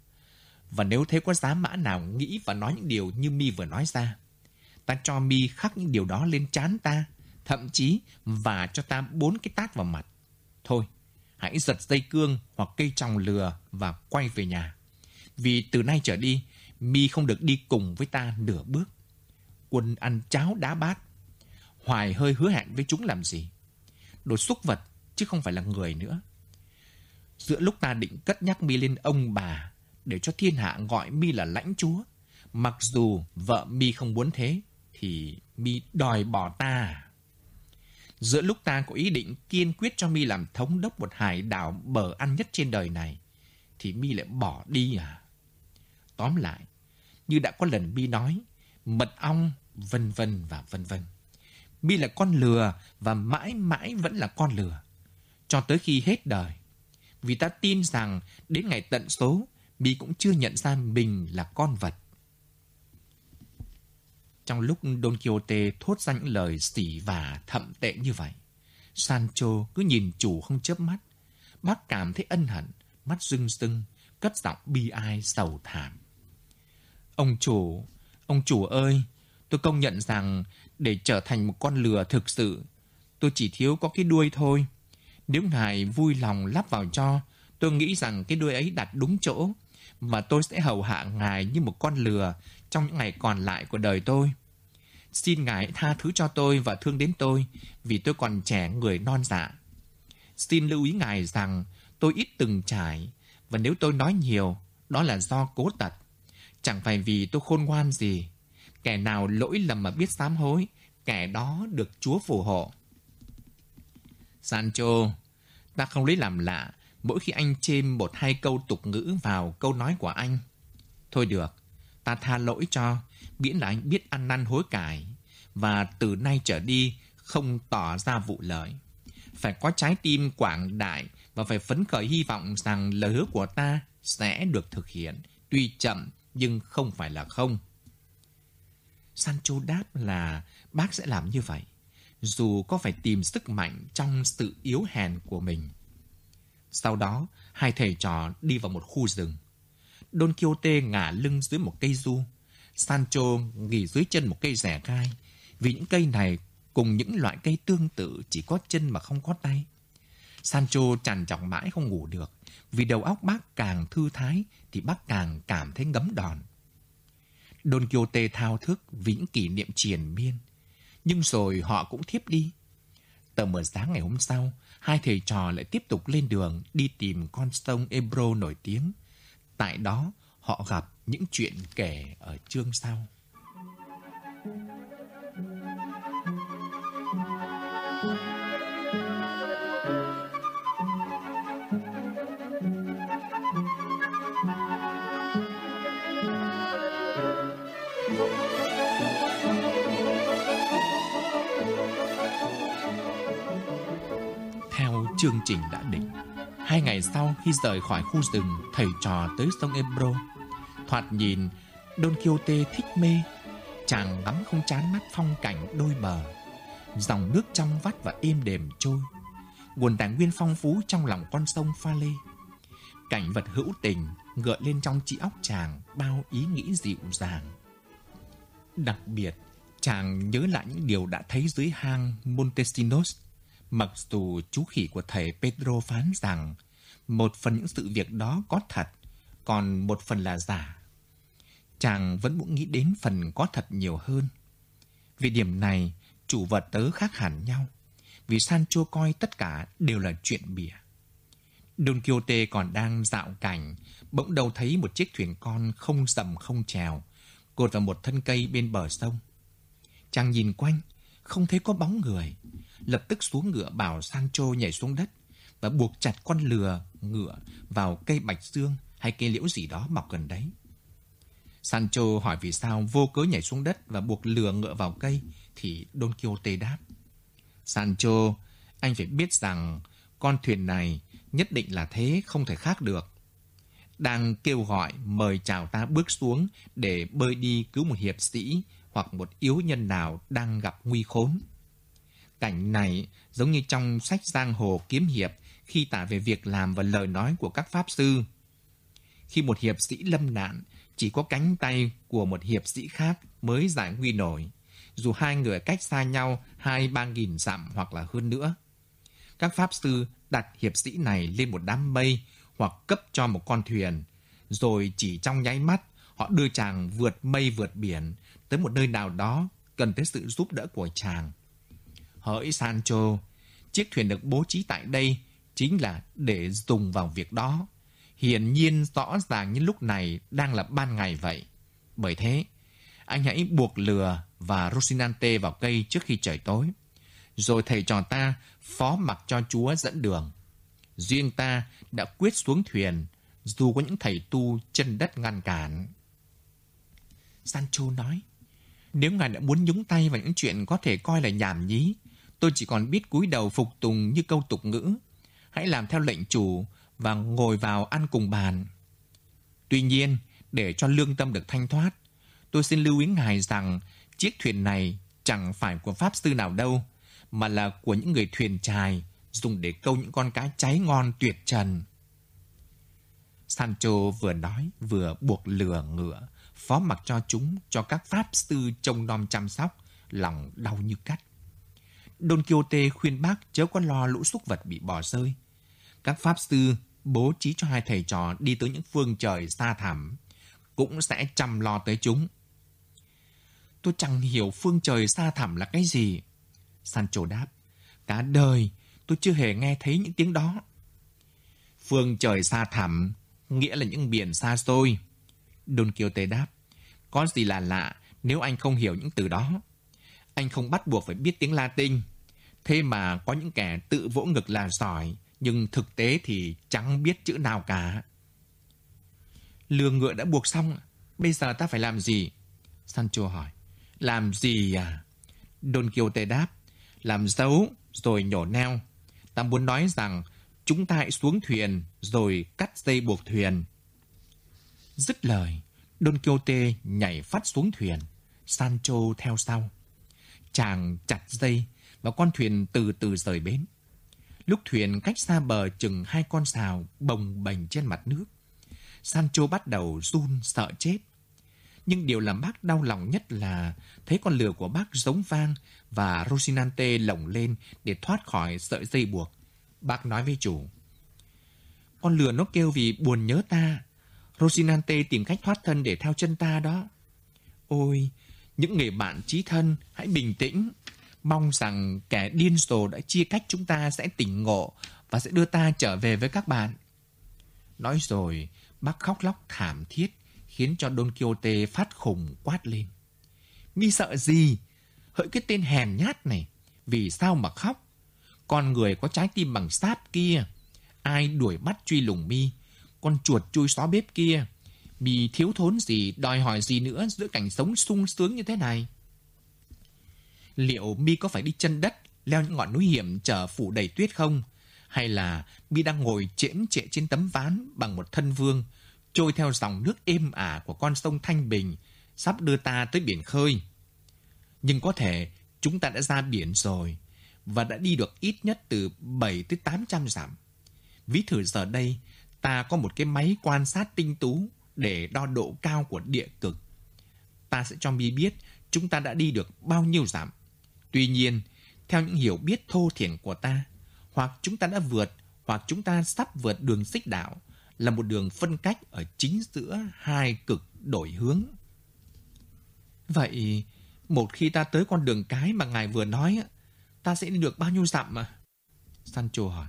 Và nếu thấy có giá mã nào nghĩ và nói những điều như mi vừa nói ra, ta cho mi khắc những điều đó lên chán ta, thậm chí và cho ta bốn cái tát vào mặt. Thôi, hãy giật dây cương hoặc cây tròng lừa và quay về nhà. Vì từ nay trở đi, mi không được đi cùng với ta nửa bước. Quân ăn cháo đá bát. Hoài hơi hứa hẹn với chúng làm gì? Đồ xúc vật, chứ không phải là người nữa. Giữa lúc ta định cất nhắc mi lên ông bà để cho thiên hạ gọi mi là lãnh chúa, mặc dù vợ mi không muốn thế, thì mi đòi bỏ ta. Giữa lúc ta có ý định kiên quyết cho mi làm thống đốc một hải đảo bờ ăn nhất trên đời này, thì mi lại bỏ đi à? Tóm lại, như đã có lần mi nói, mật ong, vân vân và vân vân. Mi là con lừa và mãi mãi vẫn là con lừa. Cho tới khi hết đời. Vì ta tin rằng đến ngày tận số, Mi cũng chưa nhận ra mình là con vật. Trong lúc Don Quixote thốt ra những lời xỉ và thậm tệ như vậy, Sancho cứ nhìn chủ không chớp mắt. Bác cảm thấy ân hận, mắt rưng rưng, cất giọng bi ai sầu thảm. Ông chủ, ông chủ ơi, tôi công nhận rằng để trở thành một con lừa thực sự, tôi chỉ thiếu có cái đuôi thôi. Nếu ngài vui lòng lắp vào cho, tôi nghĩ rằng cái đuôi ấy đặt đúng chỗ, và tôi sẽ hầu hạ ngài như một con lừa trong những ngày còn lại của đời tôi. Xin ngài tha thứ cho tôi và thương đến tôi vì tôi còn trẻ người non dạ. Xin lưu ý ngài rằng tôi ít từng trải và nếu tôi nói nhiều, đó là do cố tật. Chẳng phải vì tôi khôn ngoan gì. Kẻ nào lỗi lầm mà biết sám hối, kẻ đó được Chúa phù hộ. Sancho, ta không lấy làm lạ mỗi khi anh chêm một hai câu tục ngữ vào câu nói của anh. Thôi được, ta tha lỗi cho, miễn là anh biết ăn năn hối cải, và từ nay trở đi không tỏ ra vụ lợi. Phải có trái tim quảng đại và phải phấn khởi hy vọng rằng lời hứa của ta sẽ được thực hiện, tuy chậm nhưng không phải là không. Sancho đáp là bác sẽ làm như vậy, dù có phải tìm sức mạnh trong sự yếu hèn của mình. Sau đó, hai thầy trò đi vào một khu rừng. Don Quixote ngả lưng dưới một cây du. Sancho nghỉ dưới chân một cây rẻ gai. Vì những cây này cùng những loại cây tương tự chỉ có chân mà không có tay. Sancho trằn trọc mãi không ngủ được. Vì đầu óc bác càng thư thái thì bác càng cảm thấy ngấm đòn. Don Quixote thao thức vì những kỷ niệm triền miên. Nhưng rồi họ cũng thiếp đi. Tờ mờ sáng ngày hôm sau, hai thầy trò lại tiếp tục lên đường đi tìm con sông Ebro nổi tiếng. Tại đó, họ gặp những chuyện kể ở chương sau. Chương trình đã định. Hai ngày sau khi rời khỏi khu rừng, thầy trò tới sông Ebro. Thoạt nhìn, Don Quixote thích mê. Chàng ngắm không chán mắt phong cảnh đôi bờ. Dòng nước trong vắt và êm đềm trôi. Nguồn tài nguyên phong phú trong lòng con sông pha lê. Cảnh vật hữu tình gợi lên trong trí óc chàng bao ý nghĩ dịu dàng. Đặc biệt, chàng nhớ lại những điều đã thấy dưới hang Montesinos, mặc dù chú khỉ của thầy Pedro phán rằng một phần những sự việc đó có thật, còn một phần là giả. Chàng vẫn muốn nghĩ đến phần có thật nhiều hơn. Vì điểm này, chủ vật tớ khác hẳn nhau, vì Sancho coi tất cả đều là chuyện bịa. Don Quixote còn đang dạo cảnh, bỗng đầu thấy một chiếc thuyền con không dầm không trèo, cột vào một thân cây bên bờ sông. Chàng nhìn quanh, không thấy có bóng người, lập tức xuống ngựa bảo Sancho nhảy xuống đất và buộc chặt con lừa ngựa vào cây bạch dương hay cây liễu gì đó mọc gần đấy. Sancho hỏi vì sao vô cớ nhảy xuống đất và buộc lừa ngựa vào cây thì Don Quixote đáp. Sancho, anh phải biết rằng con thuyền này nhất định là thế không thể khác được. Đang kêu gọi mời chào ta bước xuống để bơi đi cứu một hiệp sĩ hoặc một yếu nhân nào đang gặp nguy khốn. Cảnh này giống như trong sách giang hồ kiếm hiệp khi tả về việc làm và lời nói của các pháp sư. Khi một hiệp sĩ lâm nạn, chỉ có cánh tay của một hiệp sĩ khác mới giải nguy nổi, dù hai người cách xa nhau hai ba nghìn dặm hoặc là hơn nữa. Các pháp sư đặt hiệp sĩ này lên một đám mây hoặc cấp cho một con thuyền, rồi chỉ trong nháy mắt họ đưa chàng vượt mây vượt biển tới một nơi nào đó cần tới sự giúp đỡ của chàng. Hỡi Sancho, chiếc thuyền được bố trí tại đây chính là để dùng vào việc đó. Hiển nhiên rõ ràng như lúc này đang là ban ngày vậy. Bởi thế, anh hãy buộc lừa và Rosinante vào cây trước khi trời tối. Rồi thầy trò ta phó mặc cho Chúa dẫn đường. Riêng ta đã quyết xuống thuyền, dù có những thầy tu chân đất ngăn cản. Sancho nói, nếu ngài đã muốn nhúng tay vào những chuyện có thể coi là nhảm nhí, tôi chỉ còn biết cúi đầu phục tùng như câu tục ngữ. Hãy làm theo lệnh chủ và ngồi vào ăn cùng bàn. Tuy nhiên, để cho lương tâm được thanh thoát, tôi xin lưu ý ngài rằng chiếc thuyền này chẳng phải của pháp sư nào đâu, mà là của những người thuyền trài dùng để câu những con cá cháy ngon tuyệt trần. Sancho vừa nói vừa buộc lừa ngựa, phó mặc cho chúng cho các pháp sư trông nom chăm sóc, lòng đau như cắt. Don Quixote khuyên bác chớ có lo lũ súc vật bị bỏ rơi. Các pháp sư bố trí cho hai thầy trò đi tới những phương trời xa thẳm, cũng sẽ chăm lo tới chúng. Tôi chẳng hiểu phương trời xa thẳm là cái gì. Sancho đáp, cả đời tôi chưa hề nghe thấy những tiếng đó. Phương trời xa thẳm nghĩa là những biển xa xôi. Don Quixote đáp, có gì là lạ nếu anh không hiểu những từ đó. Anh không bắt buộc phải biết tiếng Latin. Thế mà có những kẻ tự vỗ ngực là giỏi, nhưng thực tế thì chẳng biết chữ nào cả. Lừa ngựa đã buộc xong, bây giờ ta phải làm gì? Sancho hỏi. Làm gì à? Don Quixote đáp. Làm dấu rồi nhổ neo. Ta muốn nói rằng chúng ta hãy xuống thuyền rồi cắt dây buộc thuyền. Dứt lời, Don Quixote nhảy phát xuống thuyền, Sancho theo sau. Chàng chặt dây và con thuyền từ từ rời bến. Lúc thuyền cách xa bờ chừng hai con sào bồng bềnh trên mặt nước. Sancho bắt đầu run sợ chết. Nhưng điều làm bác đau lòng nhất là thấy con lừa của bác giống vang và Rosinante lồng lên để thoát khỏi sợi dây buộc. Bác nói với chủ. Con lừa nó kêu vì buồn nhớ ta. Rosinante tìm cách thoát thân để theo chân ta đó. Ôi, những người bạn trí thân, hãy bình tĩnh. Mong rằng kẻ điên rồ đã chia cách chúng ta sẽ tỉnh ngộ và sẽ đưa ta trở về với các bạn. Nói rồi, bác khóc lóc thảm thiết, khiến cho Don Quixote phát khùng quát lên. Mi sợ gì? Hỡi cái tên hèn nhát này, vì sao mà khóc? Con người có trái tim bằng sáp kia, ai đuổi bắt truy lùng mi, con chuột chui xó bếp kia, bị thiếu thốn gì, đòi hỏi gì nữa giữa cảnh sống sung sướng như thế này? Liệu mi có phải đi chân đất, leo những ngọn núi hiểm chờ phủ đầy tuyết không? Hay là mi đang ngồi chễm trệ trên tấm ván bằng một thân vương, trôi theo dòng nước êm ả của con sông Thanh Bình, sắp đưa ta tới biển khơi? Nhưng có thể chúng ta đã ra biển rồi và đã đi được ít nhất từ 7 tới 800 dặm. Ví thử giờ đây, ta có một cái máy quan sát tinh tú để đo độ cao của địa cực. Ta sẽ cho mi biết chúng ta đã đi được bao nhiêu dặm. Tuy nhiên, theo những hiểu biết thô thiển của ta, hoặc chúng ta đã vượt, hoặc chúng ta sắp vượt đường xích đạo, là một đường phân cách ở chính giữa hai cực đổi hướng. Vậy, một khi ta tới con đường cái mà ngài vừa nói, ta sẽ đi được bao nhiêu dặm mà? Sancho hỏi.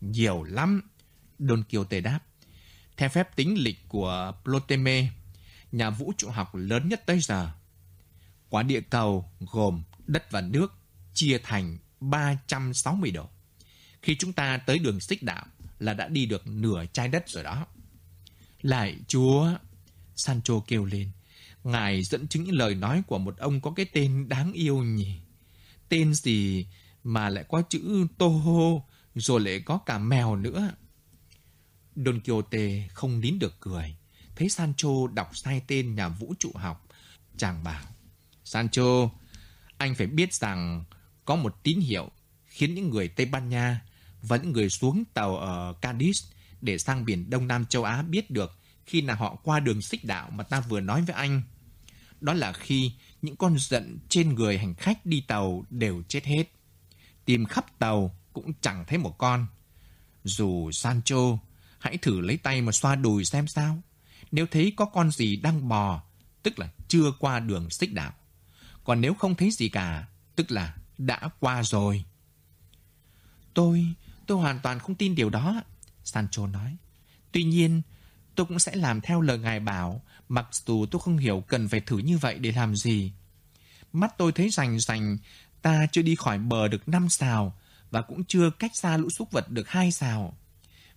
Nhiều lắm. Don Quixote đáp. Theo phép tính lịch của Ptolemy, nhà vũ trụ học lớn nhất tới giờ, quả địa cầu gồm đất và nước chia thành 360 độ. Khi chúng ta tới đường xích đạo là đã đi được nửa trái đất rồi đó. Lại chúa, Sancho kêu lên, ngài dẫn chứng những lời nói của một ông có cái tên đáng yêu nhỉ. Tên gì mà lại có chữ Toho, rồi lại có cả mèo nữa. Don Quixote không nín được cười. Thấy Sancho đọc sai tên nhà vũ trụ học. Chàng bảo, Sancho, anh phải biết rằng có một tín hiệu khiến những người Tây Ban Nha và những người xuống tàu ở Cadiz để sang biển Đông Nam châu Á biết được khi nào họ qua đường xích đạo mà ta vừa nói với anh. Đó là khi những con giận trên người hành khách đi tàu đều chết hết. Tìm khắp tàu cũng chẳng thấy một con. Dù Sancho, hãy thử lấy tay mà xoa đùi xem sao. Nếu thấy có con gì đang bò, tức là chưa qua đường xích đạo. Còn nếu không thấy gì cả, tức là đã qua rồi. Tôi, tôi hoàn toàn không tin điều đó, Sancho nói. Tuy nhiên, tôi cũng sẽ làm theo lời ngài bảo, mặc dù tôi không hiểu cần phải thử như vậy để làm gì. Mắt tôi thấy rành rành, ta chưa đi khỏi bờ được năm xào, và cũng chưa cách xa lũ súc vật được hai xào.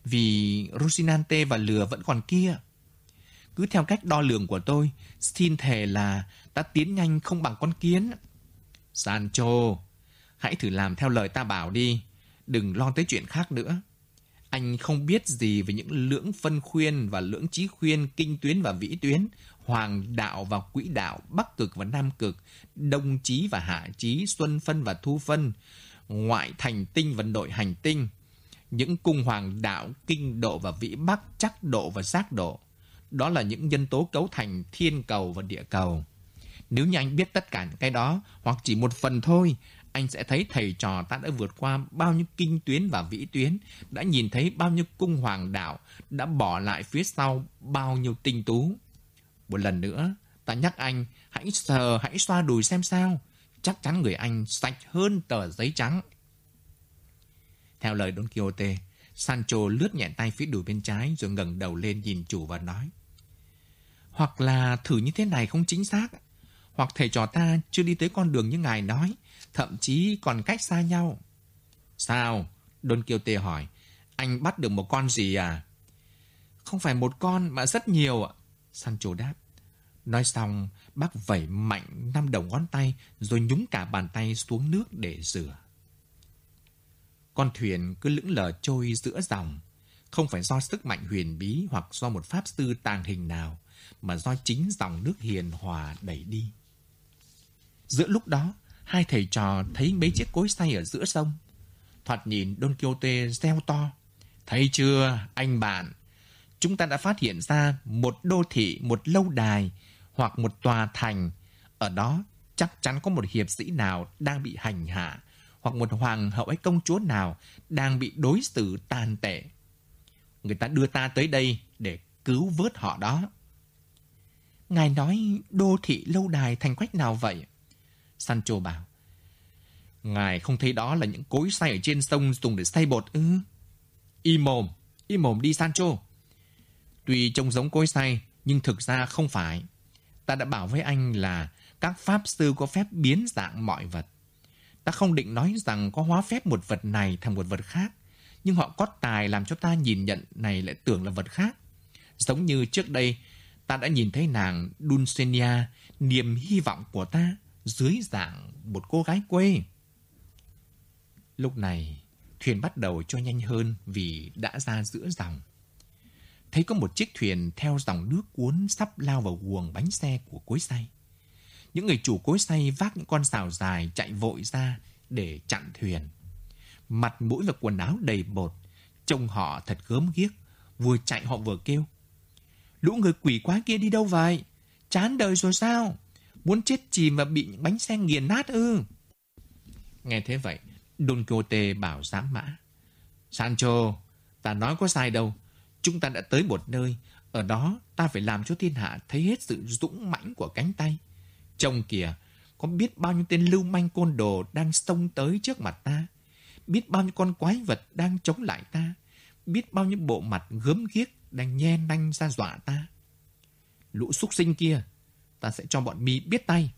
Vì Rosinante và lừa vẫn còn kia. Cứ theo cách đo lường của tôi, xin thề là ta tiến nhanh không bằng con kiến. Sancho, hãy thử làm theo lời ta bảo đi. Đừng lo tới chuyện khác nữa. Anh không biết gì về những lưỡng phân khuyên và lưỡng trí khuyên, kinh tuyến và vĩ tuyến, hoàng đạo và quỹ đạo, bắc cực và nam cực, đông trí và hạ trí, xuân phân và thu phân, ngoại thành tinh và nội hành tinh, những cung hoàng đạo, kinh độ và vĩ bắc, chắc độ và giác độ. Đó là những nhân tố cấu thành thiên cầu và địa cầu. Nếu như anh biết tất cả những cái đó, hoặc chỉ một phần thôi, anh sẽ thấy thầy trò ta đã vượt qua bao nhiêu kinh tuyến và vĩ tuyến, đã nhìn thấy bao nhiêu cung hoàng đạo, đã bỏ lại phía sau bao nhiêu tinh tú. Một lần nữa, ta nhắc anh, hãy sờ, hãy xoa đùi xem sao chắc chắn người Anh sạch hơn tờ giấy trắng. Theo lời Don Quixote, Sancho lướt nhẹ tay phía đùi bên trái rồi ngẩng đầu lên nhìn chủ và nói. Hoặc là thử như thế này không chính xác, hoặc thầy trò ta chưa đi tới con đường như ngài nói, thậm chí còn cách xa nhau. Sao? Don Quixote hỏi. Anh bắt được một con gì à? Không phải một con mà rất nhiều ạ. Sancho đáp. Nói xong, bác vẩy mạnh năm đầu ngón tay rồi nhúng cả bàn tay xuống nước để rửa. Con thuyền cứ lững lờ trôi giữa dòng, không phải do sức mạnh huyền bí hoặc do một pháp sư tàng hình nào, mà do chính dòng nước hiền hòa đẩy đi. Giữa lúc đó, hai thầy trò thấy mấy chiếc cối xay ở giữa sông. Thoạt nhìn Don Quixote reo to. Thấy chưa, anh bạn? Chúng ta đã phát hiện ra một đô thị, một lâu đài hoặc một tòa thành, ở đó chắc chắn có một hiệp sĩ nào đang bị hành hạ, hoặc một hoàng hậu hay công chúa nào đang bị đối xử tàn tệ. Người ta đưa ta tới đây để cứu vớt họ đó. Ngài nói đô thị lâu đài thành quách nào vậy? Sancho bảo. Ngài không thấy đó là những cối xay ở trên sông dùng để xay bột ư? Im mồm, im mồm đi Sancho. Tuy trông giống cối xay, nhưng thực ra không phải ta đã bảo với anh là các pháp sư có phép biến dạng mọi vật. Ta không định nói rằng có hóa phép một vật này thành một vật khác, nhưng họ có tài làm cho ta nhìn nhận này lại tưởng là vật khác. Giống như trước đây, ta đã nhìn thấy nàng Dulcinea, niềm hy vọng của ta, dưới dạng một cô gái quê. Lúc này, thuyền bắt đầu cho nhanh hơn vì đã ra giữa dòng thấy có một chiếc thuyền theo dòng nước cuốn sắp lao vào guồng bánh xe của cối say. Những người chủ cối xay vác những con xào dài chạy vội ra để chặn thuyền. Mặt mũi và quần áo đầy bột, trông họ thật gớm ghiếc, vừa chạy họ vừa kêu. Lũ người quỷ quá kia đi đâu vậy? Chán đời rồi sao? Muốn chết chìm và bị những bánh xe nghiền nát ư? Nghe thế vậy, Don Quixote bảo giám mã. Sancho, ta nói có sai đâu. Chúng ta đã tới một nơi. Ở đó ta phải làm cho thiên hạ thấy hết sự dũng mãnh của cánh tay. Trông kìa, có biết bao nhiêu tên lưu manh côn đồ đang xông tới trước mặt ta. Biết bao nhiêu con quái vật đang chống lại ta. Biết bao nhiêu bộ mặt gớm ghiếc đang nhe nanh ra dọa ta. Lũ súc sinh kia, ta sẽ cho bọn mi biết tay.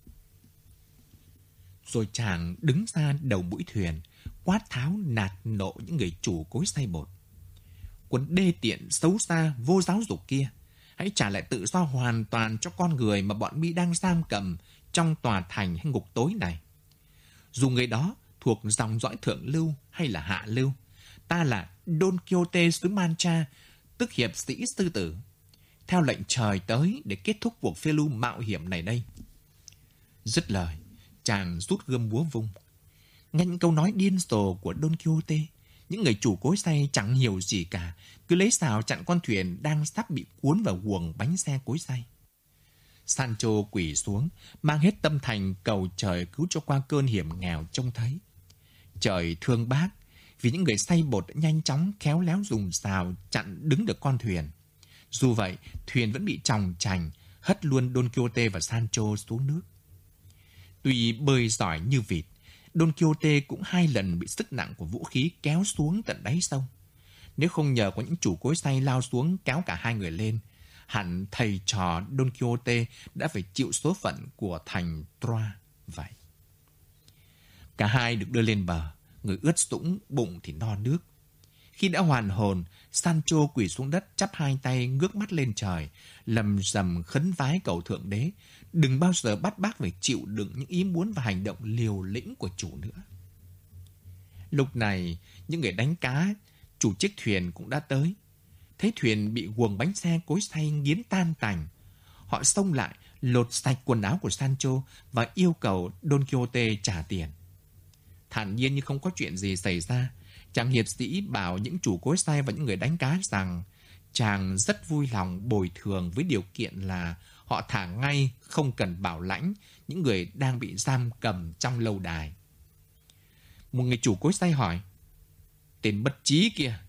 Rồi chàng đứng ra đầu mũi thuyền, quát tháo nạt nộ những người chủ cối say bột. Quân đê tiện, xấu xa, vô giáo dục kia, hãy trả lại tự do hoàn toàn cho con người mà bọn mi đang giam cầm trong tòa thành hay ngục tối này. Dù người đó thuộc dòng dõi thượng lưu hay là hạ lưu, ta là Don Quixote xứ Mancha, tức hiệp sĩ sư tử. Theo lệnh trời tới để kết thúc cuộc phiêu lưu mạo hiểm này đây. Dứt lời, chàng rút gươm búa vung. Nghe những câu nói điên rồ của Don Quixote, những người chủ cối say chẳng hiểu gì cả, cứ lấy xào chặn con thuyền đang sắp bị cuốn vào guồng bánh xe cối say. Sancho quỳ xuống, mang hết tâm thành cầu trời cứu cho qua cơn hiểm nghèo trông thấy. Trời thương bác, vì những người say bột đã nhanh chóng khéo léo dùng xào chặn đứng được con thuyền. Dù vậy, thuyền vẫn bị tròng trành, hất luôn Don Quixote và Sancho xuống nước. Tuy bơi giỏi như vịt, Don Quixote cũng hai lần bị sức nặng của vũ khí kéo xuống tận đáy sông. Nếu không nhờ có những chủ cối say lao xuống kéo cả hai người lên, hẳn thầy trò Don Quixote đã phải chịu số phận của thành Troa vậy. Cả hai được đưa lên bờ, người ướt sũng, bụng thì no nước. Khi đã hoàn hồn, Sancho quỳ xuống đất chắp hai tay ngước mắt lên trời, lầm rầm khấn vái cầu thượng đế, đừng bao giờ bắt bác phải chịu đựng những ý muốn và hành động liều lĩnh của chủ nữa. Lúc này, những người đánh cá, chủ chiếc thuyền cũng đã tới. Thấy thuyền bị guồng bánh xe cối xay nghiến tan tành. Họ xông lại, lột sạch quần áo của Sancho và yêu cầu Don Quixote trả tiền. Thản nhiên như không có chuyện gì xảy ra, chàng hiệp sĩ bảo những chủ cối xay và những người đánh cá rằng chàng rất vui lòng bồi thường với điều kiện là họ thả ngay không cần bảo lãnh những người đang bị giam cầm trong lâu đài. Một người chủ cối xay hỏi, tên bất trí kia,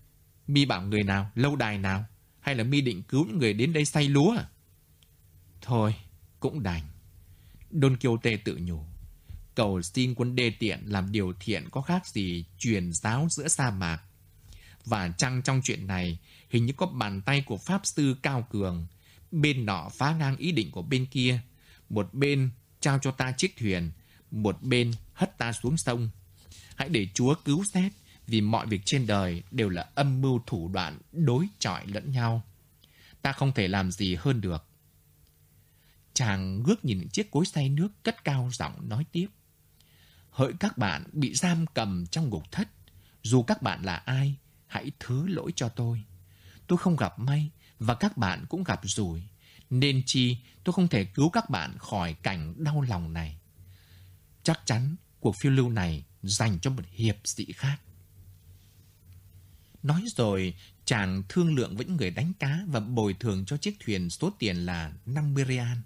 mi bảo người nào, lâu đài nào, hay là mi định cứu những người đến đây say lúa à? Thôi, cũng đành. Don Quixote tự nhủ cầu xin quân đê tiện làm điều thiện có khác gì truyền giáo giữa sa mạc. Và chăng trong chuyện này, hình như có bàn tay của Pháp Sư Cao Cường, bên nọ phá ngang ý định của bên kia, một bên trao cho ta chiếc thuyền, một bên hất ta xuống sông. Hãy để Chúa cứu xét, vì mọi việc trên đời đều là âm mưu thủ đoạn đối chọi lẫn nhau. Ta không thể làm gì hơn được. Chàng ngước nhìn chiếc cối xay nước cất cao giọng nói tiếp hỡi các bạn bị giam cầm trong ngục thất, dù các bạn là ai, hãy thứ lỗi cho tôi. Tôi không gặp may và các bạn cũng gặp rủi, nên chi tôi không thể cứu các bạn khỏi cảnh đau lòng này. Chắc chắn cuộc phiêu lưu này dành cho một hiệp sĩ khác. Nói rồi, chàng thương lượng với những người đánh cá và bồi thường cho chiếc thuyền số tiền là 50 real.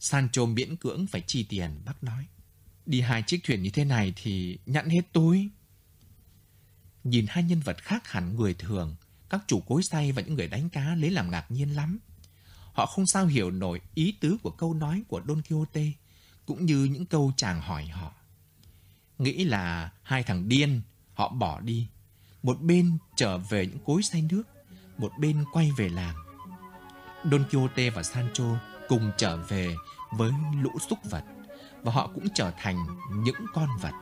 Sancho miễn cưỡng phải chi tiền, bác nói. Đi hai chiếc thuyền như thế này thì nhẵn hết túi. Nhìn hai nhân vật khác hẳn người thường, các chủ cối say và những người đánh cá lấy làm ngạc nhiên lắm. Họ không sao hiểu nổi ý tứ của câu nói của Don Quixote, cũng như những câu chàng hỏi họ. Nghĩ là hai thằng điên, họ bỏ đi. Một bên trở về những cối say nước, một bên quay về làng. Don Quixote và Sancho cùng trở về với lũ súc vật và họ cũng trở thành những con vật.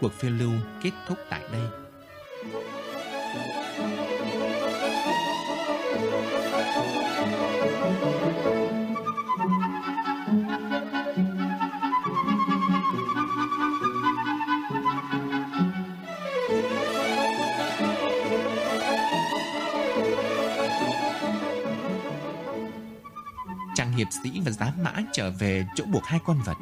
Cuộc phiêu lưu kết thúc tại đây. Hiệp sĩ và giám mã trở về chỗ buộc hai con vật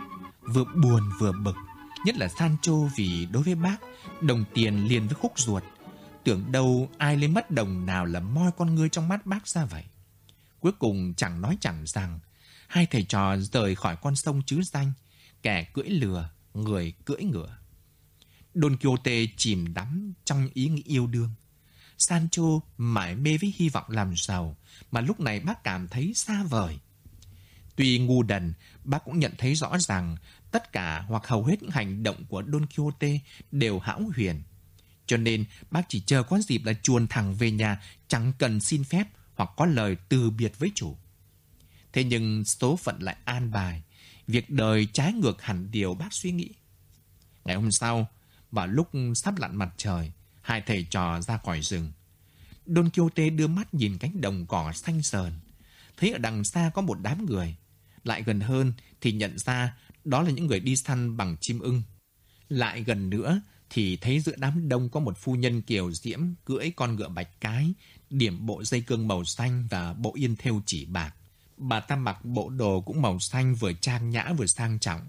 vừa buồn vừa bực nhất là Sancho vì đối với bác đồng tiền liền với khúc ruột tưởng đâu ai lấy mất đồng nào là moi con ngươi trong mắt bác ra vậy cuối cùng chẳng nói chẳng rằng hai thầy trò rời khỏi con sông chứ danh, kẻ cưỡi lừa, người cưỡi ngựa. Don Quixote chìm đắm trong ý nghĩ yêu đương. Sancho mải mê với hy vọng làm giàu, mà lúc này bác cảm thấy xa vời. Tuy ngu đần, bác cũng nhận thấy rõ ràng tất cả hoặc hầu hết những hành động của Don Quixote đều hão huyền. Cho nên bác chỉ chờ có dịp là chuồn thẳng về nhà, chẳng cần xin phép hoặc có lời từ biệt với chủ. Thế nhưng số phận lại an bài, việc đời trái ngược hẳn điều bác suy nghĩ. Ngày hôm sau, vào lúc sắp lặn mặt trời, hai thầy trò ra khỏi rừng. Don Quixote đưa mắt nhìn cánh đồng cỏ xanh sờn. Thấy ở đằng xa có một đám người. Lại gần hơn thì nhận ra đó là những người đi săn bằng chim ưng. Lại gần nữa thì thấy giữa đám đông có một phu nhân kiều diễm cưỡi con ngựa bạch cái, điểm bộ dây cương màu xanh và bộ yên thêu chỉ bạc. Bà ta mặc bộ đồ cũng màu xanh vừa trang nhã vừa sang trọng.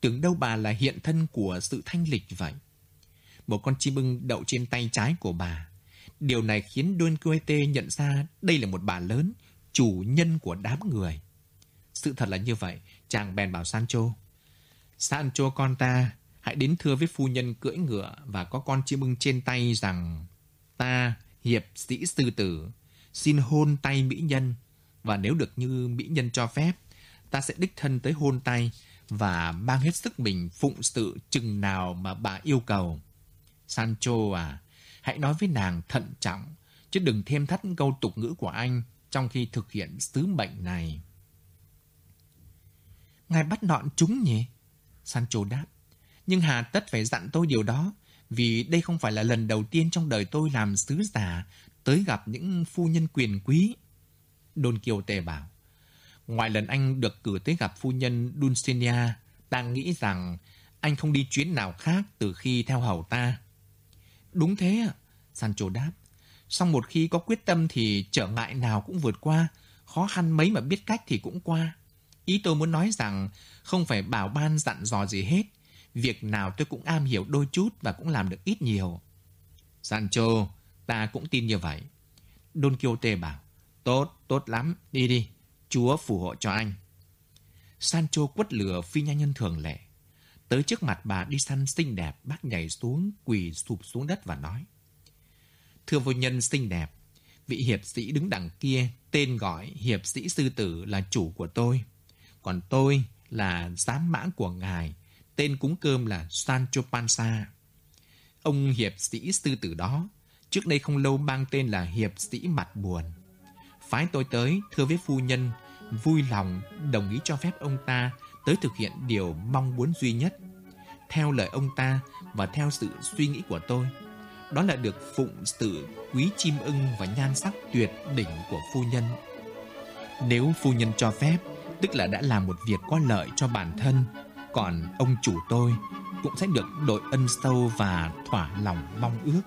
Tưởng đâu bà là hiện thân của sự thanh lịch vậy. Một con chim ưng đậu trên tay trái của bà. Điều này khiến Don Quixote nhận ra đây là một bà lớn, chủ nhân của đám người. Sự thật là như vậy, chàng bèn bảo Sancho. Sancho con ta, hãy đến thưa với phu nhân cưỡi ngựa và có con chim ưng trên tay rằng ta, hiệp sĩ sư tử, xin hôn tay mỹ nhân và nếu được như mỹ nhân cho phép, ta sẽ đích thân tới hôn tay và mang hết sức mình phụng sự chừng nào mà bà yêu cầu. Sancho à, hãy nói với nàng thận trọng, chứ đừng thêm thắt câu tục ngữ của anh trong khi thực hiện sứ mệnh này. Ngài bắt nọn chúng nhỉ? Sancho đáp. Nhưng hà tất phải dặn tôi điều đó, vì đây không phải là lần đầu tiên trong đời tôi làm sứ giả tới gặp những phu nhân quyền quý. Don Quixote bảo, ngoài lần anh được cử tới gặp phu nhân Dulcinea, ta nghĩ rằng anh không đi chuyến nào khác từ khi theo hầu ta. Đúng thế ạ, Sancho đáp. Xong một khi có quyết tâm thì trở ngại nào cũng vượt qua, khó khăn mấy mà biết cách thì cũng qua. Ý tôi muốn nói rằng không phải bảo ban dặn dò gì hết. Việc nào tôi cũng am hiểu đôi chút và cũng làm được ít nhiều. Sancho, ta cũng tin như vậy. Don Quixote bảo, tốt, tốt lắm, đi đi, Chúa phù hộ cho anh. Sancho quất lửa phi nhanh nhân thường lệ. Tới trước mặt bà đi săn xinh đẹp, bác nhảy xuống, quỳ sụp xuống đất và nói. Thưa vô nhân xinh đẹp, vị hiệp sĩ đứng đằng kia, tên gọi hiệp sĩ sư tử là chủ của tôi. Còn tôi là giám mã của ngài, tên cúng cơm là Sancho Panza. Ông hiệp sĩ sư tử đó, trước đây không lâu mang tên là hiệp sĩ mặt buồn. Phái tôi tới, thưa với phu nhân, vui lòng đồng ý cho phép ông ta tới thực hiện điều mong muốn duy nhất. Theo lời ông ta và theo sự suy nghĩ của tôi, đó là được phụng sự quý chim ưng và nhan sắc tuyệt đỉnh của phu nhân. Nếu phu nhân cho phép, tức là đã làm một việc có lợi cho bản thân, còn ông chủ tôi cũng sẽ được đội ân sâu và thỏa lòng mong ước.